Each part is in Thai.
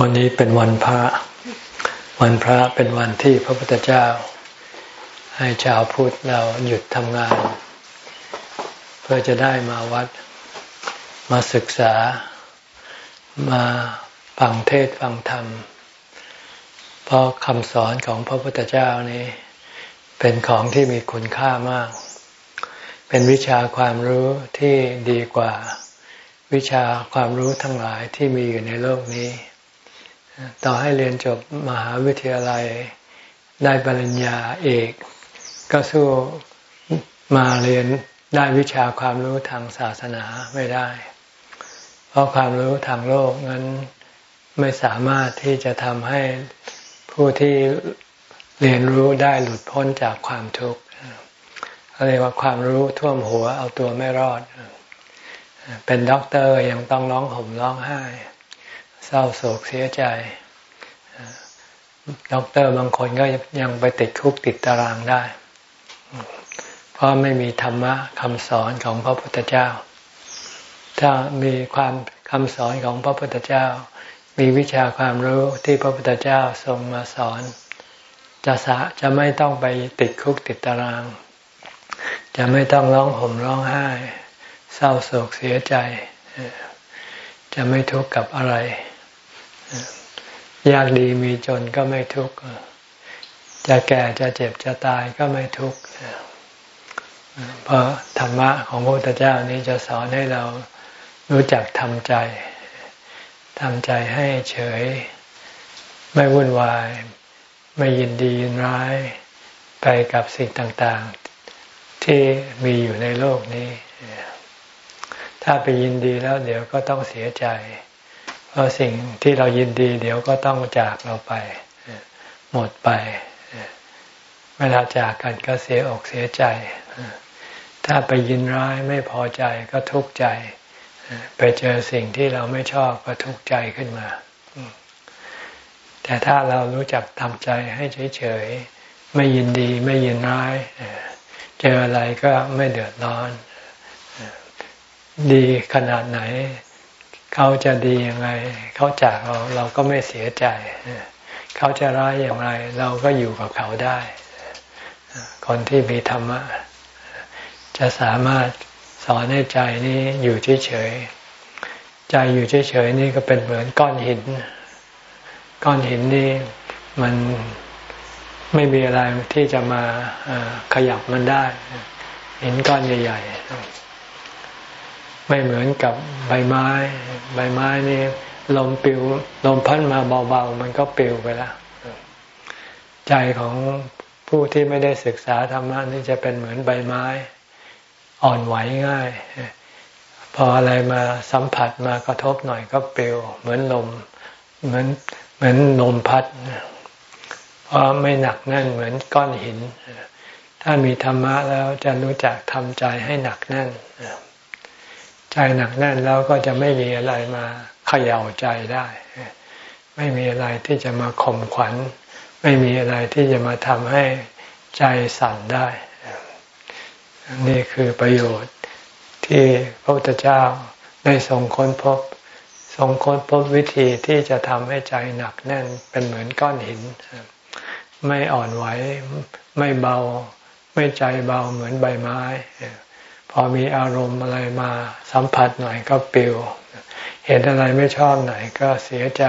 วันนี้เป็นวันพระ วันพระเป็นวันที่พระพุทธเจ้า ให้ชาวพุทธเราหยุดทำงาน เพื่อจะได้มาวัด มาศึกษา มาฟังเทศฟังธรรม เพราะคำสอนของพระพุทธเจ้านี้ เป็นของที่มีคุณค่ามาก เป็นวิชาความรู้ที่ดีกว่า วิชาความรู้ทั้งหลายที่มีอยู่ในโลกนี้ ต่อให้เรียนจบมหาวิทยาลัยได้ปริญญาเอก ก็สู้มาเรียนได้วิชาความรู้ทางศาสนาไม่ได้ เพราะความรู้ทางโลกนั้นไม่สามารถที่จะทำให้ผู้ที่เรียนรู้ได้หลุดพ้นจากความทุกข์เรียกว่าความรู้ท่วมหัวเอาตัวไม่รอด เป็นด็อกเตอร์ยังต้องร้องห่มร้องไห้ เศร้าโศกเสียใจด็อกเตอร์บางคนก็ยังไปติดคุกติดตารางได้ เพราะไม่มีธรรมะคำสอนของพระพุทธเจ้า ถ้ามีความคำสอนของพระพุทธเจ้า มีวิชาความรู้ที่พระพุทธเจ้าทรงมาสอน จะสะจะไม่ต้องไปติดคุกติดตาราง จะไม่ต้องร้องห่มร้องไห้ เศร้าโศกเสียใจ จะไม่ทุกข์กับอะไร ยากดีมีจนก็ไม่ทุกข์จะแก่จะเจ็บจะตายก็ไม่ทุกข์เพราะธรรมะของพระพุทธเจ้านี้จะสอนให้เรารู้จักทำใจทำใจให้เฉย ไม่วุ่นวาย ไม่ยินดียินร้าย ไปกับสิ่งต่างๆ ที่มีอยู่ในโลกนี้ ถ้าไปยินดีแล้วเดี๋ยวก็ต้องเสียใจ เพราะสิ่งที่เรายินดี เดี๋ยวก็ต้องจากเราไป หมดไป เวลาจากกันก็เสียอกเสียใจ ถ้าไปยินร้ายไม่พอใจก็ทุกข์ใจ ไปเจอสิ่งที่เราไม่ชอบก็ทุกข์ใจขึ้นมา แต่ถ้าเรารู้จักทำใจให้เฉยๆ ไม่ยินดีไม่ยินร้าย เจออะไรก็ไม่เดือดร้อน ดีขนาดไหน เขาจะดียังไงเขาจากเราเราก็ไม่เสียใจ เขาจะร้ายอย่างไร เราก็อยู่กับเขาได้ คนที่มีธรรมะ จะสามารถสอนให้ใจนี้อยู่เฉยๆใจอยู่เฉยๆนี่ก็เป็นเหมือนก้อนหิน ก้อนหินนี่มันไม่มีอะไรที่จะมาขยับมันได้หินก้อนใหญ่ ๆ ไม่เหมือนกับใบไม้ ใบไม้นี่ลมปิวลมพัดมาเบาๆ มันก็ปิวไปแล้วใจของผู้ที่ไม่ได้ศึกษาธรรมะนี่จะเป็นเหมือนใบไม้ อ่อนไหวง่าย พออะไรมาสัมผัสมากระทบหน่อยก็ปิวเหมือนลมเหมือนเหมือนลมพัดเพราะไม่หนักแน่นเหมือนก้อนหิน ถ้ามีธรรมะแล้วจะรู้จักทำใจให้หนักแน่น ใจหนักแน่นแล้วก็จะไม่มีอะไรมาเขย่าใจได้ ไม่มีอะไรที่จะมาข่มขวัญ ไม่มีอะไรที่จะมาทำให้ใจสั่นได้ นี่คือประโยชน์ที่พระพุทธเจ้าได้ทรงค้นพบ ทรงค้นพบวิธีที่จะทำให้ใจหนักแน่นเป็นเหมือนก้อนหิน ไม่อ่อนไหว ไม่เบา ไม่ใจเบาเหมือนใบไม้ พอมีอารมณ์อะไรมาสัมผัสหน่อยก็ปิว เห็นอะไรไม่ชอบหน่อยก็เสียใจ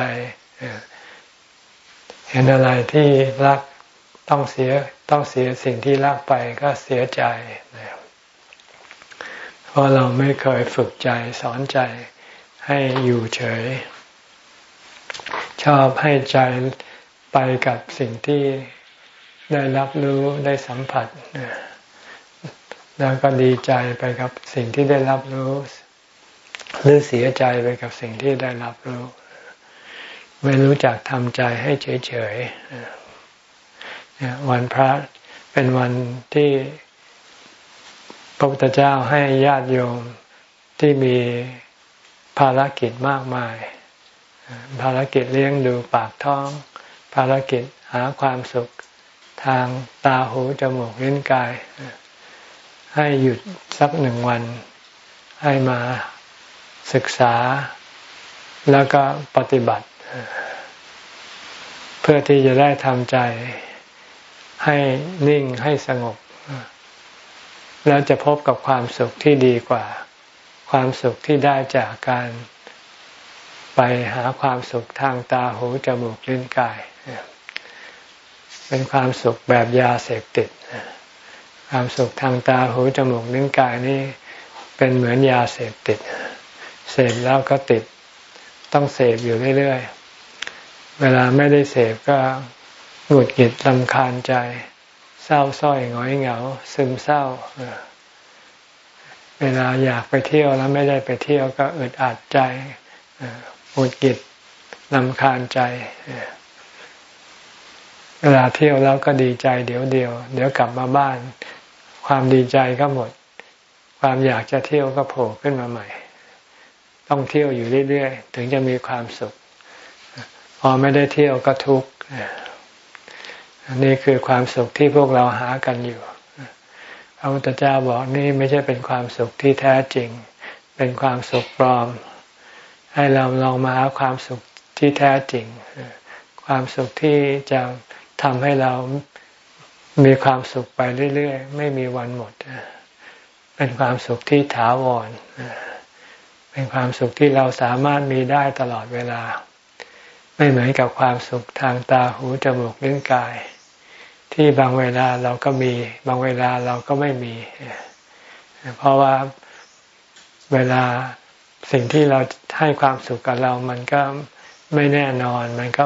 เห็นอะไรที่รักต้องเสียต้องเสียสิ่งที่รักไปก็เสียใจ เพราะเราไม่เคยฝึกใจสอนใจให้อยู่เฉย ชอบให้ใจไปกับสิ่งที่ได้รับรู้ได้สัมผัส แล้วก็ดีใจไปกับสิ่งที่ได้รับรู้ หรือเสียใจไปกับสิ่งที่ได้รับรู้ ไม่รู้จักทำใจให้เฉยๆวันพระเป็นวันที่พระพุทธเจ้าให้ญาติโยมที่มีภารกิจมากมาย ภารกิจเลี้ยงดูปากท้อง ภารกิจหาความสุขทางตาหูจมูกลิ้นกาย ให้หยุดสักหนึ่งวัน ให้มาศึกษา แล้วก็ปฏิบัติ เพื่อที่จะได้ทำใจ ให้นิ่งให้สงบ แล้วจะพบกับความสุขที่ดีกว่า ความสุขที่ได้จากการไปหาความสุขทางตาหูจมูกลิ้นกาย เป็นความสุขแบบยาเสพติด ความสุขทางตาหูจมูกลิ้นกายนี่เป็นเหมือนยาเสพติด เสพแล้วก็ติด ต้องเสพอยู่เรื่อยๆ เวลาไม่ได้เสพก็หงุดหงิดลำคาญใจ เศร้าส้อยหงอยเหงา ซึมเศร้า เวลาอยากไปเที่ยวแล้วไม่ได้ไปเที่ยวก็อึดอัดใจหงุดหงิดลำคาญใจ เวลาเที่ยวแล้วก็ดีใจเดี๋ยวเดียว เดี๋ยวกลับมาบ้าน ความดีใจก็หมด ความอยากจะเที่ยวก็โผล่ขึ้นมาใหม่ ต้องเที่ยวอยู่เรื่อยๆ ถึงจะมีความสุข พอไม่ได้เที่ยวก็ทุกข์นี่คือความสุขที่พวกเราหากันอยู่พระพุทธเจ้าบอกนี่ไม่ใช่เป็นความสุขที่แท้จริง เป็นความสุขปลอม ให้เราลองมาหาความสุขที่แท้จริง ความสุขที่จะ ทำให้เรามีความสุขไปเรื่อยๆ ไม่มีวันหมด เป็นความสุขที่ถาวร เป็นความสุขที่เราสามารถมีได้ตลอดเวลา ไม่เหมือนกับความสุขทางตาหูจมูกลิ้นกาย ที่บางเวลาเราก็มี บางเวลาเราก็ไม่มี เพราะว่าเวลาสิ่งที่เราให้ความสุขกับเรา มันก็ไม่แน่นอน มันก็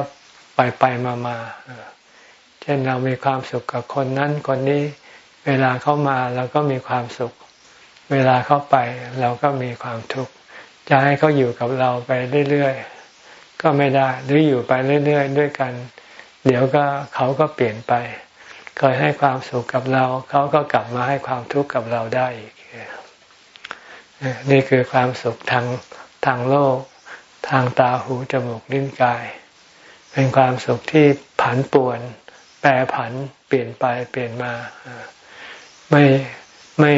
ไปไปมามาเช่นเรามีความสุขกับคนนั้นคนนี้ เวลาเขามาเราก็มีความสุข เวลาเขาไปเราก็มีความทุกข์จะให้เขาอยู่กับเราไปเรื่อยๆก็ไม่ได้หรืออยู่ไปเรื่อยๆด้วยกัน เดี๋ยวก็เขาก็เปลี่ยนไป เคยให้ความสุขกับเรา เขาก็กลับมาให้ความทุกข์กับเราได้อีกนี่คือความสุขทางทางโลก ทางตาหูจมูกลิ้นกาย เป็นความสุขที่ผันป่วน แปรผันเปลี่ยนไปเปลี่ยนมา ไม่ไม่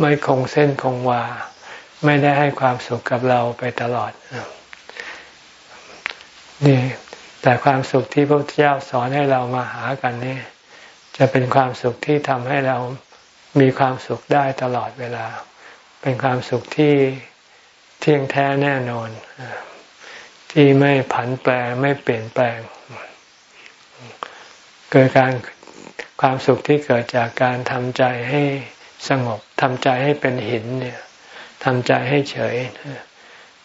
ไม่คงเส้นคงวา ไม่ได้ให้ความสุขกับเราไปตลอดนี่แต่ความสุขที่พระเจ้าสอนให้เรามาหากันนี่จะเป็นความสุขที่ทำให้เรามีความสุขได้ตลอดเวลา เป็นความสุขที่เที่ยงแท้แน่นอน ที่ไม่ผันแปรไม่เปลี่ยนแปลง เกิดการความสุขที่เกิดจากการทำใจให้สงบทำใจให้เป็นหินเนี่ยทำใจให้เฉย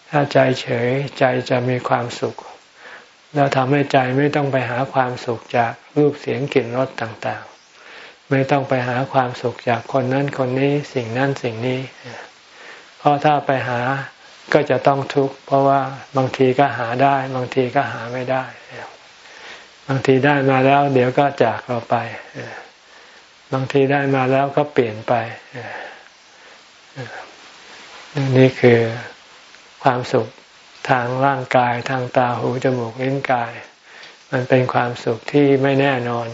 ถ้าใจเฉยใจจะมีความสุข แล้วทำให้ใจไม่ต้องไปหาความสุขจากรูปเสียงกลิ่นรสต่างๆ ไม่ต้องไปหาความสุขจากคนนั้นคนนี้สิ่งนั้นสิ่งนี้ เพราะถ้าไปหาก็จะต้องทุกข์เพราะว่าบางทีก็หาได้ บางทีก็หาไม่ได้ บางทีได้มาแล้ว เดี๋ยวก็จากเราไป บางทีได้มาแล้วก็เปลี่ยนไป นี่คือความสุขทางร่างกายทางตาหูจมูกลิ้นกาย มันเป็นความสุขที่ไม่แน่นอน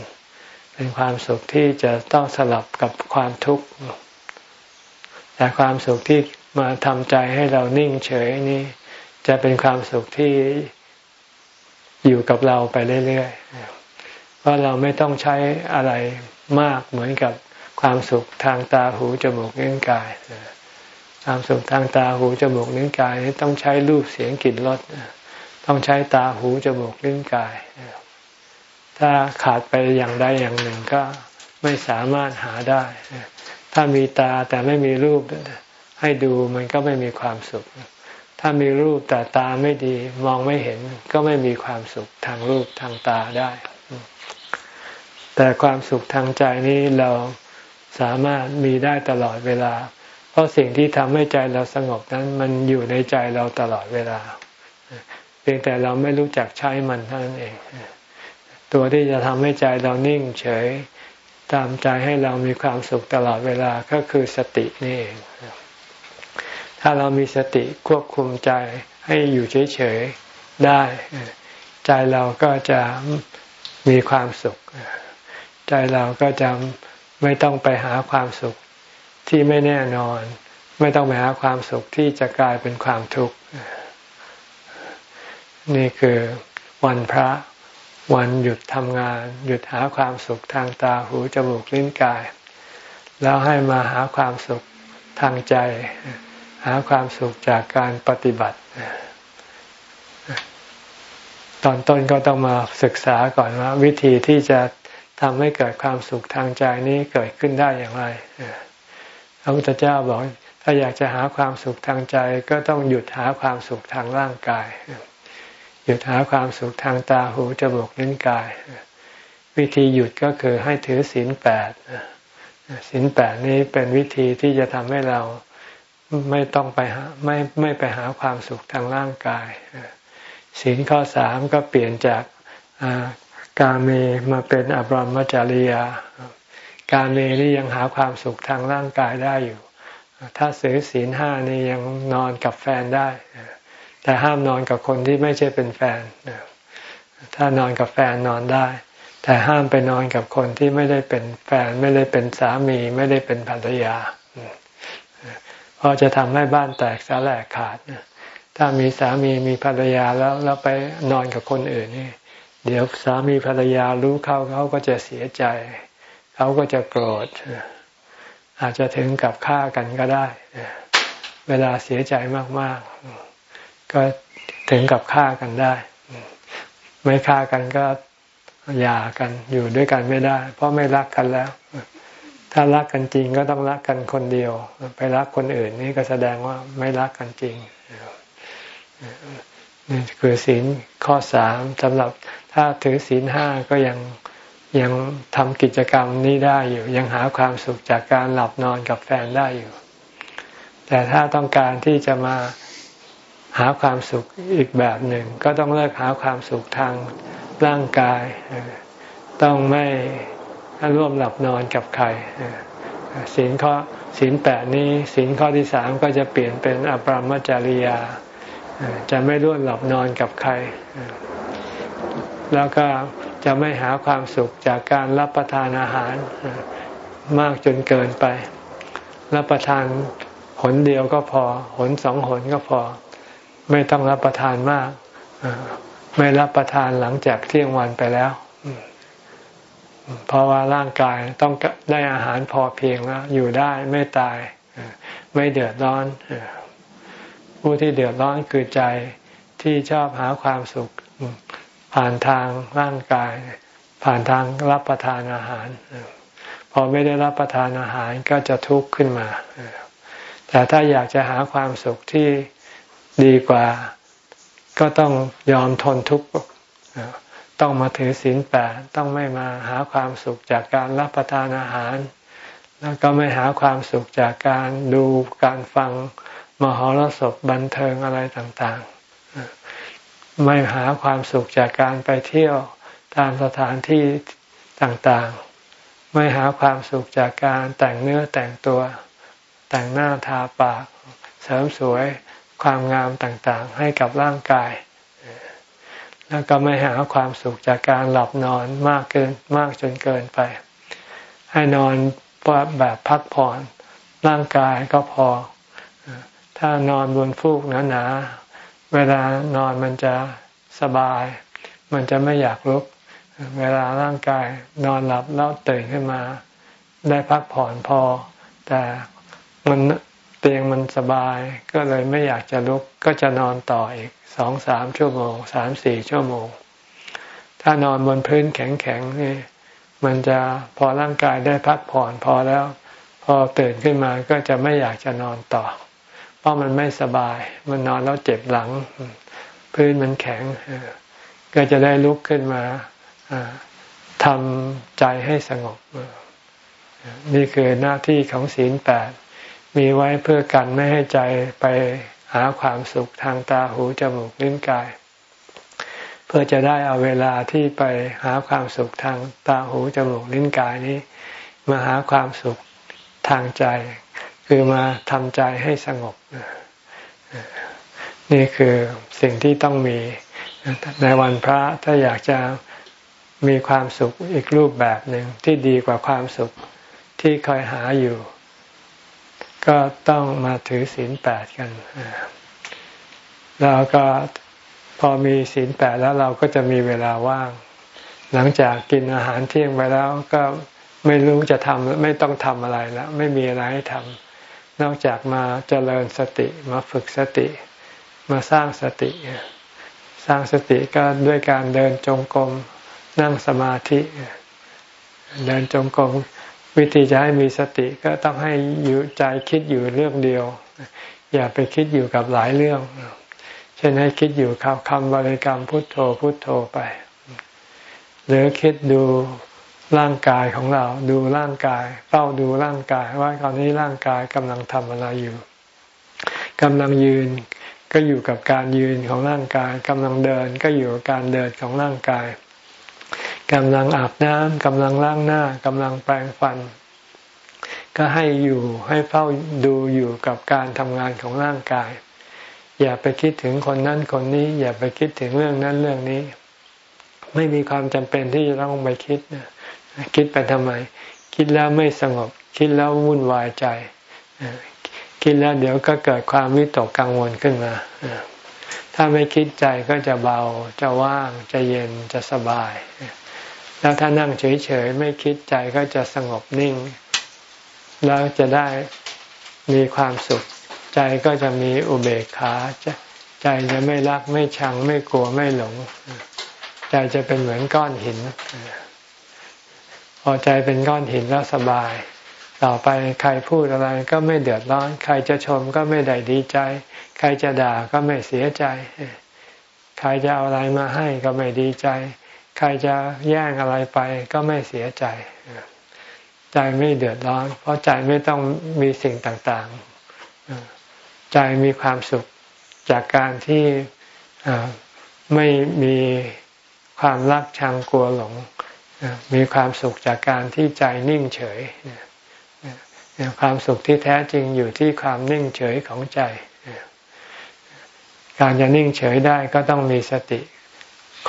เป็นความสุขที่จะต้องสลับกับความทุกข์ แต่ความสุขที่มาทำใจให้เรานิ่งเฉยนี่จะเป็นความสุขที่ อยู่กับเราไปเรื่อยๆเพราะเราไม่ต้องใช้อะไรมากเหมือนกับความสุขทางตาหูจมูกลิ้นกายความสุขทางตาหูจมูกลิ้นกายต้องใช้รูปเสียงกลิ่นรสต้องใช้ตาหูจมูกลิ้นกาย ถ้าขาดไปอย่างใดอย่างหนึ่งก็ไม่สามารถหาได้ ถ้ามีตาแต่ไม่มีรูปให้ดูมันก็ไม่มีความสุข ถ้ามีรูปแต่ตาไม่ดีมองไม่เห็น ก็ไม่มีความสุขทางรูปทางตาได้ แต่ความสุขทางใจนี้เราสามารถมีได้ตลอดเวลา เพราะสิ่งที่ทำให้ใจเราสงบนั้น มันอยู่ในใจเราตลอดเวลา เพียงแต่เราไม่รู้จักใช้มันเท่านั้นเอง ตัวที่จะทำให้ใจเรานิ่งเฉยตามใจให้เรามีความสุขตลอดเวลาก็คือสตินี่เอง ถ้าเรามีสติควบคุมใจให้อยู่เฉยๆได้ ใจเราก็จะมีความสุข ใจเราก็จะไม่ต้องไปหาความสุขที่ไม่แน่นอน ไม่ต้องไปหาความสุขที่จะกลายเป็นความทุกข์นี่คือวันพระวันหยุดทำงาน หยุดหาความสุขทางตาหูจมูกลิ้นกาย แล้วให้มาหาความสุขทางใจ หาความสุขจากการปฏิบัติ ตอนต้นก็ต้องมาศึกษาก่อนว่า วิธีที่จะทำให้เกิดความสุขทางใจนี้เกิดขึ้นได้อย่างไรพระพุทธเจ้าบอกถ้าอยากจะหาความสุขทางใจก็ต้องหยุดหาความสุขทางร่างกาย หยุดหาความสุขทางตาหูจมูกลิ้นกาย วิธีหยุดก็คือให้ถือศีลแปดศีลแปดนี้เป็นวิธีที่จะทำให้เรา ไม่ต้องไปหาไม่ไม่ไปหาความสุขทางร่างกายศีลข้อสามก็เปลี่ยนจากกาเมมาเป็นอบรมจริยา การเมนี่ยังหาความสุขทางร่างกายได้อยู่ ถ้าซื้อศีลห้านี่ยังนอนกับแฟนได้ แต่ห้ามนอนกับคนที่ไม่ใช่เป็นแฟน ถ้านอนกับแฟนนอนได้ แต่ห้ามไปนอนกับคนที่ไม่ได้เป็นแฟน ไม่ได้เป็นสามี ไม่ได้เป็นภรรยา เพราะจะทำให้บ้านแตกสาแหลกขาดถ้ามีสามีมีภรรยาแล้วแล้วไปนอนกับคนอื่นนี่เดี๋ยวสามีภรรยารู้เข้าเขาก็จะเสียใจ เขาก็จะโกรธ อาจจะถึงกับฆ่ากันก็ได้ เวลาเสียใจมาก ๆ ก็ถึงกับฆ่ากันได้ ไม่ฆ่ากันก็หย่ากันอยู่ด้วยกันไม่ได้ เพราะไม่รักกันแล้ว ถ้ารักกันจริงก็ต้องรักกันคนเดียว ไปรักคนอื่นนี่ก็แสดงว่าไม่รักกันจริงนี่คือศีลข้อสามสำหรับถ้าถือศีลห้าก็ยังยังทำกิจกรรมนี้ได้อยู่ ยังหาความสุขจากการหลับนอนกับแฟนได้อยู่ แต่ถ้าต้องการที่จะมาหาความสุขอีกแบบหนึ่ง ก็ต้องเลิกหาความสุขทางร่างกาย ต้องไม่ ร่วมหลับนอนกับใครศีลข้อศีลแปดนี้ศีลข้อที่สามก็จะเปลี่ยนเป็นอปรมจริยา จะไม่ร่วมหลับนอนกับใคร แล้วก็จะไม่หาความสุขจากการรับประทานอาหารมากจนเกินไป รับประทานหนเดียวก็พอ หนสองหนก็พอ ไม่ต้องรับประทานมาก ไม่รับประทานหลังจากเที่ยงวันไปแล้ว เพราะว่าร่างกายต้องได้อาหารพอเพียงแล้วอยู่ได้ไม่ตาย ไม่เดือดร้อน ผู้ที่เดือดร้อนคือใจที่ชอบหาความสุขผ่านทางร่างกาย ผ่านทางรับประทานอาหาร พอไม่ได้รับประทานอาหารก็จะทุกข์ขึ้นมา แต่ถ้าอยากจะหาความสุขที่ดีกว่า ก็ต้องยอมทนทุกข์ ต้องมาถือศีลแปดต้องไม่มาหาความสุขจากการรับประทานอาหาร แล้วก็ไม่หาความสุขจากการดูการฟังมหรสพบันเทิงอะไรต่างๆ ไม่หาความสุขจากการไปเที่ยวตามสถานที่ต่างๆ ไม่หาความสุขจากการแต่งเนื้อแต่งตัว แต่งหน้าทาปาก เสริมสวยความงามต่างๆ ให้กับร่างกาย แล้วก็ไม่หาความสุขจากการหลับนอนมากเกินมากจนเกินไป ให้นอนแบบพักผ่อนร่างกายก็พอ ถ้านอนบนฟูกหนาๆเวลานอนมันจะสบาย มันจะไม่อยากลุก เวลาร่างกายนอนหลับแล้วตื่นขึ้นมา ได้พักผ่อนพอ แต่มันเตียงมันสบาย ก็เลยไม่อยากจะลุกก็จะนอนต่ออีก สองสามชั่วโมงสามสี่ชั่วโมง ถ้านอนบนพื้นแข็งๆนี่มันจะพอร่างกายได้พักผ่อนพอแล้ว พอตื่นขึ้นมาก็จะไม่อยากจะนอนต่อ เพราะมันไม่สบาย มันนอนแล้วเจ็บหลัง พื้นมันแข็ง ก็จะได้ลุกขึ้นมาทำใจให้สงบ นี่คือหน้าที่ของศีลแปดมีไว้เพื่อกันไม่ให้ใจไป หาความสุขทางตาหูจมูกลิ้นกาย เพื่อจะได้เอาเวลาที่ไปหาความสุขทางตาหูจมูกลิ้นกายนี้ มาหาความสุขทางใจ คือมาทำใจให้สงบ นี่คือสิ่งที่ต้องมีในวันพระถ้าอยากจะมีความสุขอีกรูปแบบหนึ่งที่ดีกว่าความสุขที่คอยหาอยู่ ก็ต้องมาถือศีลแปดกันแล้วก็พอมีศีลแปดแล้วเราก็จะมีเวลาว่าง หลังจากกินอาหารเที่ยงไปแล้วก็ไม่รู้จะทำไม่ต้องทำอะไรแล้ว ไม่มีอะไรให้ทำนอกจากมาเจริญสติมาฝึกสติ มาสร้างสติ สร้างสติก็ด้วยการเดินจงกรมนั่งสมาธิ เดินจงกรม วิธีจะให้มีสติก็ต้องให้อยู่ใจคิดอยู่เรื่องเดียว อย่าไปคิดอยู่กับหลายเรื่อง เช่นให้คิดอยู่คำคำบริกรรมพุทโธพุทโธไป หรือคิดดูร่างกายของเรา ดูร่างกายเฝ้าดูร่างกายว่าตอนนี้ร่างกายกำลังทำอะไรอยู่กำลังยืนก็อยู่กับการยืนของร่างกายกำลังเดินก็อยู่กับการเดินของร่างกาย กำลังอาบน้ำกำลังล้างหน้ากำลังแปรงฟัน ก็ให้อยู่ให้เฝ้าดูอยู่กับการทำงานของร่างกาย อย่าไปคิดถึงคนนั้นคนนี้ อย่าไปคิดถึงเรื่องนั้นเรื่องนี้ ไม่มีความจำเป็นที่จะต้องไปคิดนะคิดไปทำไม คิดแล้วไม่สงบ คิดแล้ววุ่นวายใจ คิดแล้วเดี๋ยวก็เกิดความวิตกกังวลขึ้นมา ถ้าไม่คิดใจก็จะเบาจะว่างจะเย็นจะสบาย แล้วถ้านั่งเฉยๆไม่คิดใจก็จะสงบนิ่ง แล้วจะได้มีความสุข ใจก็จะมีอุเบกขาใจจะไม่รักไม่ชังไม่กลัวไม่หลง ใจจะเป็นเหมือนก้อนหิน พอใจเป็นก้อนหินแล้วสบาย ต่อไปใครพูดอะไรก็ไม่เดือดร้อน ใครจะชมก็ไม่ได้ดีใจ ใครจะด่าก็ไม่เสียใจ ใครจะเอาอะไรมาให้ก็ไม่ดีใจ ใครจะแย่งอะไรไปก็ไม่เสียใจ ใจไม่เดือดร้อน เพราะใจไม่ต้องมีสิ่งต่างๆ ใจมีความสุขจากการที่ไม่มีความรักชังกลัวหลง มีความสุขจากการที่ใจนิ่งเฉย ความสุขที่แท้จริงอยู่ที่ความนิ่งเฉยของใจ การจะนิ่งเฉยได้ก็ต้องมีสติ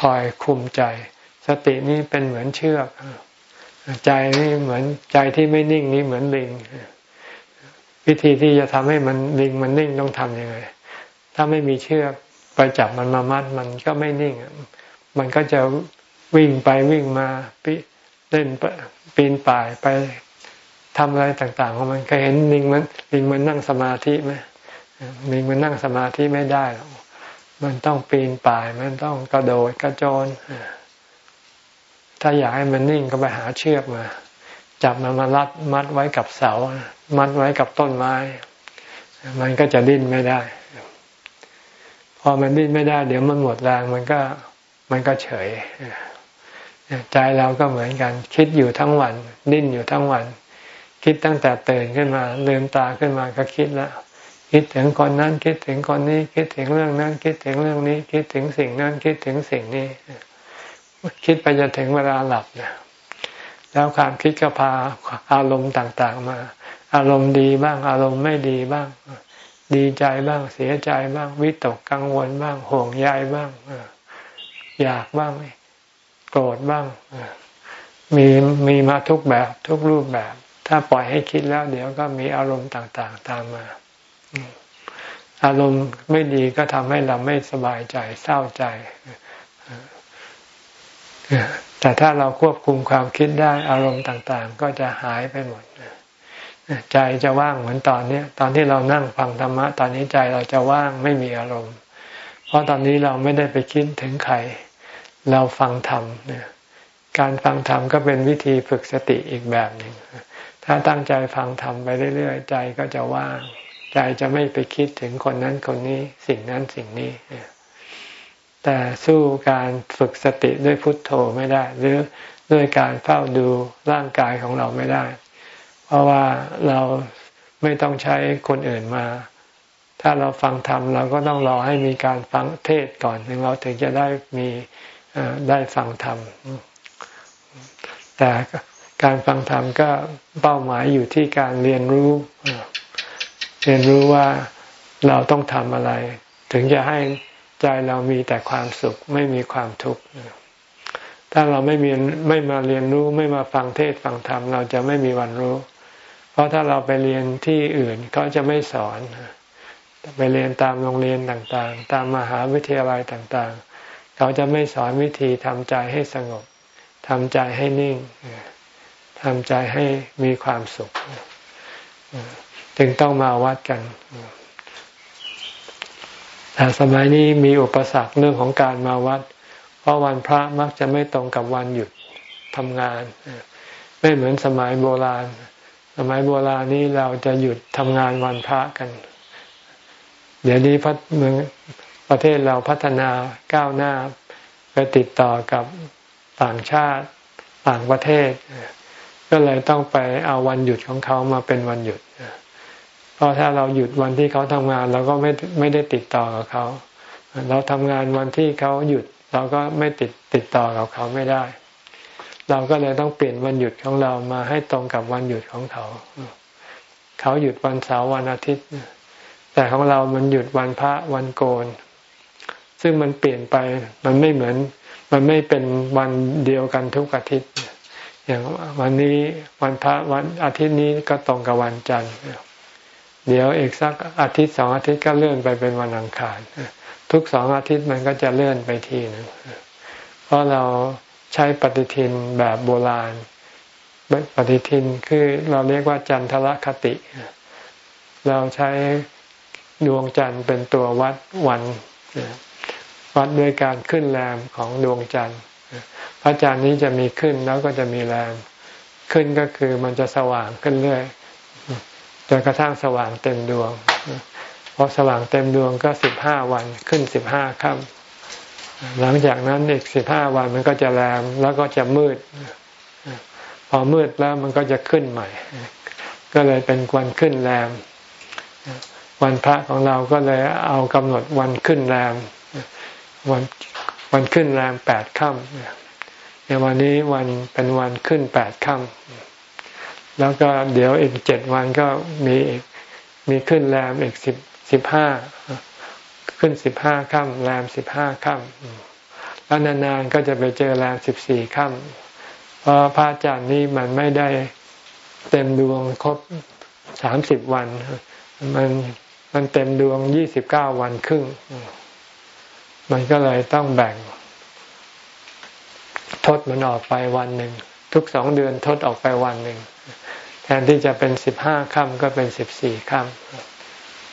คอยคุมใจ สตินี้เป็นเหมือนเชือก ใจนี่เหมือนใจที่ไม่นิ่งนี้เหมือนลิง วิธีที่จะทำให้มันลิงมันนิ่งต้องทำยังไง ถ้าไม่มีเชือกไปจับมันมามัดมันก็ไม่นิ่ง มันก็จะวิ่งไปวิ่งมาปีเล่นปีนป่ายไปทำอะไรต่างๆของมันเคยเห็นลิงมันลิงมันนั่งสมาธิไหมลิงมันนั่งสมาธิไม่ได้หรอกมันต้องปีนป่าย มันต้องกระโดดกระโจน ถ้าอยากให้มันนิ่งก็ไปหาเชือกมา จับมันมารัดมัดไว้กับเสา มัดไว้กับต้นไม้ มันก็จะดิ้นไม่ได้ พอมันดิ้นไม่ได้ เดี๋ยวมันหมดแรงมันก็มันก็เฉยใจเราก็เหมือนกัน คิดอยู่ทั้งวัน ดิ้นอยู่ทั้งวัน คิดตั้งแต่ตื่นขึ้นมาลืมตาขึ้นมาก็คิดแล้วคิดถึงคนนั้นคิดถึงคนนี้ คิดถึงเรื่องนั้น คิดถึงเรื่องนี้ คิดถึงสิ่งนั้นคิดถึงสิ่งนี้ คิดไปจนถึงเวลาหลับเนี่ยแล้วความคิดก็พาอารมณ์ต่างๆมา อารมณ์ดีบ้าง อารมณ์ไม่ดีบ้าง ดีใจบ้างเสียใจบ้าง วิตกกังวลบ้าง ห่วงใยบ้างอยากบ้างโกรธบ้างมีมีมาทุกแบบทุกรูปแบบ ถ้าปล่อยให้คิดแล้ว เดี๋ยวก็มีอารมณ์ต่างๆ ตามมา อารมณ์ไม่ดีก็ทำให้เราไม่สบายใจเศร้าใจ แต่ถ้าเราควบคุมความคิดได้อารมณ์ต่าง ๆ ก็จะหายไปหมดใจจะว่างเหมือนตอนนี้ตอนที่เรานั่งฟังธรรมะ ตอนนี้ใจเราจะว่างไม่มีอารมณ์ เพราะตอนนี้เราไม่ได้ไปคิดถึงใคร เราฟังธรรมเนี่ยการฟังธรรมก็เป็นวิธีฝึกสติอีกแบบหนึ่งถ้าตั้งใจฟังธรรมไปเรื่อยๆ ใจก็จะว่าง ใจจะไม่ไปคิดถึงคนนั้นคนนี้ สิ่งนั้นสิ่งนี้ แต่สู้การฝึกสติด้วยพุทโธไม่ได้ หรือด้วยการเฝ้าดูร่างกายของเราไม่ได้ เพราะว่าเราไม่ต้องใช้คนอื่นมา ถ้าเราฟังธรรมเราก็ต้องรอให้มีการฟังเทศก่อนถึงเราถึงจะได้มีได้ฟังธรรม แต่การฟังธรรมก็เป้าหมายอยู่ที่การเรียนรู้ เรียนรู้ว่าเราต้องทำอะไร ถึงจะให้ ใจเรามีแต่ความสุขไม่มีความทุกข์ถ้าเราไม่มีไม่มาเรียนรู้ไม่มาฟังเทศฟังธรรมเราจะไม่มีวันรู้ เพราะถ้าเราไปเรียนที่อื่นเขาจะไม่สอนไปเรียนตามโรงเรียนต่างๆ ตามมหาวิทยาลัยต่างๆ เขาจะไม่สอนวิธีทำใจให้สงบทำใจให้นิ่งทำใจให้มีความสุข จึงต้องมาวัดกัน แต่สมัยนี้มีอุปสรรคเรื่องของการมาวัด เพราะวันพระมักจะไม่ตรงกับวันหยุดทำงาน ไม่เหมือนสมัยโบราณ สมัยโบราณนี้เราจะหยุดทำงานวันพระกัน เดี๋ยวนี้พัฒเมืองประเทศเราพัฒนาก้าวหน้าไปติดต่อกับต่างชาติต่างประเทศ ก็เลยต้องไปเอาวันหยุดของเขามาเป็นวันหยุดเราะถ้าเราหยุดวันที่เขาทำงาน เราก็ไม่ไม่ได้ติดต่อกับเขา เราทำงานวันที่เขาหยุด เราก็ไม่ติดติดต่อกับเขาไม่ได้ เราก็เลยต้องเปลี่ยนวันหยุดของเรามาให้ตรงกับวันหยุดของเขา เขาหยุดวันเสาร์วันอาทิตย์ แต่ของเรามันหยุดวันพระวันโกน ซึ่งมันเปลี่ยนไปมันไม่เหมือน มันไม่เป็นวันเดียวกันทุกอาทิตย์ อย่างวันนี้วันพระวันอาทิตย์นี้ก็ตรงกับวันจันทร์ เดี๋ยวอีกสักอาทิตย์สองอาทิตย์ก็เลื่อนไปเป็นวันอังคาร ทุกสองอาทิตย์มันก็จะเลื่อนไปทีนึงเพราะเราใช้ปฏิทินแบบโบราณ ปฏิทินคือเราเรียกว่าจันทรคติ เราใช้ดวงจันทร์เป็นตัววัดวันวัดด้วยการขึ้นแรมของดวงจันทร์ พระจันทร์นี้จะมีขึ้นแล้วก็จะมีแรม ขึ้นก็คือมันจะสว่างขึ้นเรื่อย จนกระทั่งสว่างเต็มดวงพอสว่างเต็มดวงก็สิบห้าวันขึ้นสิบห้าค่ำหลังจากนั้นอีกสิบห้าวันมันก็จะแรมแล้วก็จะมืด พอมืดแล้วมันก็จะขึ้นใหม่ ก็เลยเป็นวันขึ้นแรม วันพระของเราก็เลยเอากำหนดวันขึ้นแรม วันวันขึ้นแรมแปดค่ำในวันนี้วันเป็นวันขึ้นแปดค่ำ แล้วก็เดี๋ยวอีกเจ็ดวันก็มีอีกมีขึ้นแรมอีกสิบสิบห้าขึ้นสิบห้าค่ำแรมสิบห้าค่ำแล้วนานๆก็จะไปเจอแรมสิบสี่ค่ำเพราะพระอาจารย์นี้มันไม่ได้เต็มดวงครบสามสิบวัน มันมันเต็มดวงยี่สิบเก้าวันครึ่ง มันก็เลยต้องแบ่ง ทดมันออกไปวันหนึ่ง ทุกสองเดือนทดออกไปวันหนึ่ง แทนที่จะเป็นสิบห้าค่ำก็เป็นสิบสี่ค่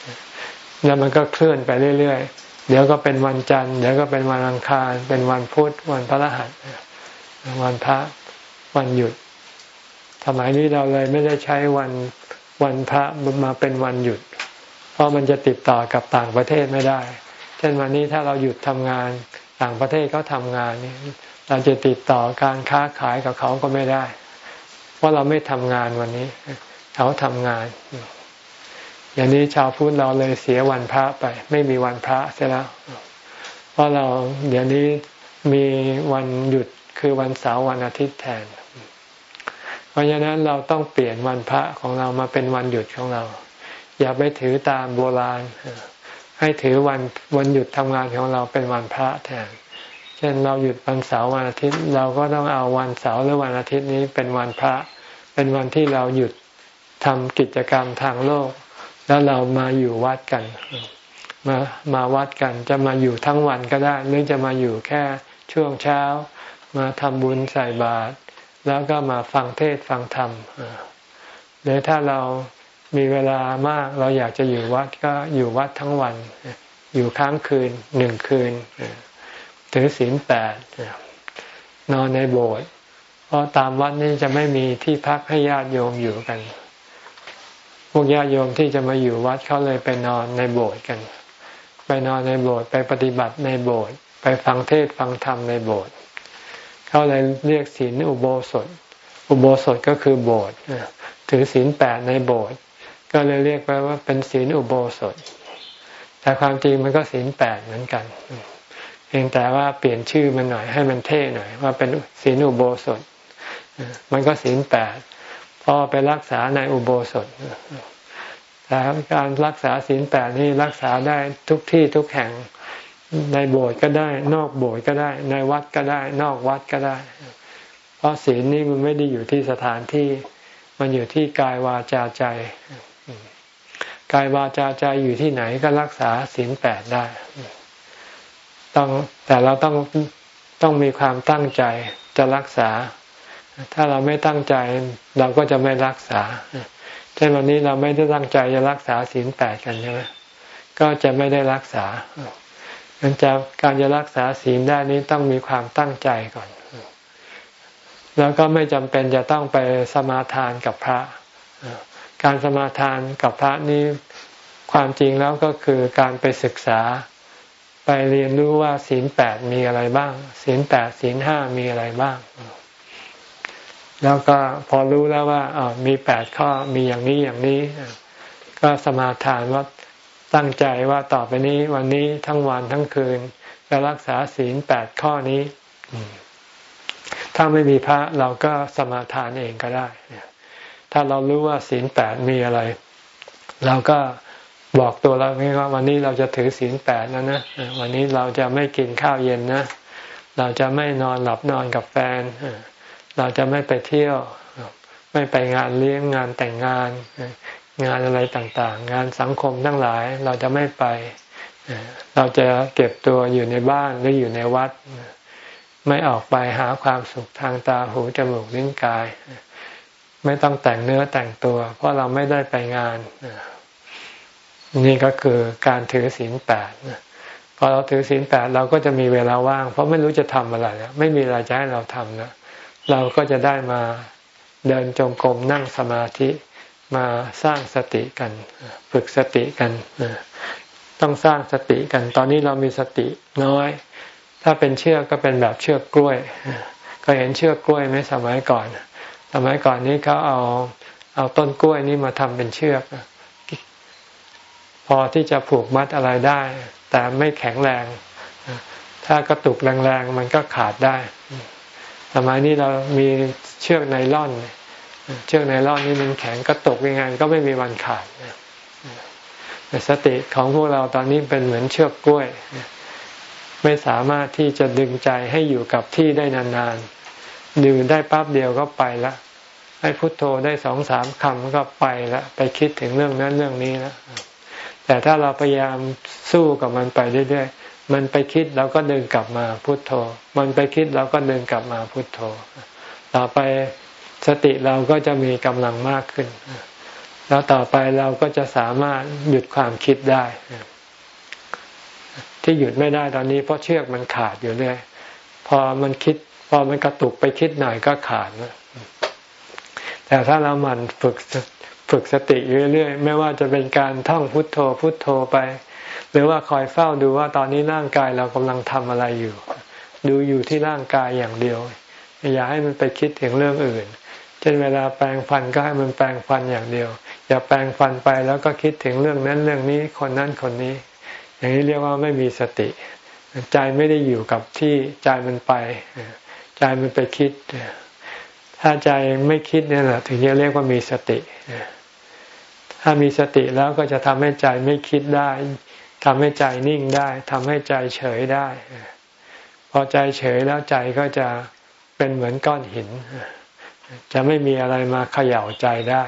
ำแล้วมันก็เคลื่อนไปเรื่อยๆ เดี๋ยวก็เป็นวันจันทร์เดี๋ยวก็เป็นวันอังคาร เป็นวันพุธวันพระรหัสวันพระวันหยุด สมัยนี้เราเลยไม่ได้ใช้วันวันพระมาเป็นวันหยุด เพราะมันจะติดต่อกับต่างประเทศไม่ได้ เช่นวันนี้ถ้าเราหยุดทำงานต่างประเทศเขาทำงานนี่เราจะติดต่อการค้าขายกับเขาก็ไม่ได้ เพราเราไม่ทำงานวันนี้ เขาทำงาน อย่างนี้ชาวพุทธเราเลยเสียวันพระไป ไม่มีวันพระเสียแล้วเพราะเราเดี๋ยวนี้มีวันหยุดคือวันเสาร์วันอาทิตย์แทน เพราะฉะนั้นเราต้องเปลี่ยนวันพระของเรามาเป็นวันหยุดของเรา อย่าไปถือตามโบราณให้ถือวันวันหยุดทำงานของเราเป็นวันพระแทน เช่นเราหยุดวันเสาร์วันอาทิตย์ เราก็ต้องเอาวันเสาร์หรือวันอาทิตย์นี้เป็นวันพระ เป็นวันที่เราหยุดทำกิจกรรมทางโลก แล้วเรามาอยู่วัดกัน มามาวัดกันจะมาอยู่ทั้งวันก็ได้หรือจะมาอยู่แค่ช่วงเช้า มาทำบุญใส่บาตรแล้วก็มาฟังเทศฟังธรรมหรือถ้าเรามีเวลามากเราอยากจะอยู่วัดก็อยู่วัดทั้งวัน อยู่ค้างคืนหนึ่งคืน ถือศีลแปดนอนในโบสถ์เพราะตามวัดนี้จะไม่มีที่พักให้ญาติโยมอยู่กัน พวกญาติโยมที่จะมาอยู่วัดเขาเลยไปนอนในโบสถ์กัน ไปนอนในโบสถ์ไปปฏิบัติในโบสถ์ไปฟังเทศฟังธรรมในโบสถ์เขาเลยเรียกศีลอุโบสถ อุโบสถก็คือโบสถ์ถือศีลแปดในโบสถ์ก็เลยเรียกไปว่าเป็นศีลอุโบสถ แต่ความจริงมันก็ศีลแปดเหมือนกัน เพียงแต่ว่าเปลี่ยนชื่อมันหน่อยให้มันเท่หน่อย ว่าเป็นศีลอุโบสถ มันก็ศีลแปดพอไปรักษาในอุโบสถแต่การรักษาศีลแปดนี่รักษาได้ทุกที่ทุกแห่งในโบสถ์ก็ได้ นอกโบสถ์ก็ได้ ในวัดก็ได้ นอกวัดก็ได้ เพราะศีลนี่มันไม่ได้อยู่ที่สถานที่มันอยู่ที่กายวาจาใจ กายวาจาใจอยู่ที่ไหนก็รักษาศีลแปดได้ ต้องแต่เราต้องต้องมีความตั้งใจจะรักษา ถ้าเราไม่ตั้งใจเราก็จะไม่รักษาเช่นวันนี้เราไม่ได้ตั้งใจจะรักษาศีลแปดกันใช่ไหมก็จะไม่ได้รักษามันจะการจะรักษาศีลได้นี้ต้องมีความตั้งใจก่อน แล้วก็ไม่จำเป็นจะต้องไปสมาทานกับพระ การสมาทานกับพระนี้ความจริงแล้วก็คือการไปศึกษา ไปเรียนรู้ว่าศีลแปดมีอะไรบ้าง ศีลแปดศีลห้ามีอะไรบ้าง แล้วก็พอรู้แล้วว่าออมีแปดข้อมีอย่างนี้อย่างนี้ ก็สมาทานว่าตั้งใจว่าต่อไปนี้วันนี้ทั้งวันทั้งคืน จะรักษาศีลแปดข้อนี้ ถ้าไม่มีพระเราก็สมาทานเองก็ได้ ถ้าเรารู้ว่าศีลแปดมีอะไร เราก็ บอกตัวเราไงว่าวันนี้เราจะถือศีลแปดแล้วนะวันนี้เราจะไม่กินข้าวเย็นนะ เราจะไม่นอนหลับนอนกับแฟน เราจะไม่ไปเที่ยว ไม่ไปงานเลี้ยงงานแต่งงาน งานอะไรต่างๆ งานสังคมทั้งหลายเราจะไม่ไป เราจะเก็บตัวอยู่ในบ้านหรืออยู่ในวัด ไม่ออกไปหาความสุขทางตาหูจมูกลิ้นกาย ไม่ต้องแต่งเนื้อแต่งตัว เพราะเราไม่ได้ไปงาน นี่ก็คือการถือศีลแปดพอเราถือศีลแปดเราก็จะมีเวลาว่าง เพราะไม่รู้จะทำอะไรแล้วไม่มีอะไรจะให้เราทำนะเราก็จะได้มาเดินจงกรมนั่งสมาธิมาสร้างสติกันฝึกสติกันต้องสร้างสติกัน ตอนนี้เรามีสติน้อย ถ้าเป็นเชือกก็เป็นแบบเชือกกล้วย ก็เห็นเชือกกล้วยไหมสมัยก่อน สมัยก่อนนี้เขาเอาเอาต้นกล้วยนี้มาทำเป็นเชือก พอที่จะผูกมัดอะไรได้ แต่ไม่แข็งแรง ถ้ากระตุกแรงๆมันก็ขาดได้ สมัยนี้เรามีเชือกไนล่อน เชือกไนล่อนนี่มันแข็งกระตุกยังไง ก็ไม่มีวันขาดสติของพวกเราตอนนี้เป็นเหมือนเชือกกล้วย ไม่สามารถที่จะดึงใจให้อยู่กับที่ได้นานๆดึงได้ปั๊บเดียวก็ไปละให้พุโทโธได้สองสามคำก็ไปละไปคิดถึงเรื่องนั้นเรื่องนี้แล้ว แต่ถ้าเราพยายามสู้กับมันไปเรื่อยๆ มันไปคิดเราก็ดึงกลับมาพุโทโธ มันไปคิดเราก็ดึงกลับมาพุโทโธ ต่อไปสติเราก็จะมีกำลังมากขึ้น แล้วต่อไปเราก็จะสามารถหยุดความคิดได้ ที่หยุดไม่ได้ตอนนี้เพราะเชือกมันขาดอยู่เรื่อยพอมันคิด พอมันกระตุกไปคิดหน่อยก็ขาดแต่ถ้าเราหมั่นฝึก ฝึกสติเรื่อยๆ ไม่ว่าจะเป็นการท่องพุทโธพุทโธไป หรือว่าคอยเฝ้าดูว่าตอนนี้ร่างกายเรากำลังทำอะไรอยู่ ดูอยู่ที่ร่างกายอย่างเดียว อย่าให้มันไปคิดถึงเรื่องอื่น เช่นเวลาแปลงฟันก็ให้มันแปลงฟันอย่างเดียว อย่าแปลงฟันไปแล้วก็คิดถึงเรื่องนั้นเรื่องนี้คนนั้นคนนี้ อย่างนี้เรียกว่าไม่มีสติ ใจไม่ได้อยู่กับที่ใจมันไป ใจมันไปคิดถ้าใจไม่คิดเนี่ยแหละถึงจะเรียกว่ามีสติ ถ้ามีสติแล้วก็จะทำให้ใจไม่คิดได้ทำให้ใจนิ่งได้ทำให้ใจเฉยได้ พอใจเฉยแล้วใจก็จะเป็นเหมือนก้อนหิน จะไม่มีอะไรมาเขย่าใจได้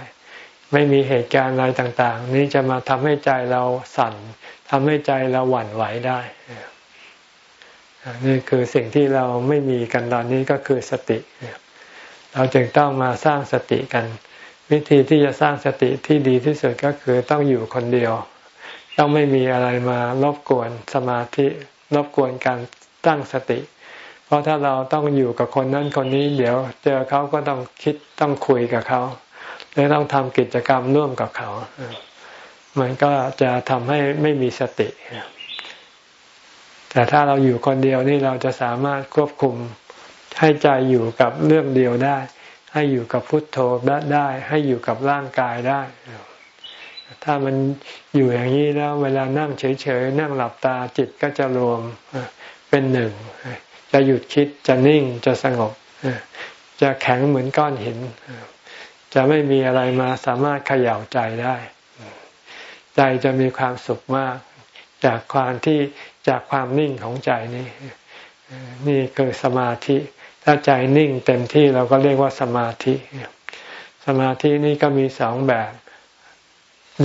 ไม่มีเหตุการณ์อะไรต่าง ๆ นี้จะมาทำให้ใจเราสั่นทำให้ใจเราหวั่นไหวได้ นี่คือสิ่งที่เราไม่มีกันตอนนี้ก็คือสติ เราจึงต้องมาสร้างสติกัน วิธีที่จะสร้างสติที่ดีที่สุดก็คือต้องอยู่คนเดียว ต้องไม่มีอะไรมารบกวนสมาธิรบกวนการตั้งสติ เพราะถ้าเราต้องอยู่กับคนนั้นคนนี้ เดี๋ยวเจอเขาก็ต้องคิดต้องคุยกับเขาหรือต้องทำกิจกรรมร่วมกับเขา มันก็จะทำให้ไม่มีสติ แต่ถ้าเราอยู่คนเดียวนี่เราจะสามารถควบคุมให้ใจอยู่กับเรื่องเดียวได้ ให้อยู่กับพุทโธได้ ให้อยู่กับร่างกายได้ ถ้ามันอยู่อย่างนี้แล้ว เวลานั่งเฉยๆนั่งหลับตาจิตก็จะรวมเป็นหนึ่ง จะหยุดคิดจะนิ่งจะสงบ จะแข็งเหมือนก้อนหิน จะไม่มีอะไรมาสามารถเขย่าใจได้ ใจจะมีความสุขมาก จากความที่จากความนิ่งของใจนี้ นี่คือสมาธิ ถ้าใจนิ่งเต็มที่เราก็เรียกว่าสมาธิ สมาธินี่ก็มีสองแบบ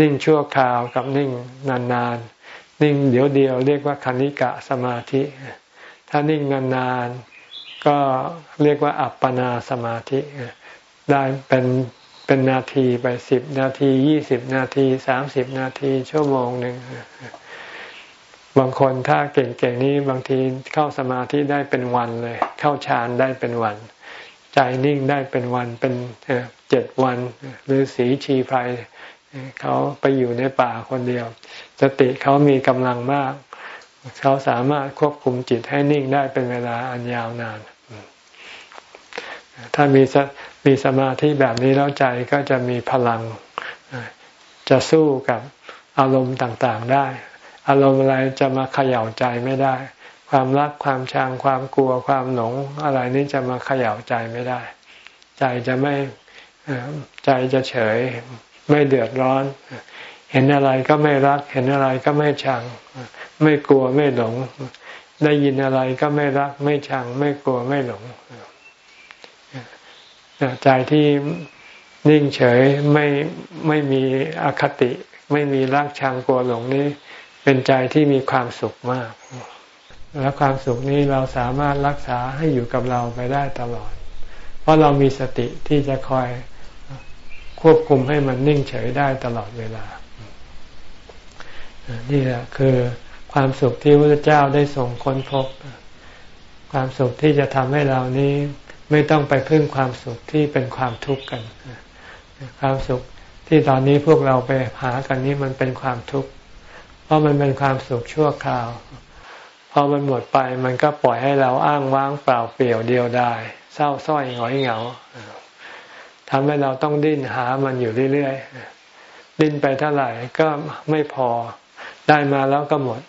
นิ่งชั่วคราวกับนิ่งนานๆ นิ่งเดี๋ยวเดียวเรียกว่าคณิกะสมาธิ ถ้านิ่งนานๆ ก็เรียกว่าอัปปนาสมาธิ ได้เป็นเป็นนาทีไปสิบนาทียี่สิบนาทีสามสิบนาทีชั่วโมงหนึ่ง บางคนถ้าเก่งๆนี้บางทีเข้าสมาธิได้เป็นวันเลย เข้าฌานได้เป็นวัน ใจนิ่งได้เป็นวันเป็นเจ็ดวัน หรือสีชีไพรเขาไปอยู่ในป่าคนเดียว สติเขามีกำลังมาก เขาสามารถควบคุมจิตให้นิ่งได้เป็นเวลาอันยาวนาน ถ้ามีมีสมาธิแบบนี้แล้วใจก็จะมีพลัง จะสู้กับอารมณ์ต่างๆได้ อารมณ์อะไรจะมาเขย่าใจไม่ได้ ความรักความชังความกลัวความหลงอะไรนี้จะมาเขย่าใจไม่ได้ ใจจะไม่ใจจะเฉยไม่เดือดร้อน เห็นอะไรก็ไม่รัก เห็นอะไรก็ไม่ชัง ไม่กลัวไม่หลง ได้ยินอะไรก็ไม่รัก ไม่ชัง ไม่กลัวไม่หลงใจที่นิ่งเฉยไม่ไม่มีอคติ ไม่มีรักชังกลัวหลงนี้ เป็นใจที่มีความสุขมาก และความสุขนี้เราสามารถรักษาให้อยู่กับเราไปได้ตลอด เพราะเรามีสติที่จะคอยควบคุมให้มันนิ่งเฉยได้ตลอดเวลา นี่แหละคือความสุขที่พระเจ้าได้ส่งค้นพบ ความสุขที่จะทำให้เรานี้ไม่ต้องไปพึ่งความสุขที่เป็นความทุกข์กัน ความสุขที่ตอนนี้พวกเราไปหากันนี้มันเป็นความทุกข์ เพราะมันเป็นความสุขชั่วคราว พอมันหมดไปมันก็ปล่อยให้เราอ้างว้างเปล่าเปลี่ยวเดียวได้เศร้าส้อยหงอยเหงาทำให้เราต้องดิ้นหามันอยู่เรื่อยๆ ดิ้นไปเท่าไหร่ก็ไม่พอ ได้มาแล้วก็หมด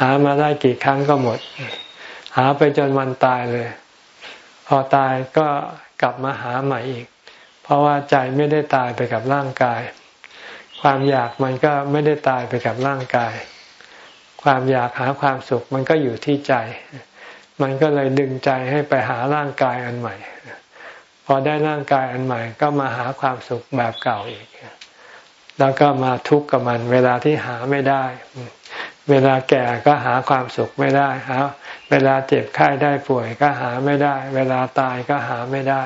หามาได้กี่ครั้งก็หมด หาไปจนวันตายเลย พอตายก็กลับมาหาใหม่อีก เพราะว่าใจไม่ได้ตายไปกับร่างกาย ความอยากมันก็ไม่ได้ตายไปกับร่างกาย ความอยากหาความสุขมันก็อยู่ที่ใจ มันก็เลยดึงใจให้ไปหาร่างกายอันใหม่ พอได้ร่างกายอันใหม่ ก็มาหาความสุขแบบเก่าอีก แล้วก็มาทุกข์กับมัน เวลาที่หาไม่ได้ เวลาแก่ก็หาความสุขไม่ได้หาเวลาเจ็บไข้ได้ป่วยก็หาไม่ได้ เวลาตายก็หาไม่ได้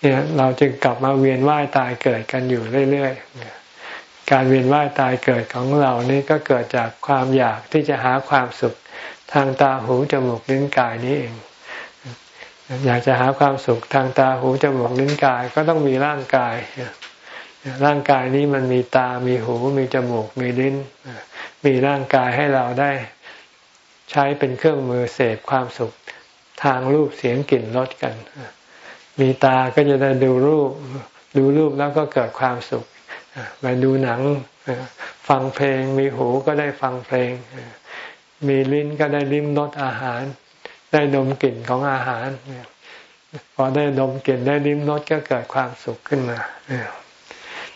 เนี่ยเราจึงกลับมาเวียนว่ายตายเกิดกันอยู่เรื่อยๆ การเวียนว่ายตายเกิดของเรานี่ก็เกิดจากความอยากที่จะหาความสุขทางตาหูจมูกลิ้นกายนี้เอง อยากจะหาความสุขทางตาหูจมูกลิ้นกายก็ต้องมีร่างกาย ร่างกายนี้มันมีตา มีหู มีจมูก มีลิ้น มีร่างกายให้เราได้ใช้เป็นเครื่องมือเสพความสุขทางรูปเสียงกลิ่นรสกัน มีตาก็จะได้ดูรูป ดูรูปแล้วก็เกิดความสุขไปดูหนังฟังเพลง มีหูก็ได้ฟังเพลง มีลิ้นก็ได้ลิ้มรสอาหาร ได้ดมกลิ่นของอาหารพอได้ดมกลิ่นได้ลิ้มรสก็เกิดความสุขขึ้นมา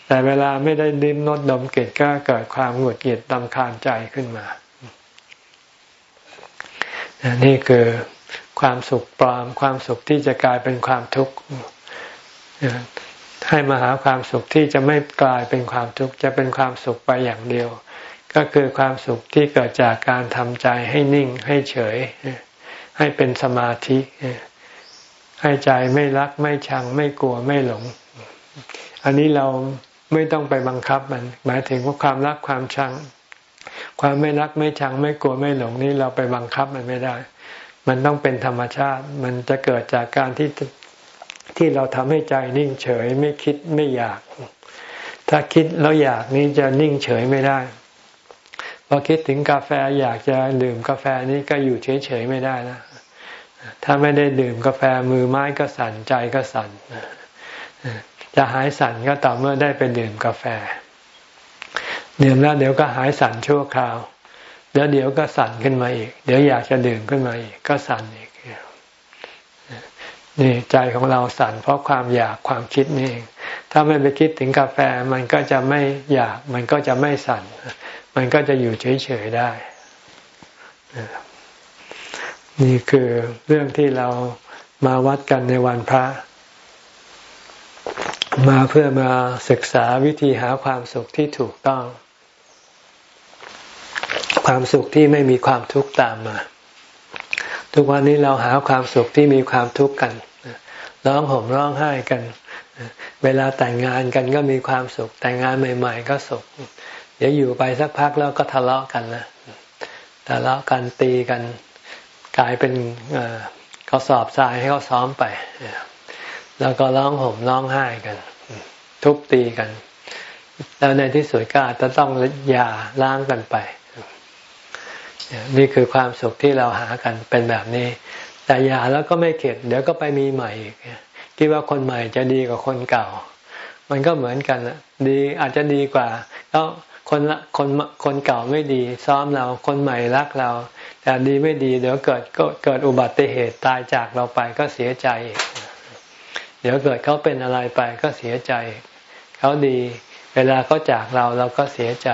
แต่เวลาไม่ได้ลิ้มรสดมกลิ่นก็เกิดความหงุดหงิดตำคาญใจขึ้นมา นี่คือ ความสุขปลอม ความสุขที่จะกลายเป็นความทุกข์ให้มาหาความสุขที่จะไม่กลายเป็นความทุกข์จะเป็นความสุขไปอย่างเดียว ก็คือความสุขที่เกิดจากการทำใจให้นิ่งให้เฉย ให้เป็นสมาธิ ให้ใจไม่รักไม่ชัง ไม่กลัวไม่หลง อันนี้เราไม่ต้องไปบังคับมัน หมายถึงว่าความรักความชัง ความไม่รักไม่ชัง ไม่กลัวไม่หลงนี่เราไปบังคับมันไม่ได้ มันต้องเป็นธรรมชาติ มันจะเกิดจากการที่ที่เราทำให้ใจนิ่งเฉยไม่คิดไม่อยาก ถ้าคิดแล้วอยากนี้จะนิ่งเฉยไม่ได้พอคิดถึงกาแฟอยากจะดื่มกาแฟนี้ก็อยู่เฉยๆไม่ได้นะถ้าไม่ได้ดื่มกาแฟมือไม้ก็สั่นใจก็สั่นจะหายสั่นก็ต่อเมื่อได้ไปดื่มกาแฟ ดื่มแล้วเดี๋ยวก็หายสั่นชั่วคราว เดี๋ยวเดี๋ยวก็สั่นขึ้นมาอีก เดี๋ยวอยากจะดื่มขึ้นมาอีก ก็สั่นอีกนี่ใจของเราสั่นเพราะความอยากความคิดนี่เองถ้าไม่ไปคิดถึงกาแฟมันก็จะไม่อยาก มันก็จะไม่สั่น มันก็จะอยู่เฉยๆได้ นี่คือเรื่องที่เรามาวัดกันในวันพระ มาเพื่อมาศึกษาวิธีหาความสุขที่ถูกต้อง ความสุขที่ไม่มีความทุกข์ตามมา ทุกวันนี้เราหาความสุขที่มีความทุกข์กันร้องห่มร้องไห้กัน เวลาแต่งงานกันก็มีความสุข แต่งงานใหม่ ๆ ก็สุข เดี๋ยวอยู่ไปสักพักแล้วก็ทะเลาะกันนะทะเลาะกันตีกัน กลายเป็นเขาสอบทรายให้เขาซ้อมไปแล้วก็ร้องห่มร้องไห้กัน ทุบตีกัน แล้วในที่สุดก็อาจจะต้องหย่าล้างกันไป นี่คือความสุขที่เราหากันเป็นแบบนี้ แต่หย่าแล้วก็ไม่เข็ด เดี๋ยวก็ไปมีใหม่อีกคิดว่าคนใหม่จะดีกว่าคนเก่า มันก็เหมือนกันดีอาจจะดีกว่า แล้วคนละคนคนเก่าไม่ดี ซ้อมเราคนใหม่รักเรา แต่ดีไม่ดี เดี๋ยวเกิดก็เกิดอุบัติเหตุตายจากเราไปก็เสียใจอีกเดี๋ยวเกิดเขาเป็นอะไรไปก็เสียใจ เขาดี เวลาเขาจากเราเราก็เสียใจ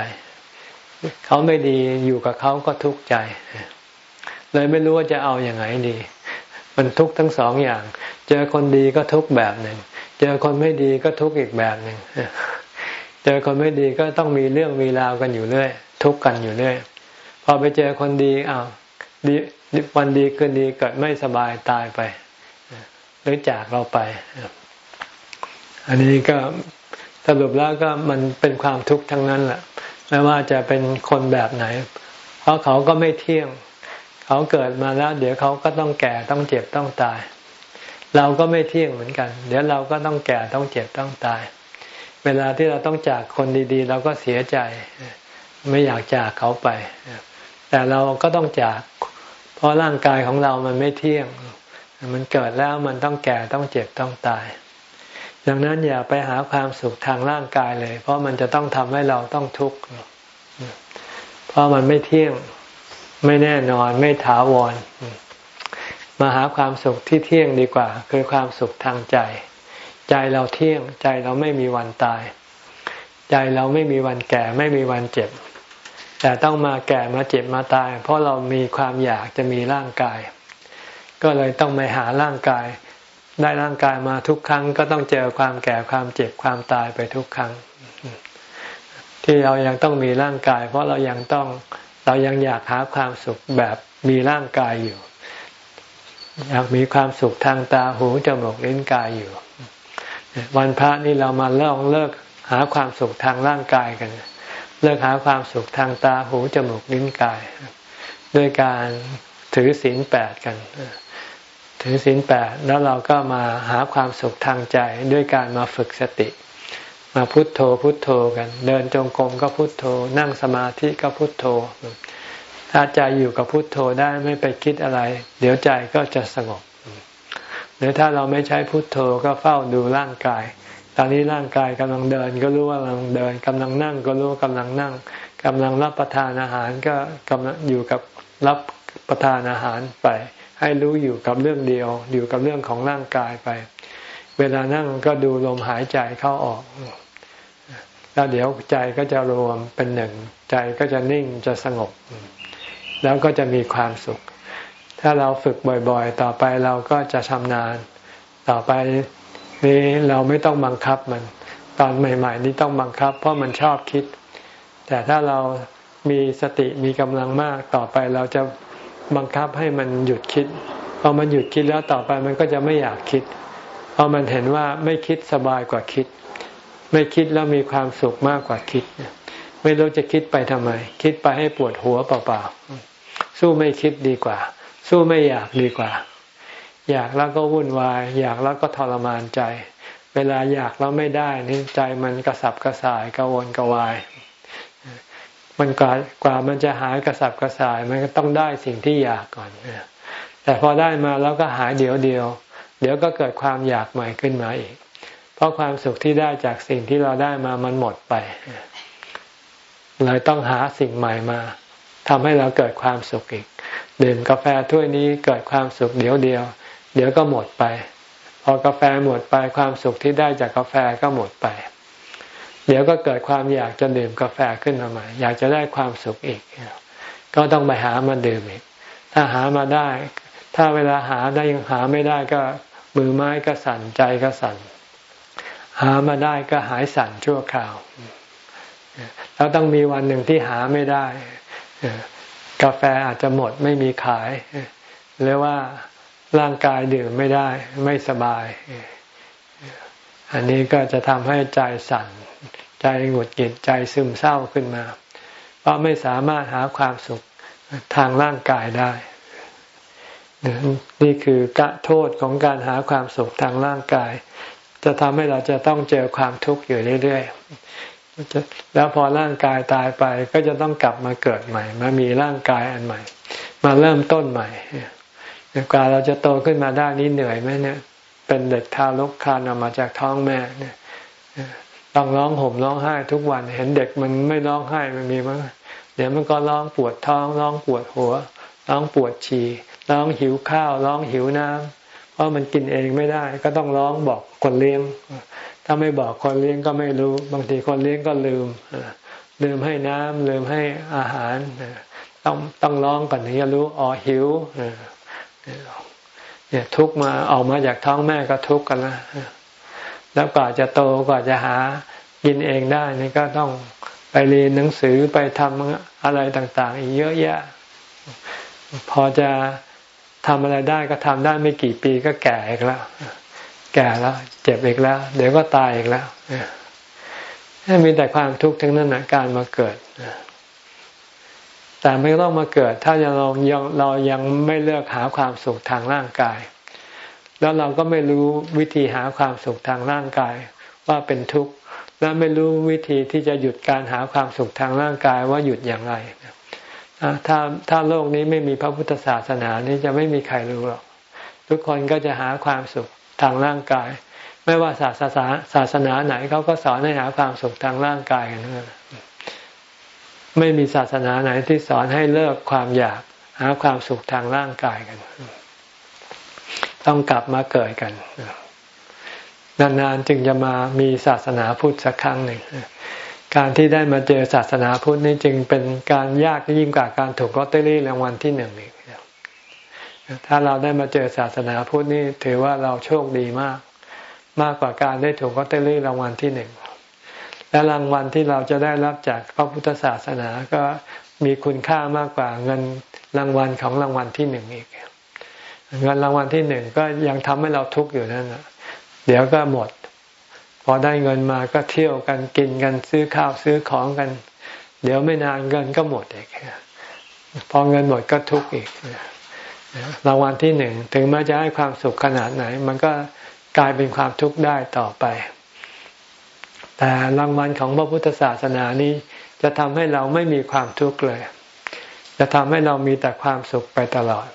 เขาไม่ดีอยู่กับเขาก็ทุกข์ใจ เลยไม่รู้ว่าจะเอาอย่างไงดี มันทุกข์ทั้งสองอย่าง เจอคนดีก็ทุกข์แบบหนึ่ง เจอคนไม่ดีก็ทุกข์อีกแบบหนึ่ง เจอคนไม่ดีก็ต้องมีเรื่องมีราวกันอยู่เรื่อย ทุกข์กันอยู่เรื่อย พอไปเจอคนดีอ้าวดีวันดีคืนดีเกิดไม่สบายตายไป หรือจากเราไป อันนี้ก็สรุปแล้วก็มันเป็นความทุกข์ทั้งนั้นแหละ ไม่ว่าจะเป็นคนแบบไหน เพราะเขาก็ไม่เที่ยง เขาเกิดมาแล้ว เดี๋ยวเขาก็ต้องแก่ต้องเจ็บต้องตาย เราก็ไม่เที่ยงเหมือนกัน เดี๋ยวเราก็ต้องแก่ต้องเจ็บต้องตาย เวลาที่เราต้องจากคนดีๆ เราก็เสียใจ ไม่อยากจากเขาไป แต่เราก็ต้องจาก เพราะร่างกายของเรามันไม่เที่ยง มันเกิดแล้วมันต้องแก่ต้องเจ็บต้องตาย ดังนั้นอย่าไปหาความสุขทางร่างกายเลย เพราะมันจะต้องทำให้เราต้องทุกข์เพราะมันไม่เที่ยงไม่แน่นอนไม่ถาวร มาหาความสุขที่เที่ยงดีกว่า คือความสุขทางใจ ใจเราเที่ยง ใจเราไม่มีวันตาย ใจเราไม่มีวันแก่ ไม่มีวันเจ็บ แต่ต้องมาแก่มาเจ็บมาตาย เพราะเรามีความอยากจะมีร่างกาย ก็เลยต้องไปหาร่างกาย ได้ร่างกายมาทุกครั้ง ก็ต้องเจอความแก่ความเจ็บความตายไปทุกครั้ง ที่เรายังต้องมีร่างกาย เพราะเรายังต้องเรายังอยากหาความสุขแบบมีร่างกายอยู่ อยากมีความสุขทางตาหูจมูกลิ้นกายอยู่ วันพระนี่เรามาเลิกเลิกหาความสุขทางร่างกายกัน เลิกหาความสุขทางตาหูจมูกลิ้นกาย ด้วยการถือศีลแปดกัน ถือศีลแปดแล้วเราก็มาหาความสุขทางใจด้วยการมาฝึกสติ มาพุโทโธพุโทโธกัน เดินจงกรมก็พุโทโธ นั่งสมาธิก็พุโทโธ ถ้าใจอยู่กับพุโทโธได้ไม่ไปคิดอะไร เดี๋ยวใจก็จะสงบ หรือถ้าเราไม่ใช้พุโทโธก็เฝ้าดูร่างกาย ตอนนี้ร่างกายกำลังเดินก็รู้ว่ากำลังเดินกำลังนั่งก็รู้กำลังนั่งกำลังรับประทานอาหารก็กำลังอยู่กับรับประทานอาหารไป ให้รู้อยู่กับเรื่องเดียว อยู่กับเรื่องของร่างกายไป เวลานั่งก็ดูลมหายใจเข้าออกแล้วเดี๋ยวใจก็จะรวมเป็นหนึ่ง ใจก็จะนิ่งจะสงบ แล้วก็จะมีความสุข ถ้าเราฝึกบ่อยๆ ต่อไปเราก็จะชำนาญ ต่อไปนี้เราไม่ต้องบังคับมัน ตอนใหม่ๆ นี้ต้องบังคับ เพราะมันชอบคิด แต่ถ้าเรามีสติมีกำลังมากต่อไปเราจะ บังคับให้มันหยุดคิดพอมันหยุดคิดแล้วต่อไปมันก็จะไม่อยากคิดเพราะมันเห็นว่าไม่คิดสบายกว่าคิด ไม่คิดแล้วมีความสุขมากกว่าคิด ไม่รู้จะคิดไปทำไม คิดไปให้ปวดหัวเปล่าๆสู้ไม่คิดดีกว่า สู้ไม่อยากดีกว่า อยากแล้วก็วุ่นวาย อยากแล้วก็ทรมานใจ เวลาอยากแล้วไม่ได้นี่ใจมันกระสับกระส่ายกระวนกระวาย มันกว่ากว่ามันจะหายกระสับกระส่าย มันก็ต้องได้สิ่งที่อยากก่อนแต่พอได้มาแล้วก็หายเดี๋ยวเดียว เดี๋ยวก็เกิดความอยากใหม่ขึ้นมาอีก เพราะความสุขที่ได้จากสิ่งที่เราได้มามันหมดไปเลยต้องหาสิ่งใหม่มาทำให้เราเกิดความสุขอีกดื่มกาแฟถ้วยนี้เกิดความสุขเดี๋ยวเดียว เดี๋ยวก็หมดไป พอกาแฟหมดไปความสุขที่ได้จากกาแฟก็หมดไป เดี๋ยวก็เกิดความอยากจะดื่มกาแฟขึ้นมาใหม่ อยากจะได้ความสุขอีก ก็ต้องไปหามาดื่มอีก ถ้าหามาได้ ถ้าเวลาหาได้ยังหาไม่ได้ก็มือไม้ก็สั่นใจก็สั่น หามาได้ก็หายสั่นชั่วคราว แล้วต้องมีวันหนึ่งที่หาไม่ได้ กาแฟอาจจะหมดไม่มีขาย หรือว่าร่างกายดื่มไม่ได้ ไม่สบาย อันนี้ก็จะทำให้ใจสั่น ใจหงุดหงิดใจซึมเศร้าขึ้นมา เพราะไม่สามารถหาความสุขทางร่างกายได้ นี่คือกะโทษของการหาความสุขทางร่างกาย จะทำให้เราจะต้องเจอความทุกข์อยู่เรื่อยๆ แล้วพอร่างกายตายไปก็จะต้องกลับมาเกิดใหม่ มามีร่างกายอันใหม่ มาเริ่มต้นใหม่กว่าเราจะโตขึ้นมาได้นี่เหนื่อยไหมเนี่ย เป็นเด็กทารกคลานออกมาจากท้องแม่เนี่ย ต้องร้องห่มร้องไห้ทุกวัน เห็นเด็กมันไม่ร้องไห้มันมีมั้งเดี๋ยวมันก็ร้องปวดท้องร้องปวดหัวร้องปวดฉี่ร้องหิวข้าวร้องหิวน้ำเพราะมันกินเองไม่ได้ ก็ต้องร้องบอกคนเลี้ยง ถ้าไม่บอกคนเลี้ยงก็ไม่รู้ บางทีคนเลี้ยงก็ลืมลืมให้น้ำลืมให้อาหารต้องต้องร้องก่อนถึงจะรู้อ๋อหิวเนี่ยทุกมาออกมาจากท้องแม่ก็ทุกกันแล้ว แล้วกว่าจะโตกว่าจะหากินเองได้นี่ก็ต้องไปเรียนหนังสือไปทำอะไรต่างๆ อีกเยอะแยะ พอจะทำอะไรได้ก็ทำได้ไม่กี่ปีก็แก่อีกแล้ว แก่แล้ว เจ็บอีกแล้ว เดี๋ยวก็ตายอีกแล้วมีแต่ความทุกข์ทั้งนั้นนะการมาเกิดแต่ไม่ต้องมาเกิด ถ้าเรายังเรายังไม่เลือกหาความสุขทางร่างกาย แล้วเราก็ไม่รู้วิธีหาความสุขทางร่างกายว่าเป็นทุกข์ และไม่รู้วิธีที่จะหยุดการหาความสุขทางร่างกายว่าหยุดอย่างไรถ้าถ้าโลกนี้ไม่มีพระพุทธศาสนานี้จะไม่มีใครรู้หรอกทุกคนก็จะหาความสุขทางร่างกาย ไม่ว่าศาสนาศาสนาไหนเขาก็สอนให้หาความสุขทางร่างกายกันนั้นไม่มีศาสนาไหนที่สอนให้เลิกความอยากหาความสุขทางร่างกายกัน ต้องกลับมาเกิดกันนานๆจึงจะมามีศาสนาพุทธสักครั้งหนึ่งการที่ได้มาเจอศาสนาพุทธนี่จึงเป็นการยากยิ่งกว่าการถูกลอตเตอรี่รางวัลที่หนึ่งอีกถ้าเราได้มาเจอศาสนาพุทธนี่ถือว่าเราโชคดีมาก มากกว่าการได้ถูกลอตเตอรี่รางวัลที่หนึ่งและรางวัลที่เราจะได้รับจากพระพุทธศาสนาก็มีคุณค่ามากกว่าเงินรางวัลของรางวัลที่หนึ่งอีก เงินรางวัลที่หนึ่งก็ยังทำให้เราทุกข์อยู่นั่นนะเดี๋ยวก็หมด พอได้เงินมาก็เที่ยวกันกินกันซื้อข้าวซื้อของกัน เดี๋ยวไม่นานเงินก็หมดอีกพอเงินหมดก็ทุกข์อีกรางวัลที่หนึ่งถึงแม้จะให้ความสุขขนาดไหน มันก็กลายเป็นความทุกข์ได้ต่อไป แต่รางวัลของพระพุทธศาสนานี้จะทำให้เราไม่มีความทุกข์เลย จะทำให้เรามีแต่ความสุขไปตลอด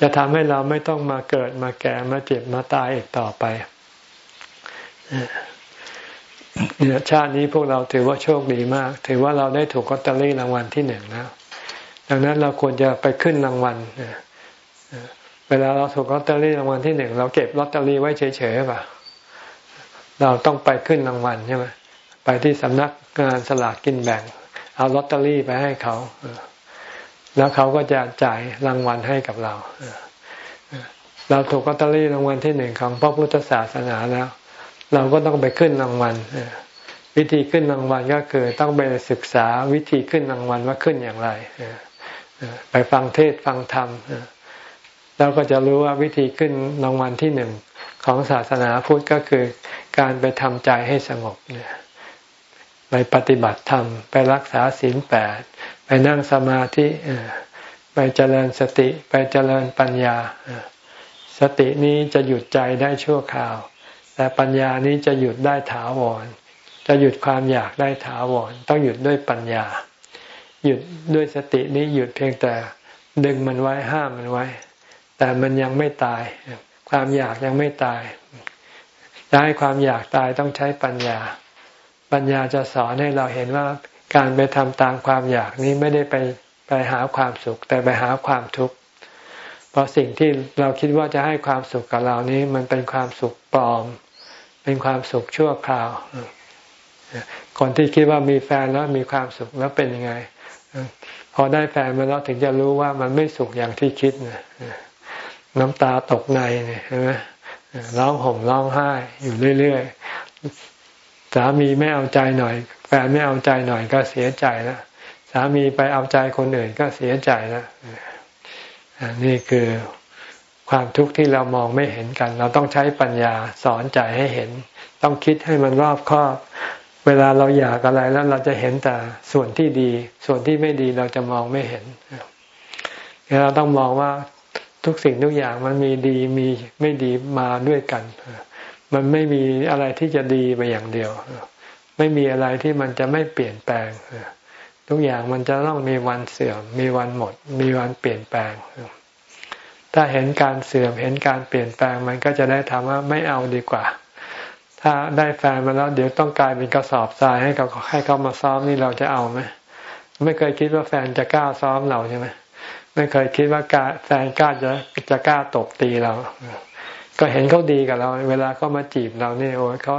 จะทำให้เราไม่ต้องมาเกิดมาแก่มาเจ็บมาตายอีกต่อไปเนี่ยชาตินี้พวกเราถือว่าโชคดีมาก ถือว่าเราได้ถูกลอตเตอรี่รางวัลที่หนึ่งแล้วดังนั้นเราควรจะไปขึ้นรางวัลเวลาเราถูกลอตเตอรี่รางวัลที่หนึ่งเราเก็บลอตเตอรี่ไว้เฉยๆป่ะเราต้องไปขึ้นรางวัลใช่ไหมไปที่สำนักงานสลากกินแบ่ง เอาลอตเตอรี่ไปให้เขา แล้วเขาก็จะจ่ายรางวัลให้กับเราเราถูกลอตเตอรี่รางวัลที่หนึ่งของพระพุทธศาสนาแล้ว เราก็ต้องไปขึ้นรางวัลวิธีขึ้นรางวัลก็คือต้องไปศึกษาวิธีขึ้นรางวัลว่าขึ้นอย่างไรไปฟังเทศฟังธรรมเราก็จะรู้ว่าวิธีขึ้นรางวัลที่หนึ่งของศาสนาพุทธก็คือการไปทำใจให้สงบเนี่ยไปปฏิบัติธรรม ไปรักษาศีลแปด ไปนั่งสมาธิไปเจริญสติไปเจริญปัญญา สตินี้จะหยุดใจได้ชั่วคราว แต่ปัญญานี้จะหยุดได้ถาวร จะหยุดความอยากได้ถาวร ต้องหยุดด้วยปัญญา หยุดด้วยสตินี้หยุดเพียงแต่ดึงมันไว้ห้ามมันไว้ แต่มันยังไม่ตาย ความอยากยังไม่ตายจะให้ความอยากตายต้องใช้ปัญญา ปัญญาจะสอนให้เราเห็นว่า การไปทำตามความอยากนี้ไม่ได้ไปไปหาความสุข แต่ไปหาความทุกข์เพราะสิ่งที่เราคิดว่าจะให้ความสุขกับเรานี้มันเป็นความสุขปลอม เป็นความสุขชั่วคราวคนที่คิดว่ามีแฟนแล้วมีความสุขแล้วเป็นยังไง พอได้แฟนมาแล้วถึงจะรู้ว่ามันไม่สุขอย่างที่คิดนะน้ำตาตกในเนี่ยใช่ไหมร้องห่มร้องไห้อยู่เรื่อยๆสามีไม่เอาใจหน่อย นไม่เอาใจหน่อยก็เสียใจแล้วสามีไปเอาใจคนอื่นก็เสียใจแล้วนี่คือความทุกข์ที่เรามองไม่เห็นกัน เราต้องใช้ปัญญาสอนใจให้เห็น ต้องคิดให้มันรอบคอบ เวลาเราอยากอะไรแล้วเราจะเห็นแต่ส่วนที่ดี ส่วนที่ไม่ดีเราจะมองไม่เห็นเราต้องมองว่าทุกสิ่งทุกอย่างมันมีดีมีไม่ดีมาด้วยกัน มันไม่มีอะไรที่จะดีไปอย่างเดียว ไม่มีอะไรที่มันจะไม่เปลี่ยนแปลงทุกอย่างมันจะต้องมีวันเสื่อม มีวันหมด มีวันเปลี่ยนแปลง ถ้าเห็นการเสื่อมเห็นการเปลี่ยนแปลงมันก็จะได้ทำว่าไม่เอาดีกว่า ถ้าได้แฟนมาแล้วเดี๋ยวต้องกลายเป็นกระสอบทรายให้เขาให้เขามาซ้อมนี่เราจะเอาไหมไม่เคยคิดว่าแฟนจะกล้าซ้อมเราใช่ไหมไม่เคยคิดว่ากาแฟนกล้าจะจะกล้าตบตีเรา ก็เห็นเขาดีกับเรา เวลาเขามาจีบเราเนี่ยโอ้ยเขา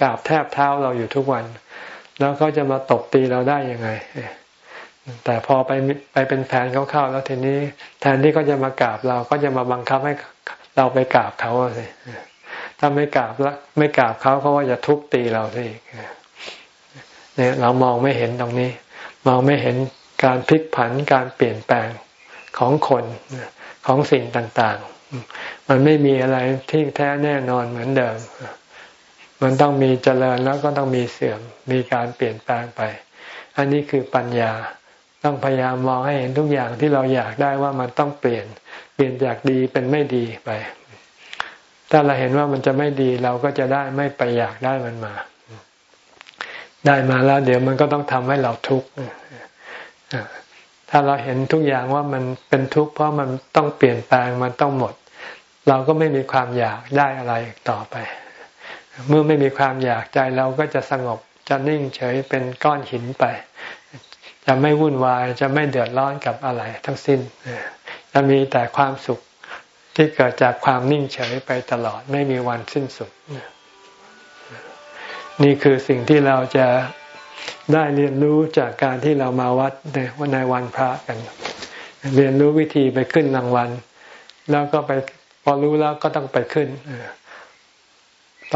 กราบแทบเท้าเราอยู่ทุกวัน แล้วเขาจะมาตบตีเราได้ยังไง แต่พอไปไปเป็นแฟนเขาเข้าแล้วทีนี้ แทนที่เขาจะมากราบเราก็จะมาบังคับให้เราไปกราบเขาเลยถ้าไม่กราบแล้วไม่กราบเขาเขาว่าจะทุบตีเราสิเนี่ยเรามองไม่เห็นตรงนี้ มองไม่เห็นการพลิกผันการเปลี่ยนแปลงของคนของสิ่งต่างๆ มันไม่มีอะไรที่แท้แน่นอนเหมือนเดิม มันต้องมีเจริญแล้วก็ต้องมีเสื่อม มีการเปลี่ยนแปลงไป อันนี้คือปัญญา ต้องพยายามมองให้เห็นทุกอย่างที่เราอยากได้ว่ามันต้องเปลี่ยน เปลี่ยนจากดีเป็นไม่ดีไป ถ้าเราเห็นว่ามันจะไม่ดีเราก็จะได้ไม่ไปอยากได้มันมา ได้มาแล้ว เดี๋ยวมันก็ต้องทำให้เราทุกข์ถ้าเราเห็นทุกอย่างว่ามันเป็นทุกข์เพราะมันต้องเปลี่ยนแปลงมันต้องหมด เราก็ไม่มีความอยากได้อะไรต่อไป เมื่อไม่มีความอยากใจเราก็จะสงบจะนิ่งเฉยเป็นก้อนหินไป จะไม่วุ่นวายจะไม่เดือดร้อนกับอะไรทั้งสิ้น จะมีแต่ความสุขที่เกิดจากความนิ่งเฉยไปตลอดไม่มีวันสิ้นสุด นี่คือสิ่งที่เราจะได้เรียนรู้จากการที่เรามาวัดในวันในวันพระกัน เรียนรู้วิธีไปขึ้นรางวัล แล้วก็ไปพอรู้แล้วก็ต้องไปขึ้น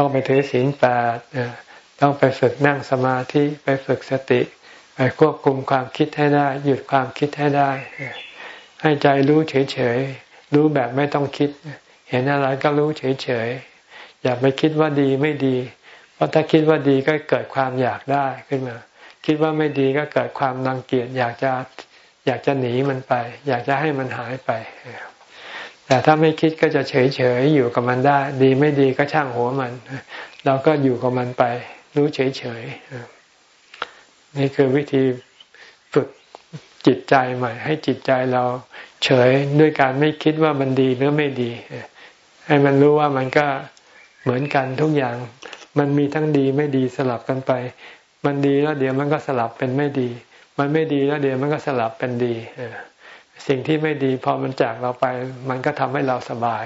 ต้องไปถือศีลแปดต้องไปฝึกนั่งสมาธิไปฝึกสติไปควบคุมความคิดให้ได้ หยุดความคิดให้ได้ ให้ใจรู้เฉยๆ รู้แบบไม่ต้องคิด เห็นอะไรก็รู้เฉยๆ อย่าไปคิดว่าดีไม่ดี เพราะถ้าคิดว่าดีก็เกิดความอยากได้ขึ้นมา คิดว่าไม่ดีก็เกิดความรังเกียจอยากจะอยากจะหนีมันไป อยากจะให้มันหายไป แต่ถ้าไม่คิดก็จะเฉยเฉยอยู่กับมันได้ ดีไม่ดีก็ช่างหัวมัน เราก็อยู่กับมันไป รู้เฉยเฉยนี่คือวิธีฝึกจิตใจใหม่ ให้จิตใจเราเฉยด้วยการไม่คิดว่ามันดีหรือไม่ดี ให้มันรู้ว่ามันก็เหมือนกันทุกอย่าง มันมีทั้งดีไม่ดีสลับกันไป มันดีแล้วเดี๋ยวมันก็สลับเป็นไม่ดี มันไม่ดีแล้วเดี๋ยวมันก็สลับเป็นดี สิ่งที่ไม่ดีพอมันจากเราไป มันก็ทำให้เราสบาย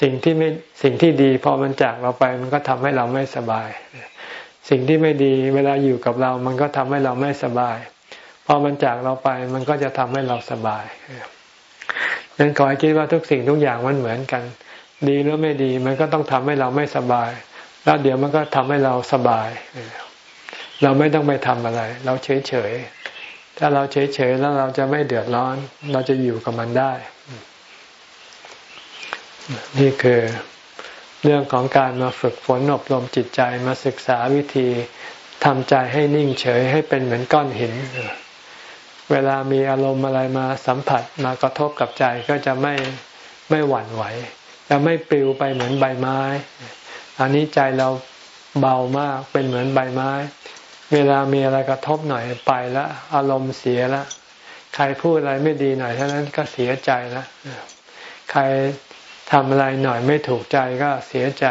สิ่งที่ไม่สิ่งที่ดีพอมันจากเราไป มันก็ทำให้เราไม่สบาย สิ่งที่ไม่ดีเวลาอยู่กับเรา มันก็ทำให้เราไม่สบาย พอมันจากเราไป มันก็จะทำให้เราสบายดังนั้นขอให้คิดว่าทุกสิ่งทุกอย่างมันเหมือนกัน ดีหรือไม่ดี มันก็ต้องทำให้เราไม่สบาย แล้วเดี๋ยวมันก็ทำให้เราสบาย เราไม่ต้องไปทำอะไร เราเฉยเฉย ถ้าเราเฉยเฉยแล้วเราจะไม่เดือดร้อน เราจะอยู่กับมันได้ นี่คือเรื่องของการมาฝึกฝนอบรมจิตใจมาศึกษาวิธีทำใจให้นิ่งเฉยให้เป็นเหมือนก้อนหิน เวลามีอารมณ์อะไรมาสัมผัสมากระทบกับใจก็จะไม่ไม่หวั่นไหวจะไม่ปลิวไปเหมือนใบไม้ อันนี้ใจเราเบามากเป็นเหมือนใบไม้ เวลามีอะไรกระทบหน่อยไปแล้วอารมณ์เสียล้วใครพูดอะไรไม่ดีหน่อยเท่านั้นก็เสียใจล้วใครทำอะไรหน่อยไม่ถูกใจก็เสียใจ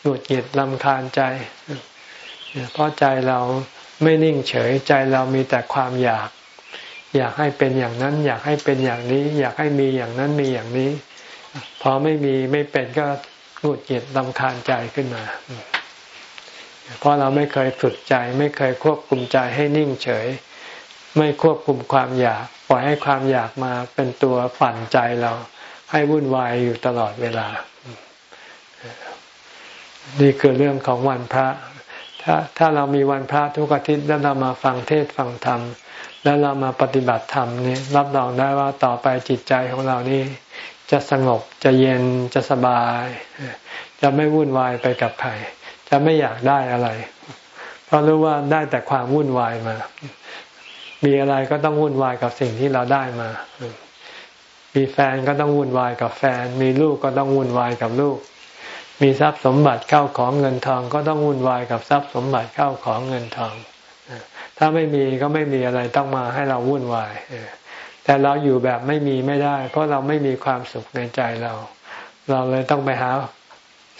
หงุดหงิดลำคาญใจ เพราะใจเราไม่นิ่งเฉยใจเรามีแต่ความอยาก อยากให้เป็นอย่างนั้น อยากให้เป็นอย่างนี้ อยากให้มีอย่างนั้นมีอย่างนี้ พอไม่มีไม่เป็นก็หงุดหงิดลำคาญใจขึ้นมา เพราะเราไม่เคยฝึกใจ ไม่เคยควบคุมใจให้นิ่งเฉย ไม่ควบคุมความอยาก ปล่อยให้ความอยากมาเป็นตัวปั่นใจเรา ให้วุ่นวายอยู่ตลอดเวลา นี่คือเรื่องของวันพระ ถ้าถ้าเรามีวันพระทุกอาทิตย์แล้วเรามาฟังเทศฟังธรรม แล้วเรามาปฏิบัติธรรมนี่รับรองได้ว่าต่อไปจิตใจของเรานี่จะสงบจะเย็นจะสบาย จะไม่วุ่นวายไปกับใคร จะไม่อยากได้อะไร เพราะรู้ว่าได้แต่ความวุ่นวายมา มีอะไรก็ต้องวุ่นวายกับสิ่งที่เราได้มา มีแฟนก็ต้องวุ่นวายกับแฟน มีลูกก็ต้องวุ่นวายกับลูก มีทรัพย์สมบัติเข้าของเงินทอง ก็ต้องวุ่นวายกับทรัพย์สมบัติเข้าของเงินทอง ถ้าไม่มีก็ไม่มีอะไรต้องมาให้เราวุ่นวายแต่เราอยู่แบบไม่มีไม่ได้ เพราะเราไม่มีความสุขในใจเรา เราเลยต้องไปหา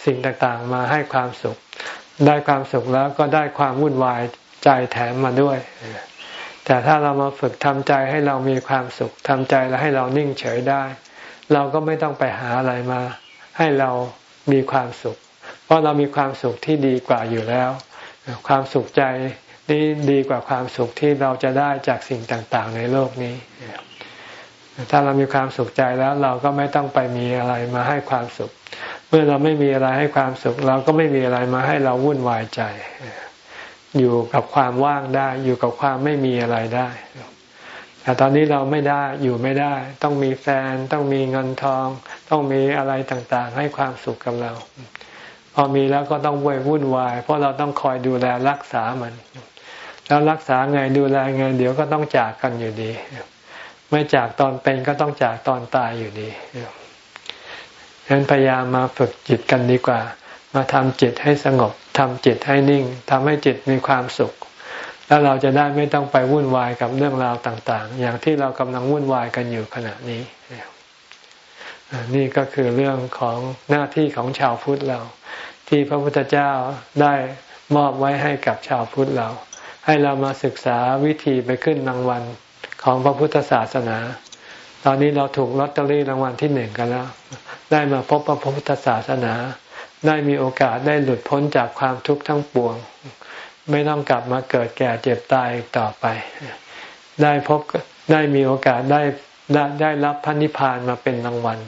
สิ่งต่างๆ มาให้ความสุข ได้ความสุขแล้วก็ได้ความวุ่นวายใจแถมมาด้วย แต่ถ้าเรามาฝึกทำใจให้เรามีความสุขทำใจแล้วให้เรานิ่งเฉยได้ เราก็ไม่ต้องไปหาอะไรมา ให้เรามีความสุข เพราะเรามีความสุขที่ดีกว่าอยู่แล้ว ความสุขใจนี่ดีกว่าความสุขที่เราจะได้จากสิ่งต่างๆ ในโลกนี้ ถ้าเรามีความสุขใจแล้วเราก็ไม่ต้องไปมีอะไรมาให้ความสุข มื่อเราไม่มีอะไรให้ความสุข เราก็ไม่มีอะไรมาให้เราวุ่นวายใจ อยู่กับความว่างได้ อยู่กับความไม่มีอะไรได้แต่ตอนนี้เราไม่ได้อยู่ไม่ได้ ต้องมีแฟน ต้องมีเงินทอง ต้องมีอะไรต่างๆ ให้ความสุขกับเรา พอมีแล้วก็ต้องวุ่นวาย เพราะเราต้องคอยดูแลรักษามัน แล้วรักษาไงดูแลไงเดี๋ยวก็ต้องจากกันอยู่ดี ไม่จากตอนเป็นก็ต้องจากตอนตายอยู่ดี ฉะนั้นพยายามมาฝึกจิตกันดีกว่า มาทำจิตให้สงบทำจิตให้นิ่งทำให้จิตมีความสุข แล้วเราจะได้ไม่ต้องไปวุ่นวายกับเรื่องราวต่างๆ อย่างที่เรากำลังวุ่นวายกันอยู่ขณะนี้ นี่ก็คือเรื่องของหน้าที่ของชาวพุทธเรา ที่พระพุทธเจ้าได้มอบไว้ให้กับชาวพุทธเรา ให้เรามาศึกษาวิธีไปขึ้นรางวัลของพระพุทธศาสนา ตอนนี้เราถูกลอตเตอรี่รางวัลที่หนึ่งกันแล้ว ได้มาพบพระพุทธศาสนา ได้มีโอกาสได้หลุดพ้นจากความทุกข์ทั้งปวง ไม่ต้องกลับมาเกิดแก่เจ็บตายต่อไป ได้พบได้มีโอกาสได้ได้ได้รับพระนิพพานมาเป็นรางวัล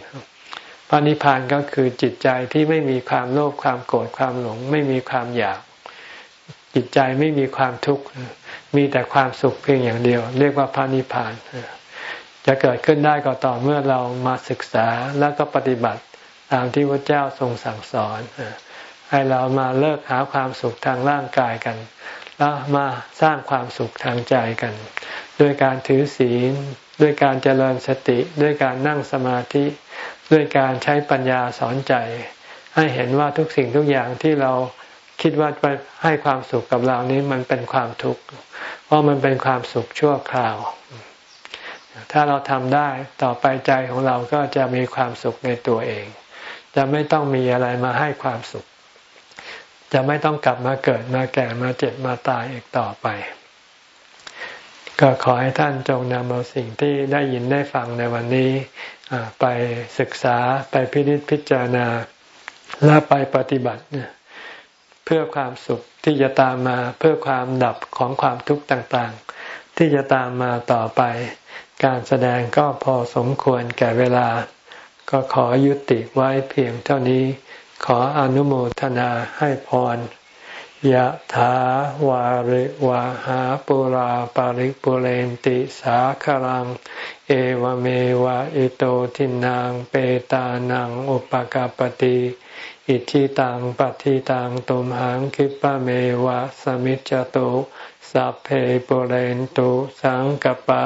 พระนิพพานก็คือจิตใจที่ไม่มีความโลภความโกรธความหลง ไม่มีความอยาก จิตใจไม่มีความทุกข์มีแต่ความสุขเพียงอย่างเดียว เรียกว่าพระนิพพาน จะเกิดขึ้นได้ก็ต่อเมื่อเรามาศึกษาแล้วก็ปฏิบัติตามที่พระเจ้าทรงสั่งสอน ให้เรามาเลิกหาความสุขทางร่างกายกัน แล้วมาสร้างความสุขทางใจกัน ด้วยการถือศีล ด้วยการเจริญสติ ด้วยการนั่งสมาธิ ด้วยการใช้ปัญญาสอนใจ ให้เห็นว่าทุกสิ่งทุกอย่างที่เราคิดว่าไปให้ความสุขกับเรานี้มันเป็นความทุกข์ เพราะมันเป็นความสุขชั่วคราว ถ้าเราทำได้ต่อไปใจของเราก็จะมีความสุขในตัวเอง จะไม่ต้องมีอะไรมาให้ความสุข จะไม่ต้องกลับมาเกิดมาแก่มาเจ็บมาตายอีกต่อไป ก็ขอให้ท่านจงนำเอาสิ่งที่ได้ยินได้ฟังในวันนี้ ไปศึกษาไปพิจิตพิจารณาและไปปฏิบัติเพื่อความสุขที่จะตามมาเพื่อความดับของความทุกข์ต่างๆ ที่จะตามมาต่อไป การแสดงก็พอสมควรแก่เวลา ก็ขอยุติไว้เพียงเท่านี้ ขออนุโมทนาให้พรยะถาวาริวาหาปุราปาริปุเรนติสาคลัง เอวเมวะอิโตทินังเปตานังอุปกาปติอิทิตังปฏิตังตุมหังคิปะเมวะสมิจจตุสัพเพปุเรนตุสังกปา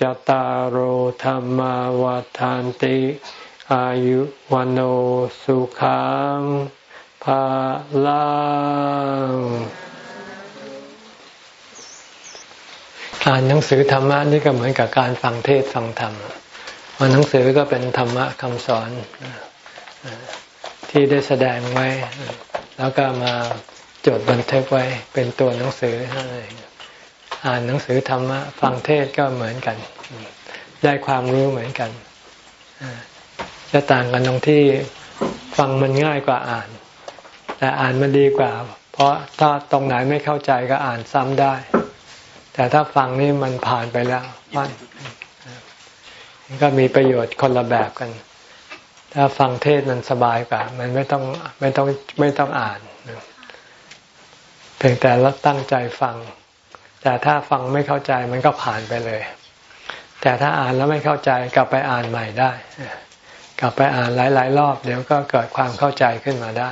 จตารโธรรมวาทานติ อายุวันโอสุขังภาลังอ่านหนังสือธรรมะนี่ก็เหมือนกับการฟังเทศฟังธรรมวันหนังสือก็เป็นธรรมะคำสอนที่ได้แสดงไว้ แล้วก็มาจดบันทึกไว้เป็นตัวหนังสือนั่นเอง อ่านหนังสือธรรมะฟังเทศก็เหมือนกัน ได้ความรู้เหมือนกันจะต่างกันตรงที่ฟังมันง่ายกว่าอ่าน แต่อ่านมันดีกว่า เพราะถ้าตรงไหนไม่เข้าใจก็อ่านซ้ำได้ แต่ถ้าฟังนี่มันผ่านไปแล้วมันก็มีประโยชน์คนละแบบกัน ถ้าฟังเทศมันสบายกว่า มันไม่ต้องไม่ต้องไม่ต้องอ่านเพียงแต่เราตั้งใจฟัง แต่ถ้าฟังไม่เข้าใจมันก็ผ่านไปเลย แต่ถ้าอ่านแล้วไม่เข้าใจกลับไปอ่านใหม่ได้ กลับไปอ่านหลาย ๆ รอบ เดี๋ยวก็เกิดความเข้าใจขึ้นมาได้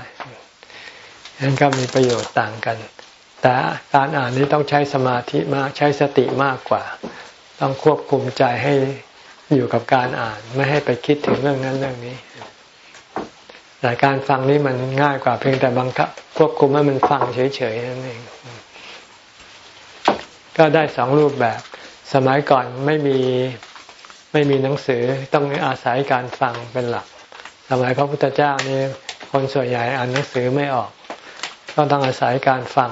นั้นก็มีประโยชน์ต่างกัน แต่การอ่านนี้ต้องใช้สมาธิมากใช้สติมากกว่า ต้องควบคุมใจให้อยู่กับการอ่านไม่ให้ไปคิดถึงเรื่องนั้นเรื่องนี้แต่การฟังนี้มันง่ายกว่าเพียงแต่บังคับควบคุมให้มันฟังเฉยๆนั่นเอง ก็ได้สองรูปแบบ สมัยก่อนไม่มีไม่มีหนังสือต้องอาศัยการฟังเป็นหลัก สมัยพระพุทธเจ้านี่คนส่วนใหญ่อ่านหนังสือไม่ออก ก็ต้องอาศัยการฟัง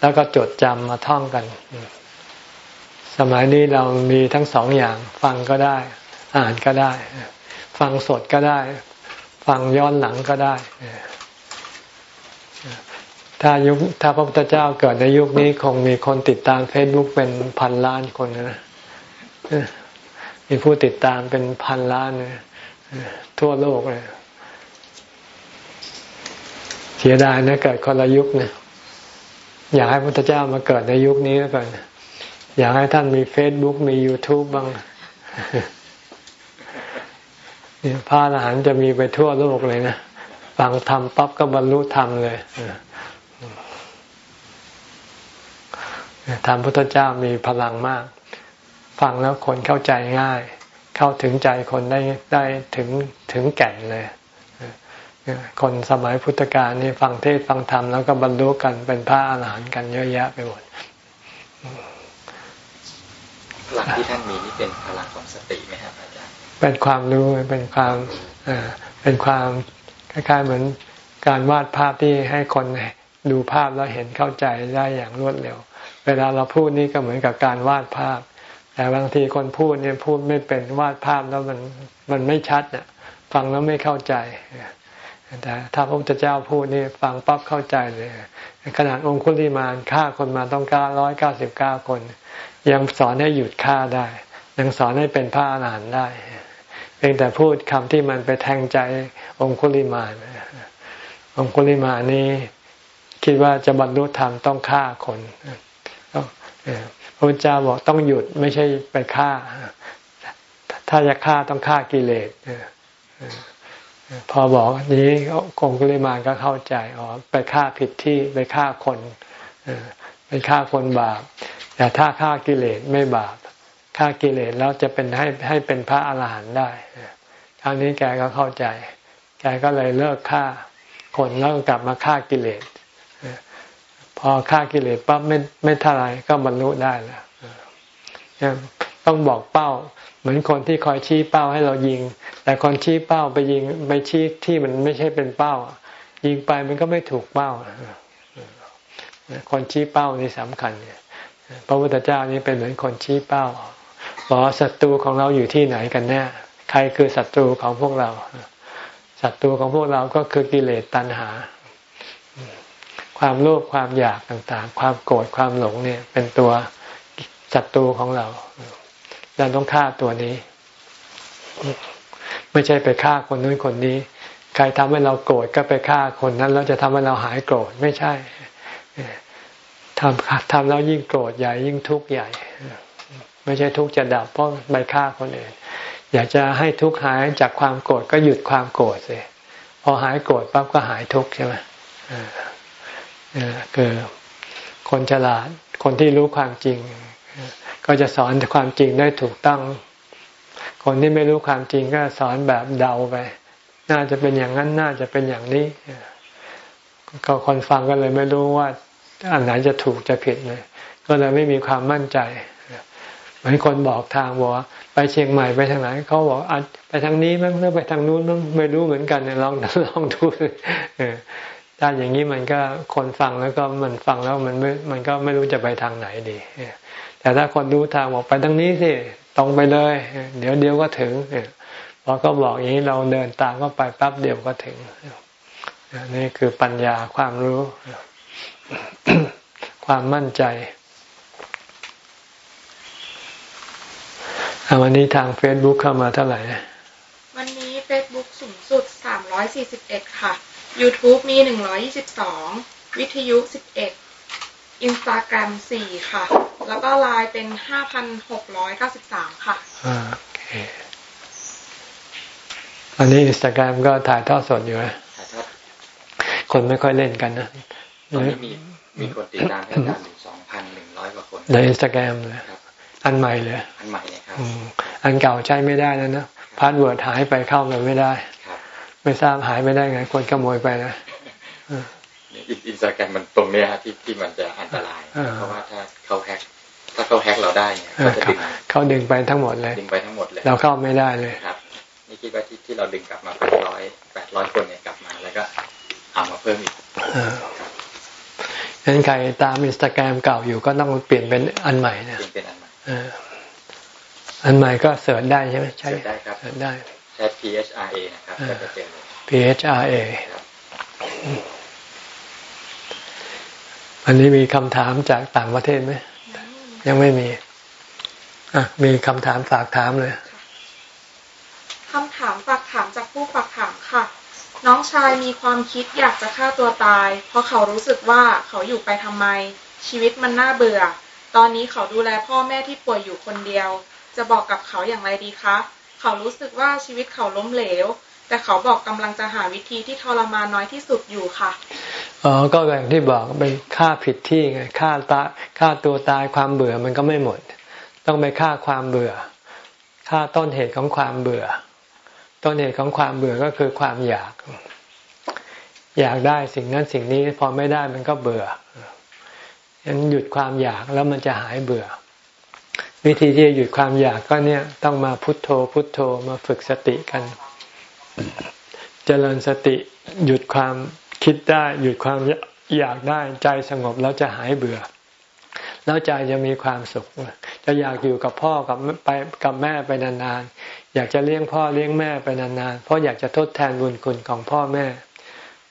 แล้วก็จดจำมาท่องกัน สมัยนี้เรามีทั้งสองอย่าง ฟังก็ได้ อ่านก็ได้ ฟังสดก็ได้ ฟังย้อนหลังก็ได้ ถ้ายุคถ้าพระพุทธเจ้าเกิดในยุคนี้คงมีคนติดตามเฟซบุ๊กเป็นพันล้านคนนะมีผู้ติดตามเป็นพันล้านทั่วโลกเลยเสียดายนะเกิดคนละยุคนะอยากให้พระพุทธเจ้ามาเกิดในยุคนี้แล้วกันอยากให้ท่านมีเฟซบุ๊กมียูทูบบ้างเนี่ยพระอรหันต์จะมีไปทั่วโลกเลยนะฟังธรรมปั๊บก็บรรลุธรรมเลย ธรรมพุทธเจ้ามีพลังมาก ฟังแล้วคนเข้าใจง่าย เข้าถึงใจคนได้ได้ถึงถึงแก่นเลยคนสมัยพุทธกาลนี่ฟังเทศฟังธรรมแล้วก็บรรลุกันเป็นพระอรหันต์กันเยอะแยะไปหมดพลังที่ท่านมีนี่เป็นพลังของสติไหมครับเป็นความรู้เป็นความเป็นความคล้ายๆเหมือนการวาดภาพที่ให้คนดูภาพแล้วเห็นเข้าใจได้อย่างรวดเร็ว เวลาเราพูดนี่ก็เหมือนกับการวาดภาพ แต่บางทีคนพูดเนี่ยพูดไม่เป็นวาดภาพแล้วมันมันไม่ชัดเนี่ยฟังแล้วไม่เข้าใจแต่ถ้าพระพุทธเจ้าพูดนี่ฟังปั๊บเข้าใจเลยขนาดองคุลิมานฆ่าคนมาต้องเก้าร้อยเก้าสิบเก้าคน ยังสอนให้หยุดฆ่าได้ ยังสอนให้เป็นพระอรหันต์ได้ เพียงแต่พูดคำที่มันไปแทงใจองคุลิมาองคุลิมานี้คิดว่าจะบรรลุธรรมต้องฆ่าคน พระพุทธเจ้าบอกต้องหยุดไม่ใช่ไปฆ่า ถ้าจะฆ่าต้องฆ่ากิเลสพอบอกนี้องคุลิมาก็เข้าใจอ๋อไปฆ่าผิดที่ไปฆ่าคนไปฆ่าคนบาป แต่ถ้าฆ่ากิเลสไม่บาปฆ่ากิเลสแล้วจะเป็นให้ให้เป็นพระอาหารหันต์ได้คราวนี้แกก็เข้าใจ แกก็เลยเลิกฆ่าคนแล้วกลับมาฆ่ากิเลส พอฆ่ากิเลสปั๊บไม่ไม่เท่าไรก็บรรลุได้แล้วต้องบอกเป้า เหมือนคนที่คอยชี้เป้าให้เรายิง แต่คนชี้เป้าไปยิงไปชี้ที่มันไม่ใช่เป็นเป้า ยิงไปมันก็ไม่ถูกเป้าคนชี้เป้านี่สำคัญพระพุทธเจ้านี่เป็นเหมือนคนชี้เป้าบอกศัตรูของเราอยู่ที่ไหนกันแน่ใครคือศัตรูของพวกเราศัตรูของพวกเราก็คือกิเลสตัณหา ความโลภความอยากต่างๆ ความโกรธความหลงเนี่ย เป็นตัวศัตรูของเราเราต้องฆ่าตัวนี้ ไม่ใช่ไปฆ่าคนนู้นคนนี้ ใครทำให้เราโกรธก็ไปฆ่าคนนั้นแล้วจะทำให้เราหายโกรธไม่ใช่ทำทำแล้วยิ่งโกรธใหญ่ยิ่งทุกข์ใหญ่ ไม่ใช่ทุกข์จะดับเพราะไปฆ่าคนอื่นอยากจะให้ทุกข์หายจากความโกรธก็หยุดความโกรธสิพอหายโกรธปั๊บก็หายทุกข์ใช่ไหม นี่คือคนฉลาด คนที่รู้ความจริง ก็จะสอนความจริงได้ถูกต้อง คนที่ไม่รู้ความจริงก็สอนแบบเดาไป น่าจะเป็นอย่างนั้น น่าจะเป็นอย่างนี้ ก็คนฟังก็เลยไม่รู้ว่า อันไหนจะถูกจะผิดเลย ก็เลยไม่มีความมั่นใจ เหมือนคนบอกทางบอกไปเชียงใหม่ไปทางไหนเขาบอกอไปทางนี้มั้งหรือไปทางนู้นมั้งไม่รู้เหมือนกันเนี่ยลองลองดู ถ้าอย่างนี้มันก็คนฟังแล้วก็มันฟังแล้วมันไม่มันก็ไม่รู้จะไปทางไหนดี แต่ถ้าคนรู้ทางบอกไปทางนี้สิตรงไปเลย เดี๋ยวเดี๋ยวก็ถึงพอก็บอกอย่างนี้เราเดินตามก็ไปแป๊บเดียวก็ถึงนี่คือปัญญาความรู้ ความมั่นใจวันนี้ทางเฟซบุ๊กเข้ามาเท่าไหร่ วันนี้ Facebook สูงสุด341ค่ะ YouTube มี 122 วิทยุ 11 Instagram 4ค่ะ แล้วก็ไลน์เป็น 5,693 ค่ะโอเคอันนี้อินสตาแกรมก็ถ่ายทอดสดอยู่นะถ่ายทอดคนไม่ค่อยเล่นกันนะตอนนี้มีมีคนติดตามแค่การอยู่สองพันหนึ่งร้อยกว่าคนในอินสตาแกรมเลยอันใหม่เลย อันใหม่เลยครับอันเก่าใช้ไม่ได้แล้วนะ password หายไปเข้ามันไม่ได้ ไม่ทราบหายไม่ได้ไงคนขโมยไปนะอินสตาแกรมมันตรงเนี้ยที่ที่มันจะอันตรายเพราะว่าถ้าเขา hack ถ้าเขา hack เราได้เนี่ยเขาจะดึงเขาดึงไปทั้งหมดเลยดึงไปทั้งหมดเลยเราเข้าไม่ได้เลยครับนี่คิดว่าที่ที่เราดึงกลับมาแปดร้อยแปดร้อยคนเนี่ยกลับมาแล้วก็เอามาเพิ่มอีกงั้นใครตามอินสตาแกรมเก่าอยู่ก็ต้องเปลี่ยนเป็นอันใหม่นะเปลี่ยนเป็นอันใหม่อันใหม่ก็เสิร์ชได้ใช่ไหมใช่ได้ครับเสิร์ชได้ใช้ PHRA นะครับก็จะเจอ PHRA อันนี้มีคำถามจากต่างประเทศไหม ยังไม่มีอะมีคำถามฝากถามเลยคำถามฝากถามจากผู้ฝากถามค่ะน้องชายมีความคิดอยากจะฆ่าตัวตาย เพราะเขารู้สึกว่าเขาอยู่ไปทำไม ชีวิตมันน่าเบื่อ ตอนนี้เขาดูแลพ่อแม่ที่ป่วยอยู่คนเดียว จะบอกกับเขาอย่างไรดีคะ เขารู้สึกว่าชีวิตเขาล้มเหลว แต่เขาบอกกำลังจะหาวิธีที่ทรมานน้อยที่สุดอยู่ค่ะอ๋อก็อย่างที่บอกไปฆ่าผิดที่ไงฆ่าตาฆ่าตัวตายความเบื่อมันก็ไม่หมด ต้องไปฆ่าความเบื่อฆ่าต้นเหตุของความเบื่อ ต้นเหตุของความเบื่อก็คือความอยาก อยากได้สิ่งนั้นสิ่งนี้พอไม่ได้มันก็เบื่อยันหยุดความอยากแล้วมันจะหายเบื่อ วิธีที่จะหยุดความอยากก็เนี่ยต้องมาพุทโธ พุทโธมาฝึกสติกันเจริญสติหยุดความคิดได้หยุดความอยากได้ใจสงบแล้วจะหายเบื่อ แล้วใจจะมีความสุข จะอยากอยู่กับพ่อกับไปกับแม่ไปนานๆอยากจะเลี้ยงพ่อเลี้ยงแม่ไปนานๆเพราะอยากจะทดแทนบุญคุณของพ่อแม่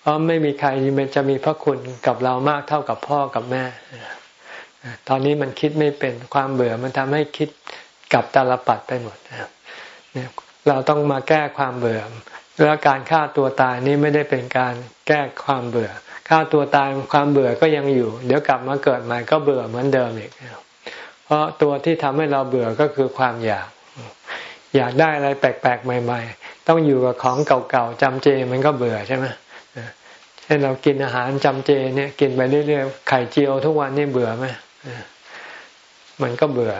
เพราะไม่มีใครจะมีพระคุณกับเรามากเท่ากับพ่อกับแม่ ตอนนี้มันคิดไม่เป็นความเบื่อมันทำให้คิดกับตาลปัดไปหมดเราต้องมาแก้ความเบื่อแล้วการฆ่าตัวตายนี้ไม่ได้เป็นการแก้ความเบื่อฆ่าตัวตายความเบื่อก็ยังอยู่ เดี๋ยวกลับมาเกิดใหม่ก็เบื่อเหมือนเดิมอีกเพราะตัวที่ทำให้เราเบื่อก็คือความอยาก อยากได้อะไรแปลกๆใหม่ ๆ ต้องอยู่กับของเก่าๆจำเจมันก็เบื่อใช่ไหมเช่นเรากินอาหารจำเจเนี่ยกินไปเรื่อยๆไข่เจียวทุกวันนี่เบื่อไหม มันก็เบื่อ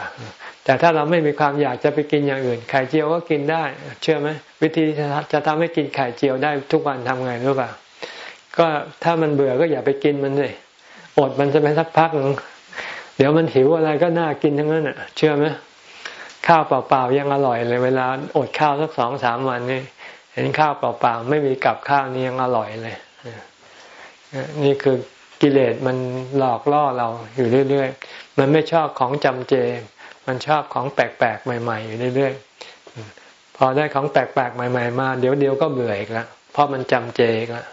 แต่ถ้าเราไม่มีความอยากจะไปกินอย่างอื่น ไข่เจียวก็กินได้ เชื่อไหมวิธีจะทำให้กินไข่เจียวได้ทุกวันทำไงรู้ป่ะก็ถ้ามันเบื่อก็อย่าไปกินมันเลยอดมันจะไปสักพักหนึ่งเดี๋ยวมันหิวอะไรก็น่ากินทั้งนั้นอะ เชื่อไหมข้าวเปล่าๆยังอร่อยเลย เวลาอดข้าวสักสองสามวันนี่เห็นข้าวเปล่าๆไม่มีกับข้าวนี่ยังอร่อยเลยนี่คือ กิเลสมันหลอกล่อเราอยู่เรื่อยๆ มันไม่ชอบของจำเจ มันชอบของแปลกๆ ใหม่ ๆ อยู่เรื่อยๆ พอได้ของแปลกๆ ใหม่ ๆ มา เดี๋ยวเดียวก็เบื่ออีกล้วเพราะมันจำเจอีกล้ว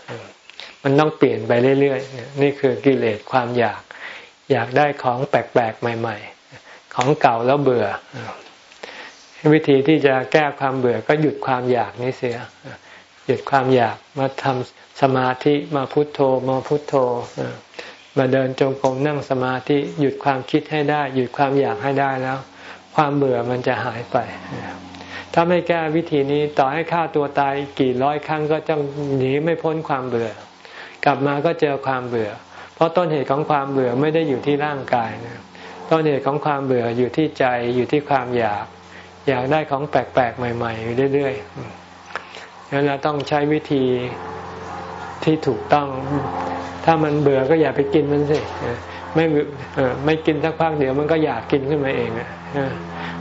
มันต้องเปลี่ยนไปเรื่อยๆ นี่คือกิเลสความอยาก อยากได้ของแปลกๆ ใหม่ ๆ ของเก่าแล้วเบื่อ วิธีที่จะแก้ความเบื่อก็หยุดความอยากนี้เสีย หยุดความอยากมาทำ สมาธิมาพุโทโธมาพุโทโธมาเดินจงกรมนั่งสมาธิหยุดความคิดให้ได้ หยุดความอยากให้ได้แล้ว ความเบื่อมันจะหายไป ถ้าไม่แก้วิธีนี้ต่อให้ฆ่าตัวตายกี่ร้อยครั้งก็จะหนีไม่พ้นความเบื่อ กลับมาก็เจอความเบื่อ เพราะต้นเหตุของความเบื่อไม่ได้อยู่ที่ร่างกายนะต้นเหตุของความเบื่ออยู่ที่ใจอยู่ที่ความอยาก อยากได้ของแปลกๆใหม่ ๆ เรื่อยๆงั้นเราต้องใช้วิธี ที่ถูกต้อง ถ้ามันเบื่อก็อย่าไปกินมันสิไม่ไม่กินสักพักเดี๋ยวมันก็อยากกินขึ้นมาเอง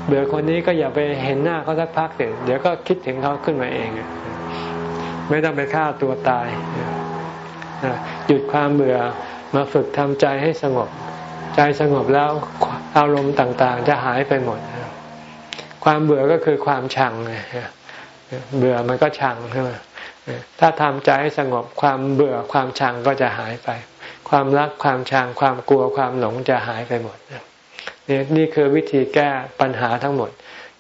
เบื่อคนนี้ก็อย่าไปเห็นหน้าเขาสักพักเดี๋ยวเดี๋ยวก็คิดถึงเขาขึ้นมาเองไม่ต้องไปฆ่าตัวตายหยุดความเบื่อมาฝึกทำใจให้สงบ ใจสงบแล้วอารมณ์ต่าง ๆ จะหายไปหมด ความเบื่อก็คือความชังเบื่อมันก็ชังใช่ไหม ถ้าทำใจให้สงบความเบื่อความชังก็จะหายไป ความรักความชังความกลัวความหลงจะหายไปหมดนี่นี่คือวิธีแก้ปัญหาทั้งหมด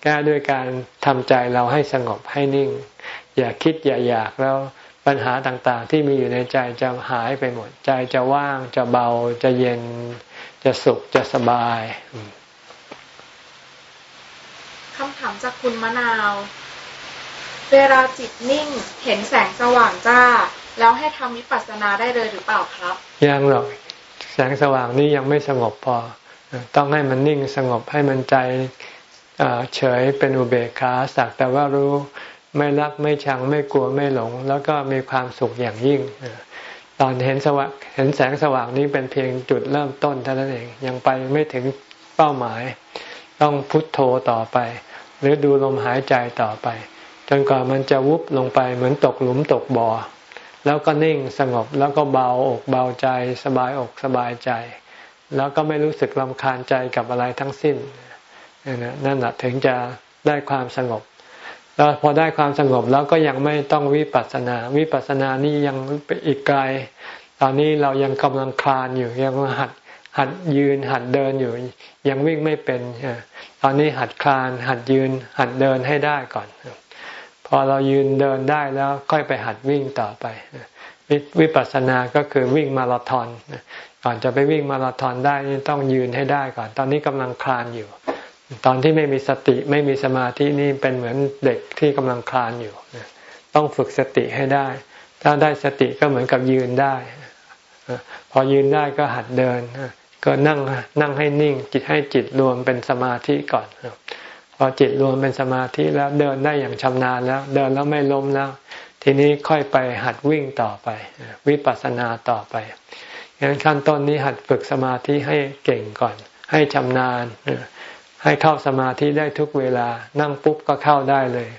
แก้ด้วยการทำใจเราให้สงบให้นิ่ง อย่าคิดอย่าอยากแล้วปัญหาต่างๆ ที่มีอยู่ในใจจะหายไปหมด ใจจะว่างจะเบาจะเย็น จะสุขจะสบายคำถามจากคุณมะนาว เวลาจิตนิ่งเห็นแสงสว่างจ้า แล้วให้ทำวิปัสสนาได้เลยหรือเปล่าครับ ยังหรอกแสงสว่างนี้ยังไม่สงบพอ ต้องให้มันนิ่งสงบให้มันใจเฉยเป็นอุเบกขาสักแต่ว่ารู้ไม่รักไม่ชังไม่กลัวไม่หลง แล้วก็มีความสุขอย่างยิ่ง ตอนเห็นสว่างเห็นแสงสว่างนี้เป็นเพียงจุดเริ่มต้นเท่านั้นเองยังไปไม่ถึงเป้าหมาย ต้องพุทโธต่อไป หรือดูลมหายใจต่อไป จนกว่ามันจะวุบลงไปเหมือนตกหลุมตกบ่อ แล้วก็นิ่งสงบแล้วก็เบาอกเบาใจสบายอกสบายใจ แล้วก็ไม่รู้สึกลำคาญใจกับอะไรทั้งสิ้นนั่นแหละถึงจะได้ความสงบแล้วพอได้ความสงบแล้วก็ยังไม่ต้องวิปัสสนา วิปัสสนานี่ยังอีกไกล ตอนนี้เรายังกำลังคลานอยู่ยังหัดหัดยืนหัดเดินอยู่ ยังวิ่งไม่เป็น ตอนนี้หัดคลานหัดยืนหัดเดินให้ได้ก่อน พอเรายืนเดินได้แล้วค่อยไปหัดวิ่งต่อไป วิปัสสนาก็คือวิ่งมาราธอนก่อนจะไปวิ่งมาราธอนได้ต้องยืนให้ได้ก่อน ตอนนี้กำลังคลานอยู่ ตอนที่ไม่มีสติไม่มีสมาธินี่เป็นเหมือนเด็กที่กำลังคลานอยู่ ต้องฝึกสติให้ได้ ถ้าได้สติก็เหมือนกับยืนได้ พอยืนได้ก็หัดเดิน ก็นั่งนั่งให้นิ่ง จิตให้จิตรวมเป็นสมาธิก่อน พอจิตรวมเป็นสมาธิแล้วเดินได้อย่างชำนาญแล้ว เดินแล้วไม่ล้มแล้ว ทีนี้ค่อยไปหัดวิ่งต่อไป วิปัสสนาต่อไปงั้นขั้นต้นนี้หัดฝึกสมาธิให้เก่งก่อน ให้ชำนาญให้เข้าสมาธิได้ทุกเวลา นั่งปุ๊บก็เข้าได้เลย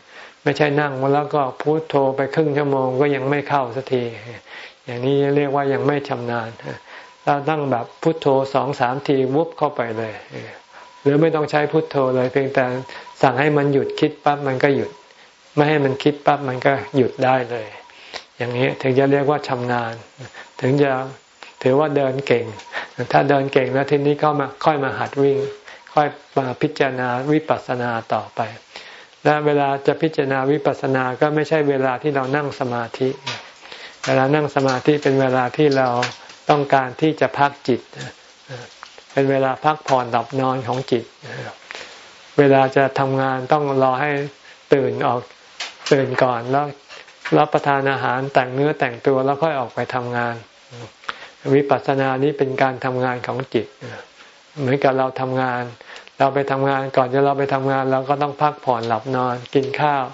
ไม่ใช่นั่งแล้วก็พุโทโธไปครึ่งชั่วโมงก็ยังไม่เข้าสักที อย่างนี้เรียกว่ายังไม่ชำนาญถ้านั่งแบบพุโทโธสองสามทีวุบเข้าไปเลย หรือไม่ต้องใช้พุโทโธเลยเพียงแต่สั่งให้มันหยุดคิดปั๊บมันก็หยุด ไม่ให้มันคิดปั๊บมันก็หยุดได้เลย อย่างนี้ถึงจะเรียกว่าชำนาญ ถึงจะถือว่าเดินเก่ง ถ้าเดินเก่งแล้วทีนี้ก็มาค่อยมาหัดวิ่ง ค่อยมาพิจารณาวิปัสสนาต่อไป และเวลาจะพิจารณาวิปัสสนาก็ไม่ใช่เวลาที่เรานั่งสมาธิ เวลานั่งสมาธิเป็นเวลาที่เราต้องการที่จะพักจิต เป็นเวลาพักผ่อนหลับนอนของจิต เวลาจะทำงานต้องรอให้ตื่นออกตื่นก่อนแล้วรับประทานอาหารแต่งเนื้อแต่งตัวแล้วค่อยออกไปทำงาน วิปัสสนานี้เป็นการทำงานของจิต เหมือนกับเราทำงาน เราไปทำงานก่อนจะเราไปทำงาน เราก็ต้องพักผ่อนหลับนอน กินข้าว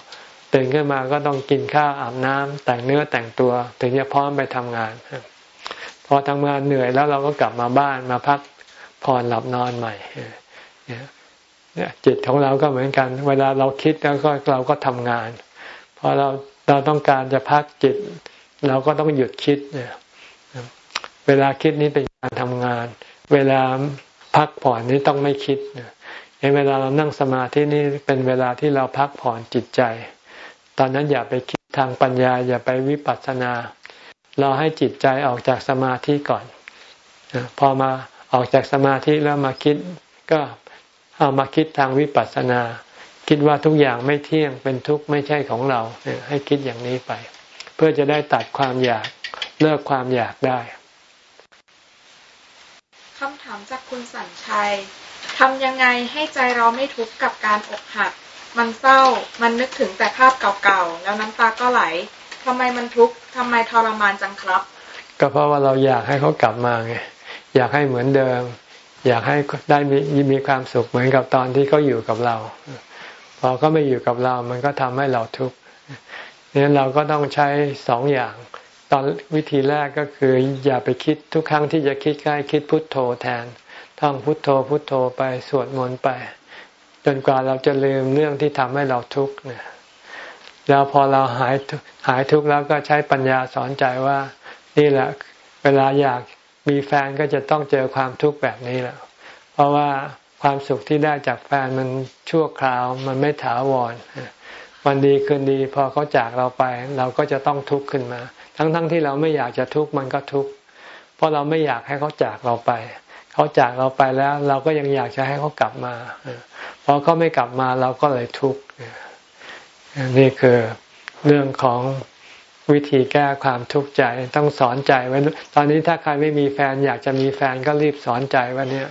ตื่นขึ้นมาก็ต้องกินข้าวอาบน้ำแต่งเนื้อแต่งตัว ถึงจะพร้อมไปทำงานพอทำงานเหนื่อยแล้วเราก็กลับมาบ้านมาพัก ผ่อนหลับนอนใหม่เนี่ยจิตของเราก็เหมือนกัน เวลาเราคิดแล้วก็เราก็ทำงานพอเราเราต้องการจะพักจิต เราก็ต้องหยุดคิดเนี่ยเวลาคิดนี้เป็นการทำงาน เวลาพักผ่อนนี้ต้องไม่คิดในเวลาเรานั่งสมาธินี่เป็นเวลาที่เราพักผ่อนจิตใจ ตอนนั้นอย่าไปคิดทางปัญญา อย่าไปวิปัสสนา เราให้จิตใจออกจากสมาธิก่อน พอมา ออกจากสมาธิแล้วมาคิดก็เอามาคิดทางวิปัสสนา คิดว่าทุกอย่างไม่เที่ยงเป็นทุกข์ไม่ใช่ของเราให้คิดอย่างนี้ไป เพื่อจะได้ตัดความอยากเลิกความอยากได้คำถามจากคุณสัญชัยทำยังไงให้ใจเราไม่ทุกข์กับการอกหัก มันเศร้ามันนึกถึงแต่ภาพเก่าๆ แล้วน้ำตาก็ไหลทำไมมันทุกข์ทำไมทรมานจังครับ ก็เพราะว่าเราอยากให้เขากลับมาไง อยากให้เหมือนเดิม อยากให้ได้มีมีความสุขเหมือนกับตอนที่เขาอยู่กับเรา พอเขาไม่อยู่กับเรา มันก็ทำให้เราทุกข์นี่ยเราก็ต้องใช้สองอย่างตอนวิธีแรกก็คือ อย่าไปคิดทุกครั้งที่จะคิดใกล้คิดพุทโธแทนท่องพุทโธพุทโธไปสวดมนต์ไป จนกว่าเราจะลืมเรื่องที่ทำให้เราทุกข์เนี่ยแล้วพอเราหายหายทุกข์แล้วก็ใช้ปัญญาสอนใจว่า นี่แหละ เวลาอยาก มีแฟนก็จะต้องเจอความทุกข์แบบนี้แหละ เพราะว่าความสุขที่ได้จากแฟนมันชั่วคราวมันไม่ถาวร วันดีคืนดีพอเขาจากเราไป เราก็จะต้องทุกข์ขึ้นมา ทั้งๆทที่เราไม่อยากจะทุกข์มันก็ทุกข์เพราะเราไม่อยากให้เขาจากเราไป เขาจากเราไปแล้ว เราก็ยังอยากจะให้เขากลับมาพอเขาไม่กลับมาเราก็เลยทุกข์นี่คือเรื่องของ วิธีแก้ความทุกข์ใจต้องสอนใจไว้ ตอนนี้ถ้าใครไม่มีแฟนอยากจะมีแฟนก็รีบสอนใจว่าเนี่ย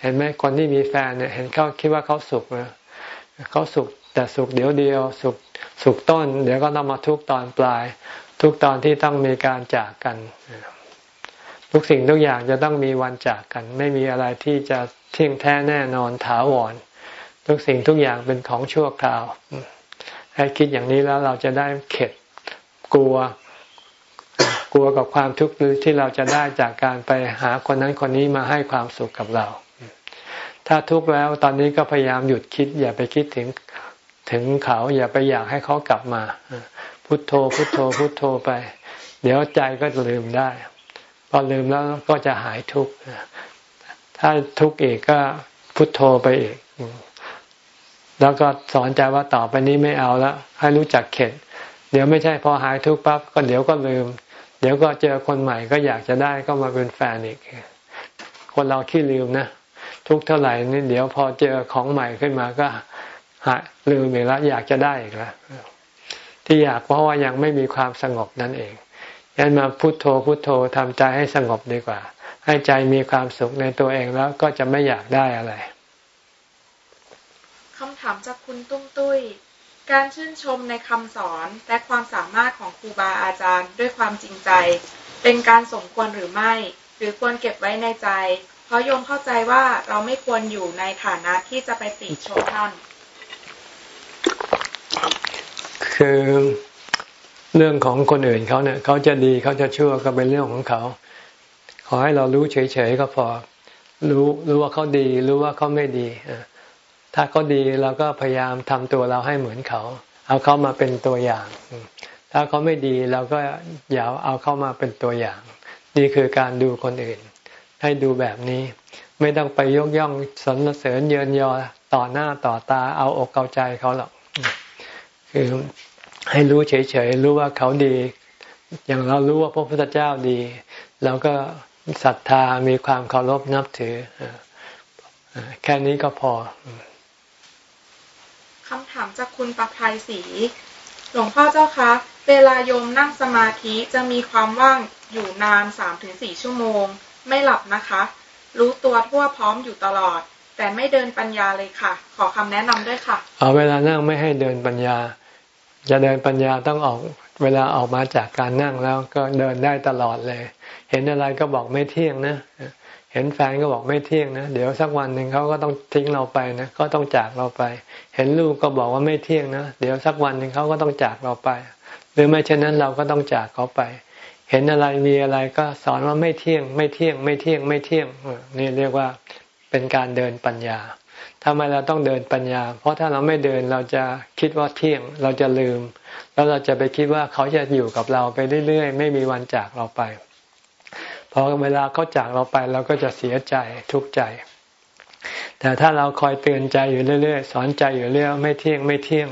เห็นไหมคนที่มีแฟนเนี่ย เห็นเขาคิดว่าเขาสุขนะเขาสุขแต่สุขเดี๋ยวเดียว สุขสุขต้น เดี๋ยวก็ต้องมาทุกตอนปลาย ทุกตอนที่ต้องมีการจากกัน ทุกสิ่งทุกอย่างจะต้องมีวันจากกัน ไม่มีอะไรที่จะเที่ยงแท้แน่นอนถาวรทุกสิ่งทุกอย่างเป็นของชั่วคราว ให้คิดอย่างนี้แล้วเราจะได้เข็ด กลัว กลัวกับความทุกข์ที่เราจะได้จากการไปหาคนนั้นคนนี้มาให้ความสุขกับเรา ถ้าทุกข์แล้วตอนนี้ก็พยายามหยุดคิด อย่าไปคิดถึงถึงเขา อย่าไปอยากให้เขากลับมา พุทโธ พุทโธ พุทโธไป เดี๋ยวใจก็ลืมได้ พอลืมแล้วก็จะหายทุกข์ถ้าทุกข์อีกก็พุทโธไปอีกแล้วก็สอนใจว่าต่อไปนี้ไม่เอาแล้วให้รู้จักเข็ด เดี๋ยวไม่ใช่พอหายทุกปั๊บก็เดี๋ยวก็ลืม เดี๋ยวก็เจอคนใหม่ก็อยากจะได้ก็มาเป็นแฟนอีก คนเราขี้ลืมนะ ทุกเท่าไหร่นี่เดี๋ยวพอเจอของใหม่ขึ้นมาก็หายลืมอีกแล้วอยากจะได้อีกแล้วที่อยากเพราะว่ายังไม่มีความสงบนั่นเองยันมาพุโทโธพุโทโธทำใจให้สงบดีกว่า ให้ใจมีความสุขในตัวเองแล้วก็จะไม่อยากได้อะไรคำถามจากคุณตุ้มตุ้ย การชื่นชมในคำสอนและความสามารถของครูบาอาจารย์ด้วยความจริงใจ เป็นการสมควรหรือไม่ หรือควรเก็บไว้ในใจ เพราะโยมเข้าใจว่าเราไม่ควรอยู่ในฐานะที่จะไปติชมท่าน คือเรื่องของคนอื่นเขาเนี่ยเขาจะดีเขาจะชั่วก็เป็นเรื่องของเขา ขอให้เรารู้เฉยๆก็พอ รู้รู้ว่าเขาดี รู้ว่าเขาไม่ดีอะ ถ้าเขาดีเราก็พยายามทำตัวเราให้เหมือนเขา เอาเขามาเป็นตัวอย่าง ถ้าเขาไม่ดีเราก็อย่าเอาเขามาเป็นตัวอย่าง นี่คือการดูคนอื่น ให้ดูแบบนี้ ไม่ต้องไปยกย่องสรรเสริญเยินยอต่อหน้าต่อตาเอาอกเอาใจเขาหรอกคือให้รู้เฉยๆรู้ว่าเขาดี อย่างเรารู้ว่าพระพุทธเจ้าดีเราก็ศรัทธามีความเคารพนับถือ แค่นี้ก็พอ คำถามจากคุณประภัยศรีหลวงพ่อเจ้าคะเวลาโยมนั่งสมาธิจะมีความว่างอยู่นานสามถึงสี่ชั่วโมง ไม่หลับนะคะ รู้ตัวทั่วพร้อมอยู่ตลอด แต่ไม่เดินปัญญาเลยค่ะ ขอคำแนะนำด้วยค่ะเอาเวลานั่งไม่ให้เดินปัญญา จะเดินปัญญาต้องออกเวลาออกมาจากการนั่งแล้วก็เดินได้ตลอดเลย เห็นอะไรก็บอกไม่เที่ยงนะ เห็นแฟนก็บอกไม่เที่ยงนะ เดี๋ยวสักวันหนึ่งเขาก็ต้องทิ้งเราไปนะก็ต้องจากเราไป เห็นลูกก็บอกว่าไม่เที่ยงนะ เดี๋ยวสักวันหนึ่งเขาก็ต้องจากเราไป หรือไม่เช่นนั้นเราก็ต้องจากเขาไป เห็นอะไรมีอะไรก็สอนว่าไม่เที่ยง ไม่เที่ยง ไม่เที่ยง ไม่เที่ยง นี่เรียกว่าเป็นการเดินปัญญาทำไมเราต้องเดินปัญญา เพราะถ้าเราไม่เดินเราจะคิดว่าเที่ยง เราจะลืม แล้วเราจะไปคิดว่าเขาจะอยู่กับเราไปเรื่อยๆ ไม่มีวันจากเราไป พอเวลาเขาจากเราไปเราก็จะเสียใจทุกข์ใจ แต่ถ้าเราคอยเตือนใจอยู่เรื่อยๆ สอนใจอยู่เรื่อยไม่เที่ยงไม่เที่ยง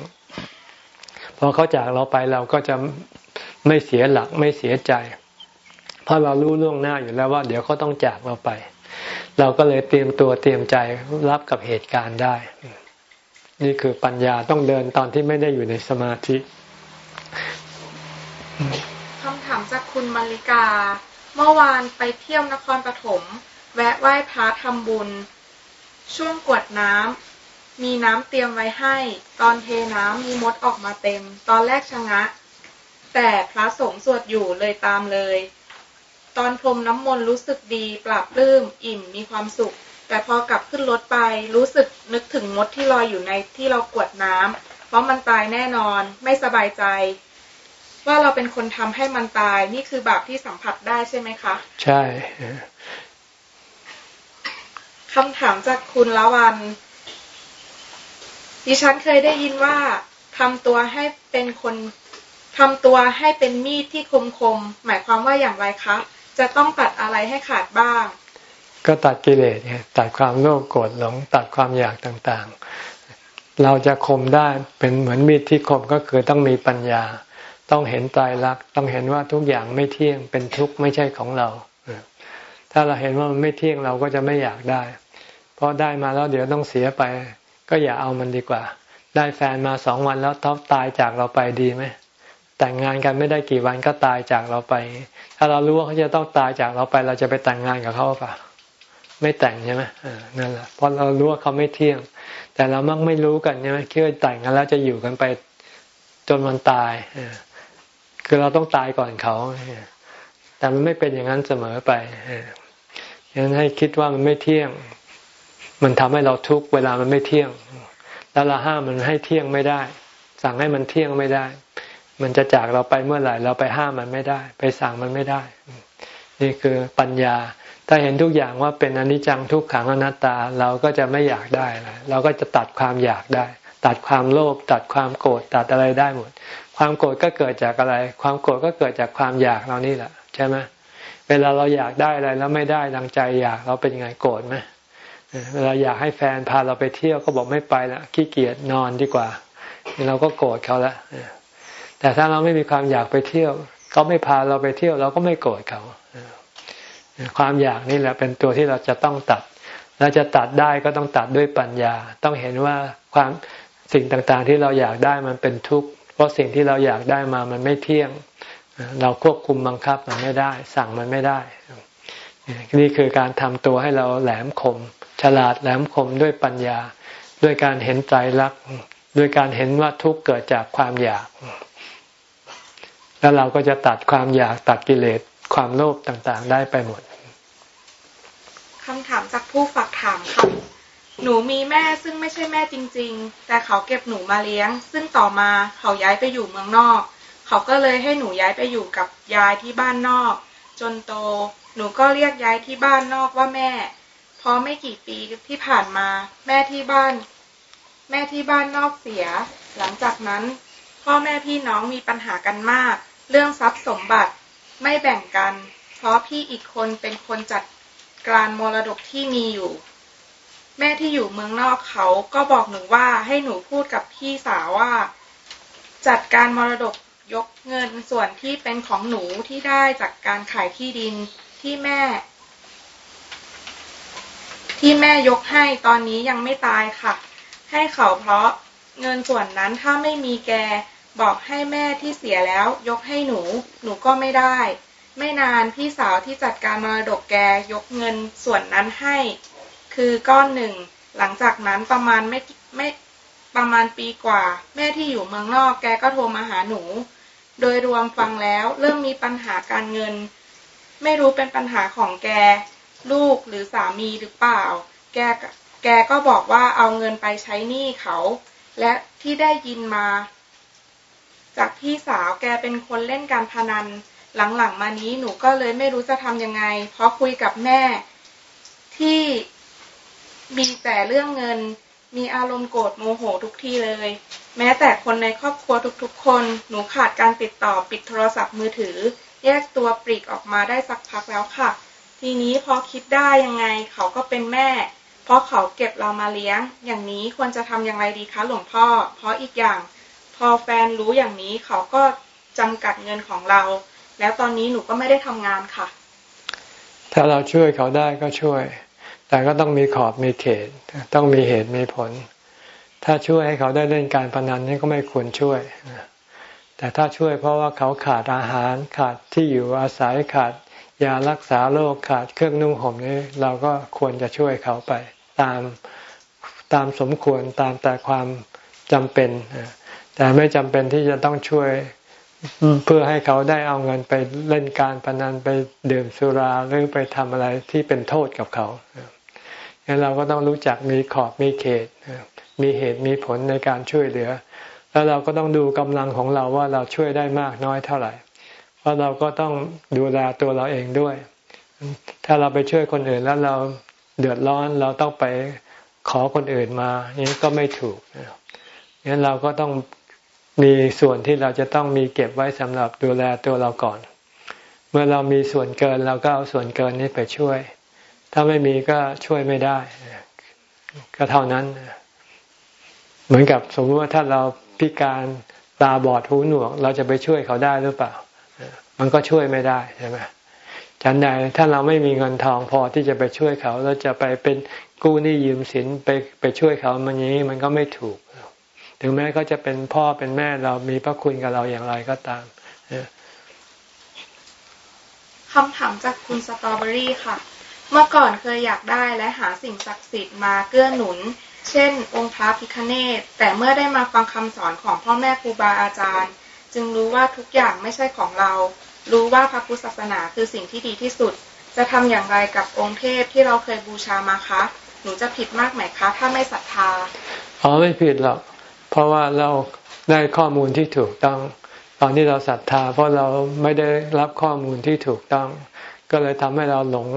พอเขาจากเราไปเราก็จะไม่เสียหลักไม่เสียใจ เพราะเรารู้ล่วงหน้าอยู่แล้วว่า เดี๋ยวเขาต้องจากเราไป เราก็เลยเตรียมตัวเตรียมใจรับกับเหตุการณ์ได้ นี่คือปัญญาต้องเดินตอนที่ไม่ได้อยู่ในสมาธิคำถามจากคุณมาริกา เมื่อวานไปเที่ยวนครปฐม แวะไหว้พระทำบุญ ช่วงกวดน้ำ มีน้ำเตรียมไว้ให้ ตอนเทน้ำมีมดออกมาเต็ม ตอนแรกชะงะ แต่พระสงฆ์สวดอยู่เลยตามเลย ตอนพรมน้ำมนต์รู้สึกดีปราบปลื้มอิ่มมีความสุข แต่พอกลับขึ้นรถไปรู้สึกนึกถึงมดที่ลอยอยู่ในที่เรากวดน้ำเพราะมันตายแน่นอนไม่สบายใจ ว่าเราเป็นคนทำให้มันตาย นี่คือบาปที่สัมผัสได้ใช่ไหมคะ ใช่คำถามจากคุณละวันดิฉันเคยได้ยินว่าทำตัวให้เป็นคนทำตัวให้เป็นมีดที่คมคมหมายความว่าอย่างไรคะ จะต้องตัดอะไรให้ขาดบ้าง ก็ตัดกิเลสไงตัดความโลภโกรธหลง ตัดความอยากต่างๆ เราจะคมได้เป็นเหมือนมีดที่คมก็คือต้องมีปัญญา ต้องเห็นตายรักต้องเห็นว่าทุกอย่างไม่เที่ยงเป็นทุกข์ไม่ใช่ของเรา ถ้าเราเห็นว่ามันไม่เที่ยงเราก็จะไม่อยากได้ เพราะได้มาแล้วเดี๋ยวต้องเสียไป ก็อย่าเอามันดีกว่า ได้แฟนมาสองวันแล้วท็อปตายจากเราไปดีไหมแต่งงานกันไม่ได้กี่วันก็ตายจากเราไป ถ้าเรารู้ว่าเขาจะต้องตายจากเราไป เราจะไปแต่งงานกับเขาเปล่าไม่แต่งใช่ไหมนั่นแหละเพราะเรารู้ว่าเขาไม่เที่ยง แต่เรามักไม่รู้กันใช่ไหมคิดว่าแต่งกันแล้วจะอยู่กันไปจนวันตาย คือเราต้องตายก่อนเขา แต่มันไม่เป็นอย่างนั้นเสมอไปฉะนั้นให้คิดว่ามันไม่เที่ยง มันทำให้เราทุกข์เวลามันไม่เที่ยง แล้วเราห้ามมันให้เที่ยงไม่ได้ สั่งให้มันเที่ยงไม่ได้ มันจะจากเราไปเมื่อไหร่ เราไปห้ามมันไม่ได้ ไปสั่งมันไม่ได้ นี่คือปัญญา ถ้าเห็นทุกอย่างว่าเป็นอนิจจังทุกขังอนัตตา เราก็จะไม่อยากได้ เราก็จะตัดความอยากได้ ตัดความโลภ ตัดความโกรธ ตัดอะไรได้หมด ความโกรธก็เกิดจากอะไร ความโกรธก็เกิดจากความอยากเรานี่แหละใช่ไหมเวลาเราอยากได้อะไรแล้วไม่ได้ดังใจอยากเราเป็นไงโกรธไหมเวลาอยากให้แฟนพาเราไปเที่ยวก็บอกไม่ไปละขี้เกียจนอนดีกว่า เราก็โกรธเขาแล้วแต่ถ้าเราไม่มีความอยากไปเที่ยวเขาไม่พาเราไปเที่ยว เราก็ไม่โกรธเขาความอยากนี่แหละเป็นตัวที่เราจะต้องตัดเราจะตัดได้ก็ต้องตัดด้วยปัญญา ต้องเห็นว่าความสิ่งต่างๆ ที่เราอยากได้มันเป็นทุกข์ ราะสิ่งที่เราอยากได้มามันไม่เที่ยง เราควบคุมบังคับมันไม่ได้ สั่งมันไม่ได้ นี่คือการทำตัวให้เราแหลมคม ฉลาดแหลมคมด้วยปัญญา ด้วยการเห็นใจรัก ด้วยการเห็นว่าทุกเกิดจากความอยาก แล้วเราก็จะตัดความอยากตัดกิเลสความโลภต่างๆ ได้ไปหมดคำถามจากผู้ฝากถามค่ะ หนูมีแม่ซึ่งไม่ใช่แม่จริง ๆ แต่เขาเก็บหนูมาเลี้ยง ซึ่งต่อมาเขาย้ายไปอยู่เมืองนอก เขาก็เลยให้หนูย้ายไปอยู่กับยายที่บ้านนอก จนโต หนูก็เรียกย้ายที่บ้านนอกว่าแม่ พอไม่กี่ปีที่ผ่านมา แม่ที่บ้าน แม่ที่บ้านนอกเสีย หลังจากนั้น พ่อแม่พี่น้องมีปัญหากันมาก เรื่องทรัพย์สมบัติไม่แบ่งกัน เพราะพี่อีกคนเป็นคนจัดการมรดกที่มีอยู่ แม่ที่อยู่เมืองนอกเขาก็บอกหนูว่าให้หนูพูดกับพี่สาวว่า จัดการมรดกยกเงินส่วนที่เป็นของหนูที่ได้จากการขายที่ดินที่แม่ ที่แม่ยกให้ตอนนี้ยังไม่ตายค่ะ ให้เขาเพราะเงินส่วนนั้นถ้าไม่มีแกบอกให้แม่ที่เสียแล้ว ยกให้หนู หนูก็ไม่ได้ ไม่นานพี่สาวที่จัดการมรดกแกยกเงินส่วนนั้นให้ คือก้อนหนึ่ง หลังจากนั้นประมาณไม่ไม่ประมาณปีกว่า แม่ที่อยู่เมืองนอกแกก็โทรมาหาหนู โดยรวมฟังแล้วเริ่มมีปัญหาการเงิน ไม่รู้เป็นปัญหาของแก ลูกหรือสามีหรือเปล่า แกแกก็บอกว่าเอาเงินไปใช้หนี้เขา และที่ได้ยินมา จากพี่สาวแกเป็นคนเล่นการพนัน หลังๆมานี้หนูก็เลยไม่รู้จะทำยังไง เพราะคุยกับแม่ที่ มีแต่เรื่องเงิน มีอารมณ์โกรธโมโหทุกที่เลย แม้แต่คนในครอบครัวทุกๆ คน หนูขาดการติดต่อปิดโทรศัพท์มือถือ แยกตัวปลีกออกมาได้สักพักแล้วค่ะ ทีนี้พอคิดได้ยังไงเขาก็เป็นแม่ เพราะเขาเก็บเรามาเลี้ยง อย่างนี้ควรจะทำอย่างไรดีคะหลวงพ่อ เพราะอีกอย่าง พอแฟนรู้อย่างนี้เขาก็จำกัดเงินของเรา แล้วตอนนี้หนูก็ไม่ได้ทำงานค่ะ ถ้าเราช่วยเขาได้ก็ช่วย แต่ก็ต้องมีขอบมีเขต ต้องมีเหตุมีผล ถ้าช่วยให้เขาได้เล่นการพนันนี่ก็ไม่ควรช่วย แต่ถ้าช่วยเพราะว่าเขาขาดอาหารขาดที่อยู่อาศัยขาดยารักษาโรคขาดเครื่องนุ่งห่มนี่เราก็ควรจะช่วยเขาไป ตามตามสมควรตามแต่ความจำเป็น แต่ไม่จำเป็นที่จะต้องช่วยเพื่อให้เขาได้เอาเงินไปเล่นการพนันไปดื่มสุราหรือไปทำอะไรที่เป็นโทษกับเขา งั้นเราก็ต้องรู้จักมีขอบมีเขต มีเหตุมีผลในการช่วยเหลือ แล้วเราก็ต้องดูกำลังของเราว่าเราช่วยได้มากน้อยเท่าไหร่ เพราะเราก็ต้องดูแลตัวเราเองด้วย ถ้าเราไปช่วยคนอื่นแล้วเราเดือดร้อนเราต้องไปขอคนอื่นมาอย่างนี้ก็ไม่ถูกงั้นเราก็ต้องมีส่วนที่เราจะต้องมีเก็บไว้สำหรับดูแลตัวเราก่อน เมื่อเรามีส่วนเกินเราก็เอาส่วนเกินนี้ไปช่วย ถ้าไม่มีก็ช่วยไม่ได้ ก็เท่านั้น เหมือนกับสมมติว่าถ้าเราพิการตาบอดหูหนวก เราจะไปช่วยเขาได้หรือเปล่า มันก็ช่วยไม่ได้ใช่ไหมฉันใดถ้าเราไม่มีเงินทองพอที่จะไปช่วยเขาเราจะไปเป็นกู้หนี้ยืมสินไปไปช่วยเขามันอย่างนี้มันก็ไม่ถูก ถึงแม้เขาจะเป็นพ่อเป็นแม่เรามีพระคุณกับเราอย่างไรก็ตามคำถามจากคุณสตรอเบอรี่ค่ะ เมื่อก่อนเคยอยากได้และหาสิ่งศักดิ์สิทธิ์มาเกื้อหนุน เช่น องค์พระพิคเนตแต่เมื่อได้มาฟังคำสอนของพ่อแม่ครูบาอาจารย์ จึงรู้ว่าทุกอย่างไม่ใช่ของเรา รู้ว่าพระพุทธศาสนาคือสิ่งที่ดีที่สุด จะทำอย่างไรกับองค์เทพที่เราเคยบูชามาคะ หนูจะผิดมากไหมคะ ถ้าไม่ศรัทธาอ๋อไม่ผิดหรอก เพราะว่าเราได้ข้อมูลที่ถูกต้อง ตอนที่เราศรัทธา เพราะเราไม่ได้รับข้อมูลที่ถูกต้อง ก็เลยทำให้เราหลง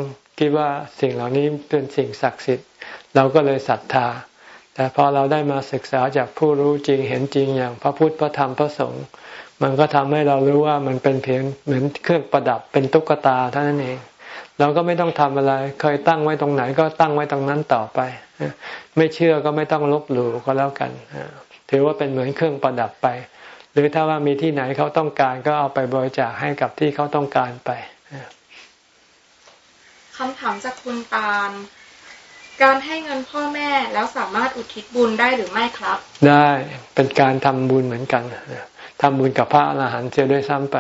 คิดว่าสิ่งเหล่านี้เป็นสิ่งศักดิ์สิทธิ์ เราก็เลยศรัทธา แต่พอเราได้มาศึกษาจากผู้รู้จริงเห็นจริงอย่างพระพุทธพระธรรมพระสงฆ์มันก็ทำให้เรารู้ว่ามันเป็นเพียงเหมือนเครื่องประดับเป็นตุ๊กตาเท่านั้นเอง เราก็ไม่ต้องทำอะไร เคยตั้งไว้ตรงไหนก็ตั้งไว้ตรงนั้นต่อไป ไม่เชื่อก็ไม่ต้องลบหลู่ก็แล้วกัน ถือว่าเป็นเหมือนเครื่องประดับไป หรือถ้าว่ามีที่ไหนเขาต้องการก็เอาไปบริจาคให้กับที่เขาต้องการไป คำถามจากคุณตาล การให้เงินพ่อแม่แล้วสามารถอุทิศบุญได้หรือไม่ครับ ได้เป็นการทำบุญเหมือนกันทำบุญกับพระอรหันต์เสียด้วยซ้ำไป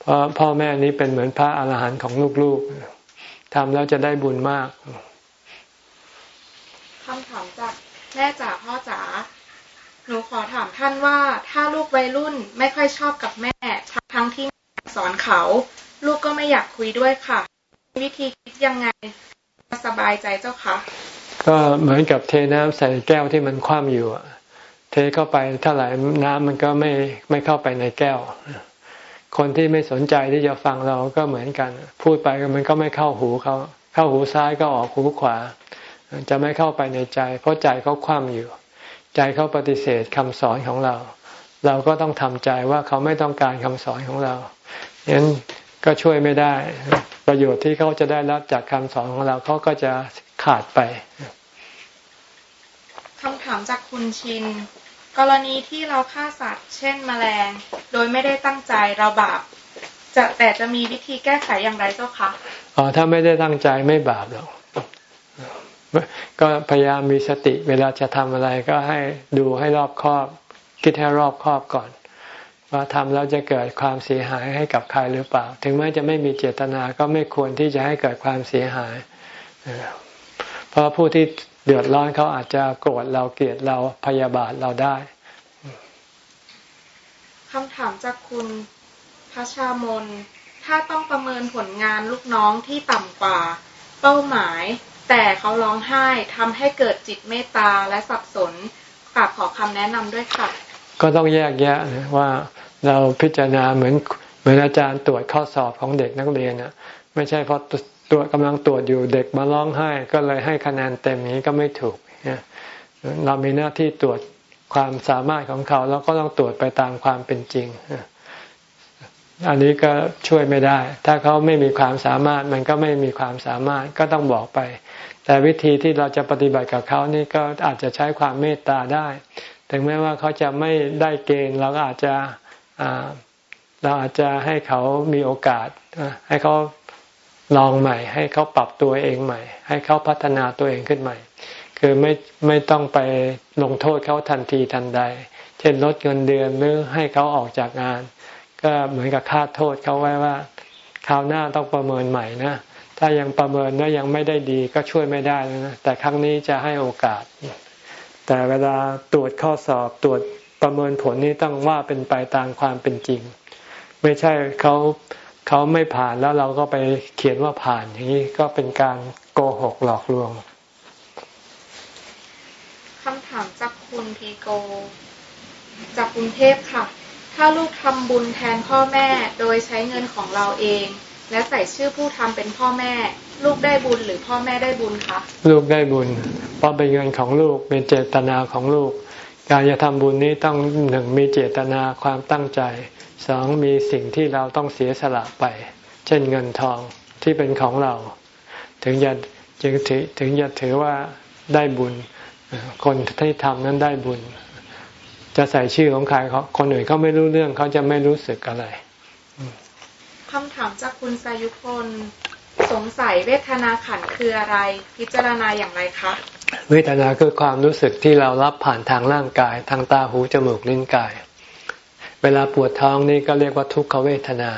เพราะพ่อแม่นี้เป็นเหมือนพระอรหันต์ของลูกๆทำแล้วจะได้บุญมากคำถามจากแม่จ๋าพ่อจ๋าหนูขอถามท่านว่าถ้าลูกวัยรุ่นไม่ค่อยชอบกับแม่ทั้งที่สอนเขา ลูกก็ไม่อยากคุยด้วยค่ะ วิธีคิดยังไงสบายใจเจ้าคะก็เหมือนกับเทน้ำใส่แก้วที่มันคว่ำอยู่เทเข้าไปเท่าไหร่น้ำมันก็ไม่ไม่เข้าไปในแก้ว คนที่ไม่สนใจที่จะฟังเราก็เหมือนกัน พูดไปมันก็ไม่เข้าหูเขาเข้าหูซ้ายก็ออกหูขวา จะไม่เข้าไปในใจ เพราะใจเขาคว่ำอยู่ ใจเขาปฏิเสธคำสอนของเรา เราก็ต้องทำใจว่าเขาไม่ต้องการคำสอนของเราฉะนั้น ก็ช่วยไม่ได้ ประโยชน์ที่เขาจะได้รับจากคำสอนของเราเขาก็จะขาดไปคำถามจากคุณชิน กรณีที่เราฆ่าสัตว์ เช่น แมลง โดยไม่ได้ตั้งใจเราบาปจะแต่จะมีวิธีแก้ไขอย่างไรเจ้าคะอ๋อถ้าไม่ได้ตั้งใจไม่บาปหรอกก็พยายามมีสติ เวลาจะทำอะไรก็ให้ดูให้รอบคอบ คิดให้รอบคอบก่อน ว่าทำแล้วจะเกิดความเสียหายให้กับใครหรือเปล่า ถึงแม้จะไม่มีเจตนาก็ไม่ควรที่จะให้เกิดความเสียหาย เพราะผู้ที่เดือดร้อนเขาอาจจะโกรธเราเกลียดเราพยาบาทเราได้คำถามจากคุณพระชามน ถ้าต้องประเมินผลงานลูกน้องที่ต่ำกว่า เป้าหมาย แต่เขาร้องไห้ทำให้เกิดจิตเมตตาและสับสนฝากขอคำแนะนำด้วยค่ะ ก็ต้องแยกแยะว่าเราพิจารณาเหมือนเหมือนอาจารย์ตรวจข้อสอบของเด็กนักเรียนอะไม่ใช่เพราะตรวจกำลังตรวจอยู่เด็กมาร้องไห้ ก็เลยให้คะแนนเต็มนี้ก็ไม่ถูกเรามีหน้าที่ตรวจความสามารถของเขาแล้วก็ต้องตรวจไปตามความเป็นจริง อันนี้ก็ช่วยไม่ได้ ถ้าเขาไม่มีความสามารถมันก็ไม่มีความสามารถก็ต้องบอกไป แต่วิธีที่เราจะปฏิบัติกับเขานี่ก็อาจจะใช้ความเมตตาได้ ถึงแม้ว่าเขาจะไม่ได้เกณฑ์เราก็อาจจะเราอาจจะให้เขามีโอกาสให้เขาลองใหม่ ให้เขาปรับตัวเองใหม่ ให้เขาพัฒนาตัวเองขึ้นใหม่ คือไม่ไม่ต้องไปลงโทษเขาทันทีทันใด เช่นลดเงินเดือนหรือให้เขาออกจากงาน ก็เหมือนกับคาดโทษเขาไว้ว่าคราวหน้าต้องประเมินใหม่นะ ถ้ายังประเมินแล้วยังไม่ได้ดีก็ช่วยไม่ได้นะแต่ครั้งนี้จะให้โอกาส แต่เวลาตรวจข้อสอบตรวจประเมินผลนี้ต้องว่าเป็นไปตามความเป็นจริง ไม่ใช่เขาเขาไม่ผ่านแล้วเราก็ไปเขียนว่าผ่านอย่างนี้ก็เป็นการโกหกหลอกลวงคำถามจากคุณพีโก จากกรุงเทพค่ะ ถ้าลูกทำบุญแทนพ่อแม่โดยใช้เงินของเราเอง และใส่ชื่อผู้ทำเป็นพ่อแม่ ลูกได้บุญหรือพ่อแม่ได้บุญคะลูกได้บุญ เพราะเป็นเงินของลูกเป็นเจตนาของลูก การจะทำบุญนี้ต้องหนึ่งมีเจตนาความตั้งใจสองมีสิ่งที่เราต้องเสียสละไป เช่นเงินทองที่เป็นของเรา ถึงจะจึงถือถึงจะถือว่าได้บุญ คนที่ทำนั้นได้บุญ จะใส่ชื่อของใครเขาคนอื่นเขาไม่รู้เรื่องเขาจะไม่รู้สึกอะไร คำถามจากคุณสายุพลสงสัยเวทนาขันคืออะไร พิจารณาอย่างไรคะเวทนาคือความรู้สึกที่เรารับผ่านทางร่างกาย ทางตาหูจมูกลิ้นกาย เวลาปวดท้องนี่ก็เรียกว่าทุกขเวทนา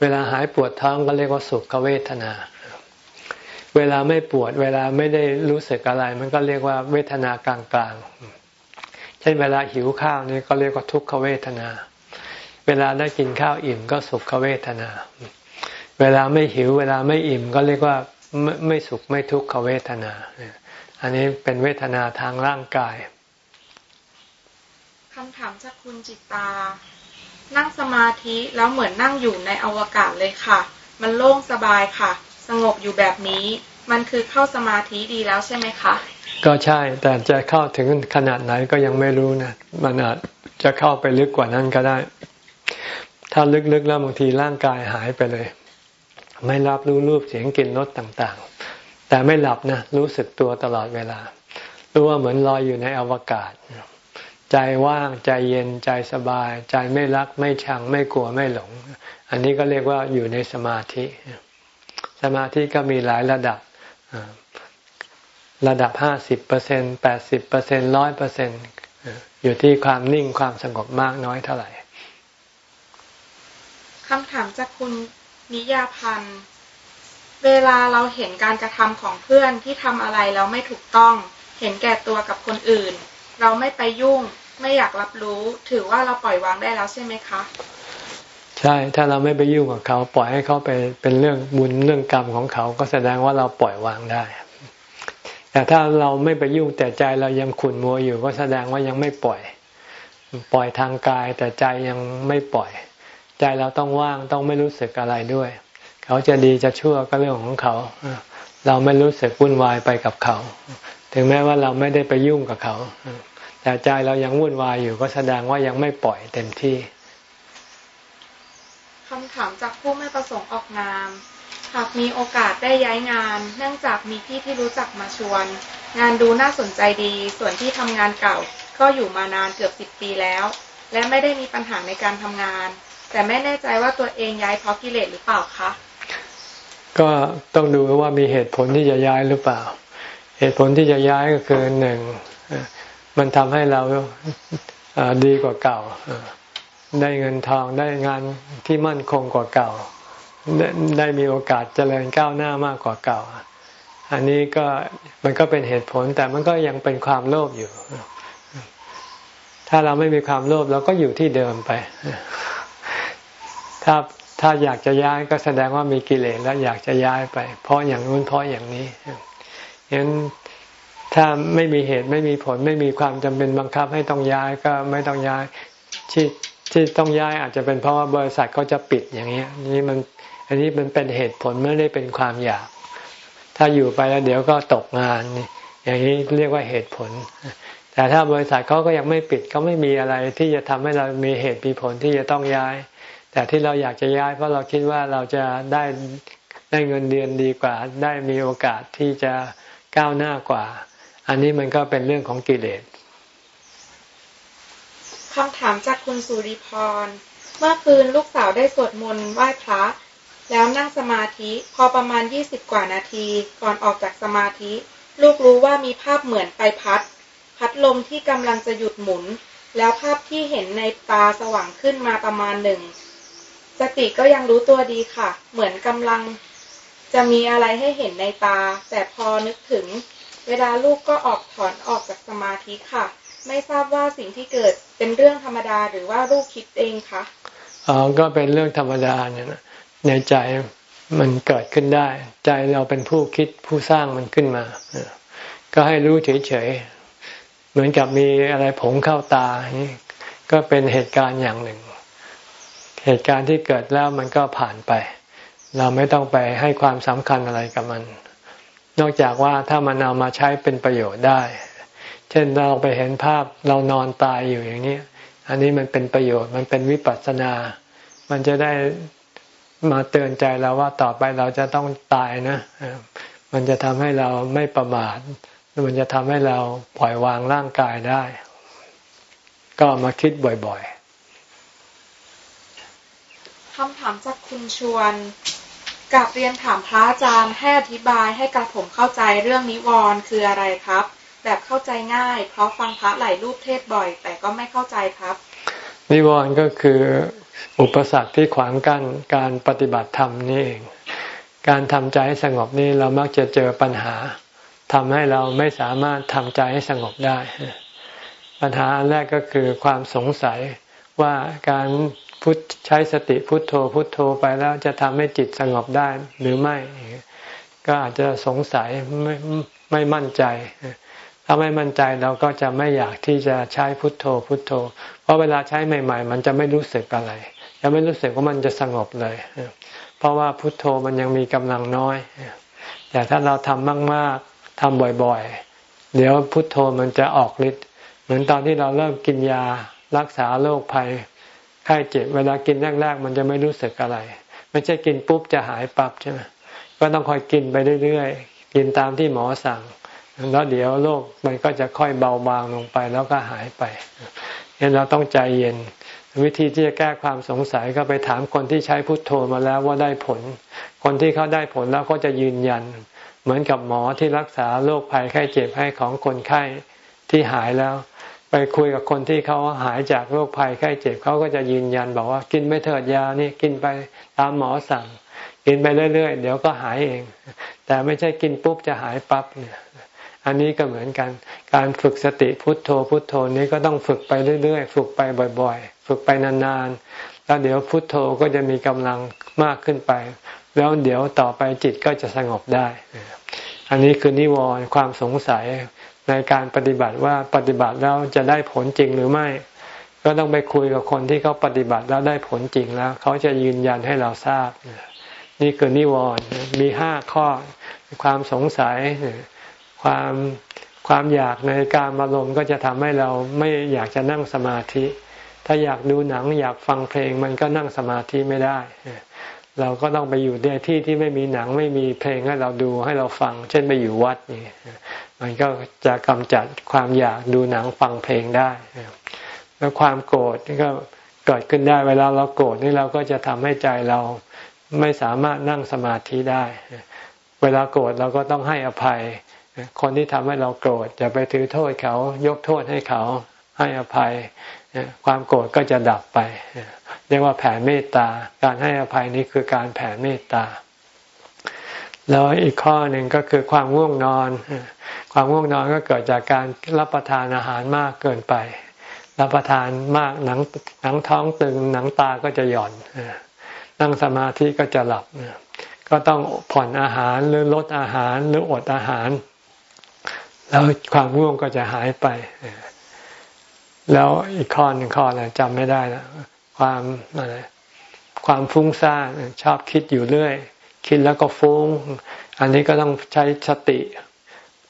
เวลาหายปวดท้องก็เรียกว่าสุขเวทนา เวลาไม่ปวด เวลาไม่ได้รู้สึกอะไร มันก็เรียกว่าเวทนากลางๆเช่นเวลาหิวข้าวนี่ก็เรียกว่าทุกขเวทนาเวลาได้กินข้าวอิ่มก็สุขเวทนา เวลาไม่หิว เวลาไม่อิ่มก็เรียกว่าไม่ไม่สุขไม่ทุกขเวทนา อันนี้เป็นเวทนาทางร่างกายคำถามจากคุณจิตตา นั่งสมาธิแล้วเหมือนนั่งอยู่ในอวกาศเลยค่ะ มันโล่งสบายค่ะ สงบอยู่แบบนี้ มันคือเข้าสมาธิดีแล้วใช่ไหมคะ ก็ใช่ แต่จะเข้าถึงขนาดไหนก็ยังไม่รู้นะ มันอาจจะเข้าไปลึกกว่านั้นก็ได้ ถ้าลึกๆแล้วบางทีร่างกายหายไปเลย ไม่รับรู้รูปเสียงกลิ่นรสต่างๆ แต่ไม่หลับนะรู้สึกตัวตลอดเวลา รู้ว่าเหมือนลอยอยู่ในอวกาศ ใจว่างใจเย็นใจสบาย ใจไม่รักไม่ชังไม่กลัวไม่หลง อันนี้ก็เรียกว่าอยู่ในสมาธิ สมาธิก็มีหลายระดับระดับห้าสิบเปอร์เซ็นแปดสิบเปอร์เซ็นร้อยเปอร์เซ็นอยู่ที่ความนิ่งความสงบมากน้อยเท่าไหร่ คำถามจากคุณนิยาพันธ์ เวลาเราเห็นการกระทำของเพื่อนที่ทำอะไรแล้วไม่ถูกต้อง เห็นแก่ตัวกับคนอื่น เราไม่ไปยุ่ง ไม่อยากรับรู้ ถือว่าเราปล่อยวางได้แล้วใช่ไหมคะ ใช่ ถ้าเราไม่ไปยุ่งกับเขา ปล่อยให้เขาไปเป็นเรื่องบุญเรื่องกรรมของเขา ก็แสดงว่าเราปล่อยวางได้ แต่ถ้าเราไม่ไปยุ่งแต่ใจเรายังขุ่นมัวอยู่ ก็แสดงว่ายังไม่ปล่อย ปล่อยทางกายแต่ใจยังไม่ปล่อย ใจเราต้องว่างต้องไม่รู้สึกอะไรด้วย เขาจะดีจะชั่วก็เรื่องของเขา เราไม่รู้สึกวุ่นวายไปกับเขา ถึงแม้ว่าเราไม่ได้ไปยุ่งกับเขา แต่ใจเรายังวุ่นวายอยู่ก็แสดงว่ายังไม่ปล่อยเต็มที่คำถามจากผู้ไม่ประสงค์ออกนามหากมีโอกาสได้ย้ายงาน เนื่องจากมีพี่ที่รู้จักมาชวน งานดูน่าสนใจดี ส่วนที่ทำงานเก่า ก็อยู่มานานเกือบสิบปีแล้ว และไม่ได้มีปัญหาในการทำงาน แต่ไม่แน่ใจว่าตัวเองย้ายเพราะกิเลสหรือเปล่าคะก็ต้องดูว่ามีเหตุผลที่จะย้ายหรือเปล่า เหตุผลที่จะย้ายก็คือหนึ่งมันทำให้เราดีกว่าเก่า ได้เงินทองได้งานที่มั่นคงกว่าเก่า ได้มีโอกาสเจริญก้าวหน้ามากกว่าเก่า อันนี้ก็มันก็เป็นเหตุผลแต่มันก็ยังเป็นความโลภอยู่ ถ้าเราไม่มีความโลภเราก็อยู่ที่เดิมไป ถ้าถ้าอยากจะย้ายก็แสดงว่ามีกิเลสแล้วอยากจะย้ายไป เพราะอย่างนู้นเพราะอย่างนี้ฉะนั้นถ้าไม่มีเหตุไม่มีผลไม่มีความจำเป็นบังคับให้ต้องย้ายก็ไม่ต้องย้ายที่ที่ต้องย้ายอาจจะเป็นเพราะว่าบริษัทเขาจะปิดอย่างนี้นี่มันอันนี้มันเป็นเหตุผลไม่ได้เป็นความอยาก ถ้าอยู่ไปแล้วเดี๋ยวก็ตกงานนี่อย่างนี้เรียกว่าเหตุผล แต่ถ้าบริษัทเขาก็ยังไม่ปิดเขาไม่มีอะไรที่จะทำให้เรามีเหตุมีผลที่จะต้องย้าย แต่ที่เราอยากจะย้ายเพราะเราคิดว่าเราจะได้ได้เงินเดือนดีกว่า ได้มีโอกาสที่จะก้าวหน้ากว่า อันนี้มันก็เป็นเรื่องของกิเลสคำถามจากคุณสุริพร เมื่อคืนลูกสาวได้สวดมนต์ไหว้พระ แล้วนั่งสมาธิพอประมาณยี่สิบกว่านาที ก่อนออกจากสมาธิ ลูกรู้ว่ามีภาพเหมือนไปพัด พัดลมที่กำลังจะหยุดหมุน แล้วภาพที่เห็นในตาสว่างขึ้นมาประมาณหนึ่ง สติก็ยังรู้ตัวดีค่ะ เหมือนกำลังจะมีอะไรให้เห็นในตา แต่พอนึกถึง เวลาลูกก็ออกถอนออกจากสมาธิค่ะ ไม่ทราบว่าสิ่งที่เกิดเป็นเรื่องธรรมดาหรือว่าลูกคิดเองคะอ๋อก็เป็นเรื่องธรรมดาเนี่ยนะในใจมันเกิดขึ้นได้ ใจเราเป็นผู้คิดผู้สร้างมันขึ้นมา ก็ให้รู้เฉยๆ เหมือนกับมีอะไรผงเข้าตานี่ก็เป็นเหตุการณ์อย่างหนึ่ง เหตุการณ์ที่เกิดแล้วมันก็ผ่านไป เราไม่ต้องไปให้ความสำคัญอะไรกับมัน นอกจากว่าถ้ามันเอามาใช้เป็นประโยชน์ได้ เช่นเราไปเห็นภาพเรานอนตายอยู่อย่างนี้ อันนี้มันเป็นประโยชน์มันเป็นวิปัสสนา มันจะได้มาเตือนใจเราว่าต่อไปเราจะต้องตายนะ มันจะทำให้เราไม่ประมาท มันจะทำให้เราปล่อยวางร่างกายได้ ก็มาคิดบ่อยๆ คำถามจากคุณชวนกับเรียนถามพระอาจารย์ให้อธิบายให้กระผมเข้าใจเรื่องนิวรณ์คืออะไรครับ แบบเข้าใจง่าย เพราะฟังพระหลายรูปเทศบ่อย แต่ก็ไม่เข้าใจครับ นิวรณ์ก็คืออุปสรรคที่ขวางกั้นการปฏิบัติธรรมนี่เอง การทำใจให้สงบนี้เรามักจะเจอปัญหาทำให้เราไม่สามารถทำใจให้สงบได้ ปัญหาแรกก็คือความสงสัยว่าการ พุทใช้สติพุทโธพุทโธไปแล้วจะทำให้จิตสงบได้หรือไม่ ก็อาจจะสงสัยไม่ไม่มั่นใจ ถ้าไม่มั่นใจเราก็จะไม่อยากที่จะใช้พุทโธพุทโธ เพราะเวลาใช้ใหม่ ๆ มันจะไม่รู้สึกอะไรจะไม่รู้สึกว่ามันจะสงบเลย เพราะว่าพุทโธมันยังมีกำลังน้อย แต่ถ้าเราทำมากๆทำบ่อยๆ เดี๋ยวพุทโธมันจะออกฤทธิ์เหมือนตอนที่เราเริ่มกินยารักษาโรคภัย ไข้เจ็บเวลากินแรกๆ มันจะไม่รู้สึกอะไร ไม่ใช่กินปุ๊บจะหายปั๊บใช่ไหมก็ต้องคอยกินไปเรื่อยๆ กินตามที่หมอสั่ง แล้วเดี๋ยวโรคมันก็จะค่อยเบาบางลงไปแล้วก็หายไปเห็นเราต้องใจเย็น วิธีที่จะแก้ความสงสัยก็ไปถามคนที่ใช้พุทโธมาแล้วว่าได้ผล คนที่เขาได้ผลแล้วก็จะยืนยัน เหมือนกับหมอที่รักษาโรคภัยไข้เจ็บให้ของคนไข้ที่หายแล้ว ไปคุยกับคนที่เขาหายจากโรคภัยไข้เจ็บเขาก็จะยืนยันบอกว่ากินไม่เถิดยานี่กินไปตามหมอสั่ง กินไปเรื่อยๆเดี๋ยวก็หายเอง แต่ไม่ใช่กินปุ๊บจะหายปั๊บเนี่ยอันนี้ก็เหมือนกัน การฝึกสติพุทโธพุทโธนี้ก็ต้องฝึกไปเรื่อยๆ ฝึกไปบ่อยๆ ฝึกไปนานๆ แล้วเดี๋ยวพุทโธก็จะมีกำลังมากขึ้นไป แล้วเดี๋ยวต่อไปจิตก็จะสงบได้ อันนี้คือนิวรณ์ความสงสัย ในการปฏิบัติว่าปฏิบัติแล้วจะได้ผลจริงหรือไม่ ก็ต้องไปคุยกับคนที่เขาปฏิบัติแล้วได้ผลจริงแล้ว เขาจะยืนยันให้เราทราบ นี่คือนิวรณ์มีห้าข้อ ความสงสัย ความความอยากในการมาลมก็จะทำให้เราไม่อยากจะนั่งสมาธิ ถ้าอยากดูหนังอยากฟังเพลงมันก็นั่งสมาธิไม่ได้ เราก็ต้องไปอยู่ในที่ที่ไม่มีหนังไม่มีเพลงให้เราดูให้เราฟัง เช่นไปอยู่วัดนี่มันก็จะกำจัดความอยากดูหนังฟังเพลงได้ แล้วความโกรธนี่ก็เกิดขึ้นได้เวลาเราโกรธนี่เราก็จะทำให้ใจเราไม่สามารถนั่งสมาธิได้ เวลาโกรธเราก็ต้องให้อภัย คนที่ทำให้เราโกรธจะไปถือโทษเขายกโทษให้เขาให้อภัย ความโกรธก็จะดับไป เรียกว่าแผ่เมตตา การให้อภัยนี้คือการแผ่เมตตา แล้วอีกข้อหนึ่งก็คือความง่วงนอน ความง่วงนอนก็เกิดจากการรับประทานอาหารมากเกินไป รับประทานมากหนังหนังท้องตึงหนังตาก็จะหย่อนนั่งสมาธิก็จะหลับ ก็ต้องผ่อนอาหารหรือลดอาหารหรืออดอาหาร แล้วความง่วงก็จะหายไป แล้วอีกข้อหนึ่งข้อนะจำไม่ได้นะความอะไรความฟุ้งซ่านชอบคิดอยู่เรื่อย คิดแล้วก็ฟุ้ง อันนี้ก็ต้องใช้สติ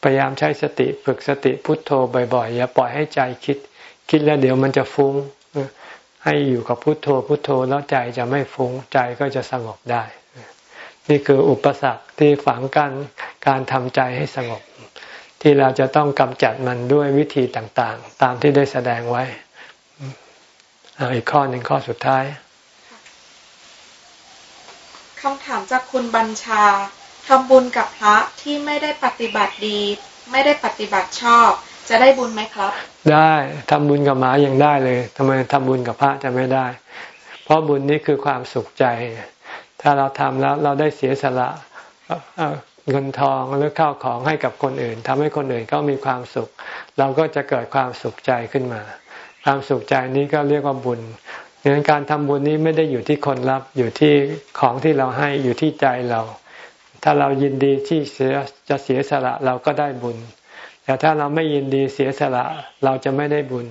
พยายามใช้สติฝึกสติพุทโธบ่อยๆอย่าปล่อยให้ใจคิด คิดแล้วเดี๋ยวมันจะฟุ้ง ให้อยู่กับพุทโธพุทโธแล้วใจจะไม่ฟุ้งใจก็จะสงบได้ นี่คืออุปสรรคที่ฝังกันการทำใจให้สงบ ที่เราจะต้องกำจัดมันด้วยวิธีต่างๆ ตามที่ได้แสดงไว้อีกข้อหนึ่งข้อสุดท้ายคำถามจากคุณบัญชาทำบุญกับพระที่ไม่ได้ปฏิบัติดี ไม่ได้ปฏิบัติชอบ จะได้บุญไหมครับ ได้ทำบุญกับหมายังได้เลยทำไมทำบุญกับพระจะไม่ได้ เพราะบุญนี้คือความสุขใจ ถ้าเราทำแล้วเราได้เสียสละ เงินทองหรือข้าวของให้กับคนอื่นทำให้คนอื่นก็มีความสุข เราก็จะเกิดความสุขใจขึ้นมา ความสุขใจนี้ก็เรียกว่าบุญดังนั้นการทำบุญนี้ไม่ได้อยู่ที่คนรับอยู่ที่ของที่เราให้อยู่ที่ใจเรา ถ้าเรายินดีที่จะเสียสละเราก็ได้บุญ แต่ถ้าเราไม่ยินดีเสียสละเราจะไม่ได้บุญ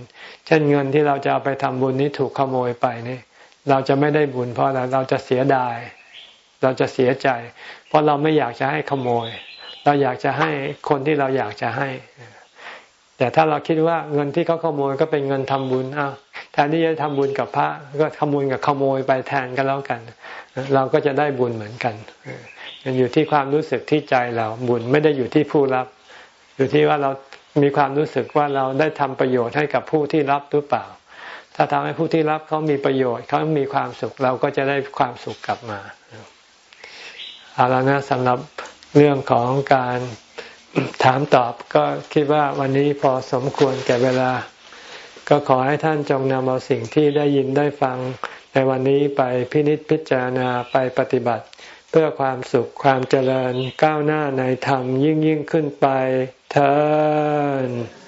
เช่นเงินที่เราจะเอาไปทำบุญนี้ถูกขโมยไปนี่เราจะไม่ได้บุญเพราะเราเราจะเสียดาย เราจะเสียใจ เพราะเราไม่อยากจะให้ขโมย เราอยากจะให้คนที่เราอยากจะให้ แต่ถ้าเราคิดว่าเงินที่เขาขโมยก็เป็นเงินทำบุญอ้าวแทนที่จะทำบุญกับพระก็ทำบุญกับขโมยไปแทนกันแล้วกัน เราก็จะได้บุญเหมือนกันมันอยู่ที่ความรู้สึกที่ใจเราบุญไม่ได้อยู่ที่ผู้รับ อยู่ที่ว่าเรามีความรู้สึกว่าเราได้ทำประโยชน์ให้กับผู้ที่รับหรือเปล่า ถ้าทำให้ผู้ที่รับเขามีประโยชน์เขามีความสุขเราก็จะได้ความสุขกลับมา ละนะสำหรับเรื่องของการถามตอบก็คิดว่าวันนี้พอสมควรแก่เวลา ก็ขอให้ท่านจงนำเอาสิ่งที่ได้ยินได้ฟังในวันนี้ไปพินิจพิจารณาไปปฏิบัติ เพื่อความสุขความเจริญก้าวหน้าในธรรมยิ่งยิ่งขึ้นไปเธอ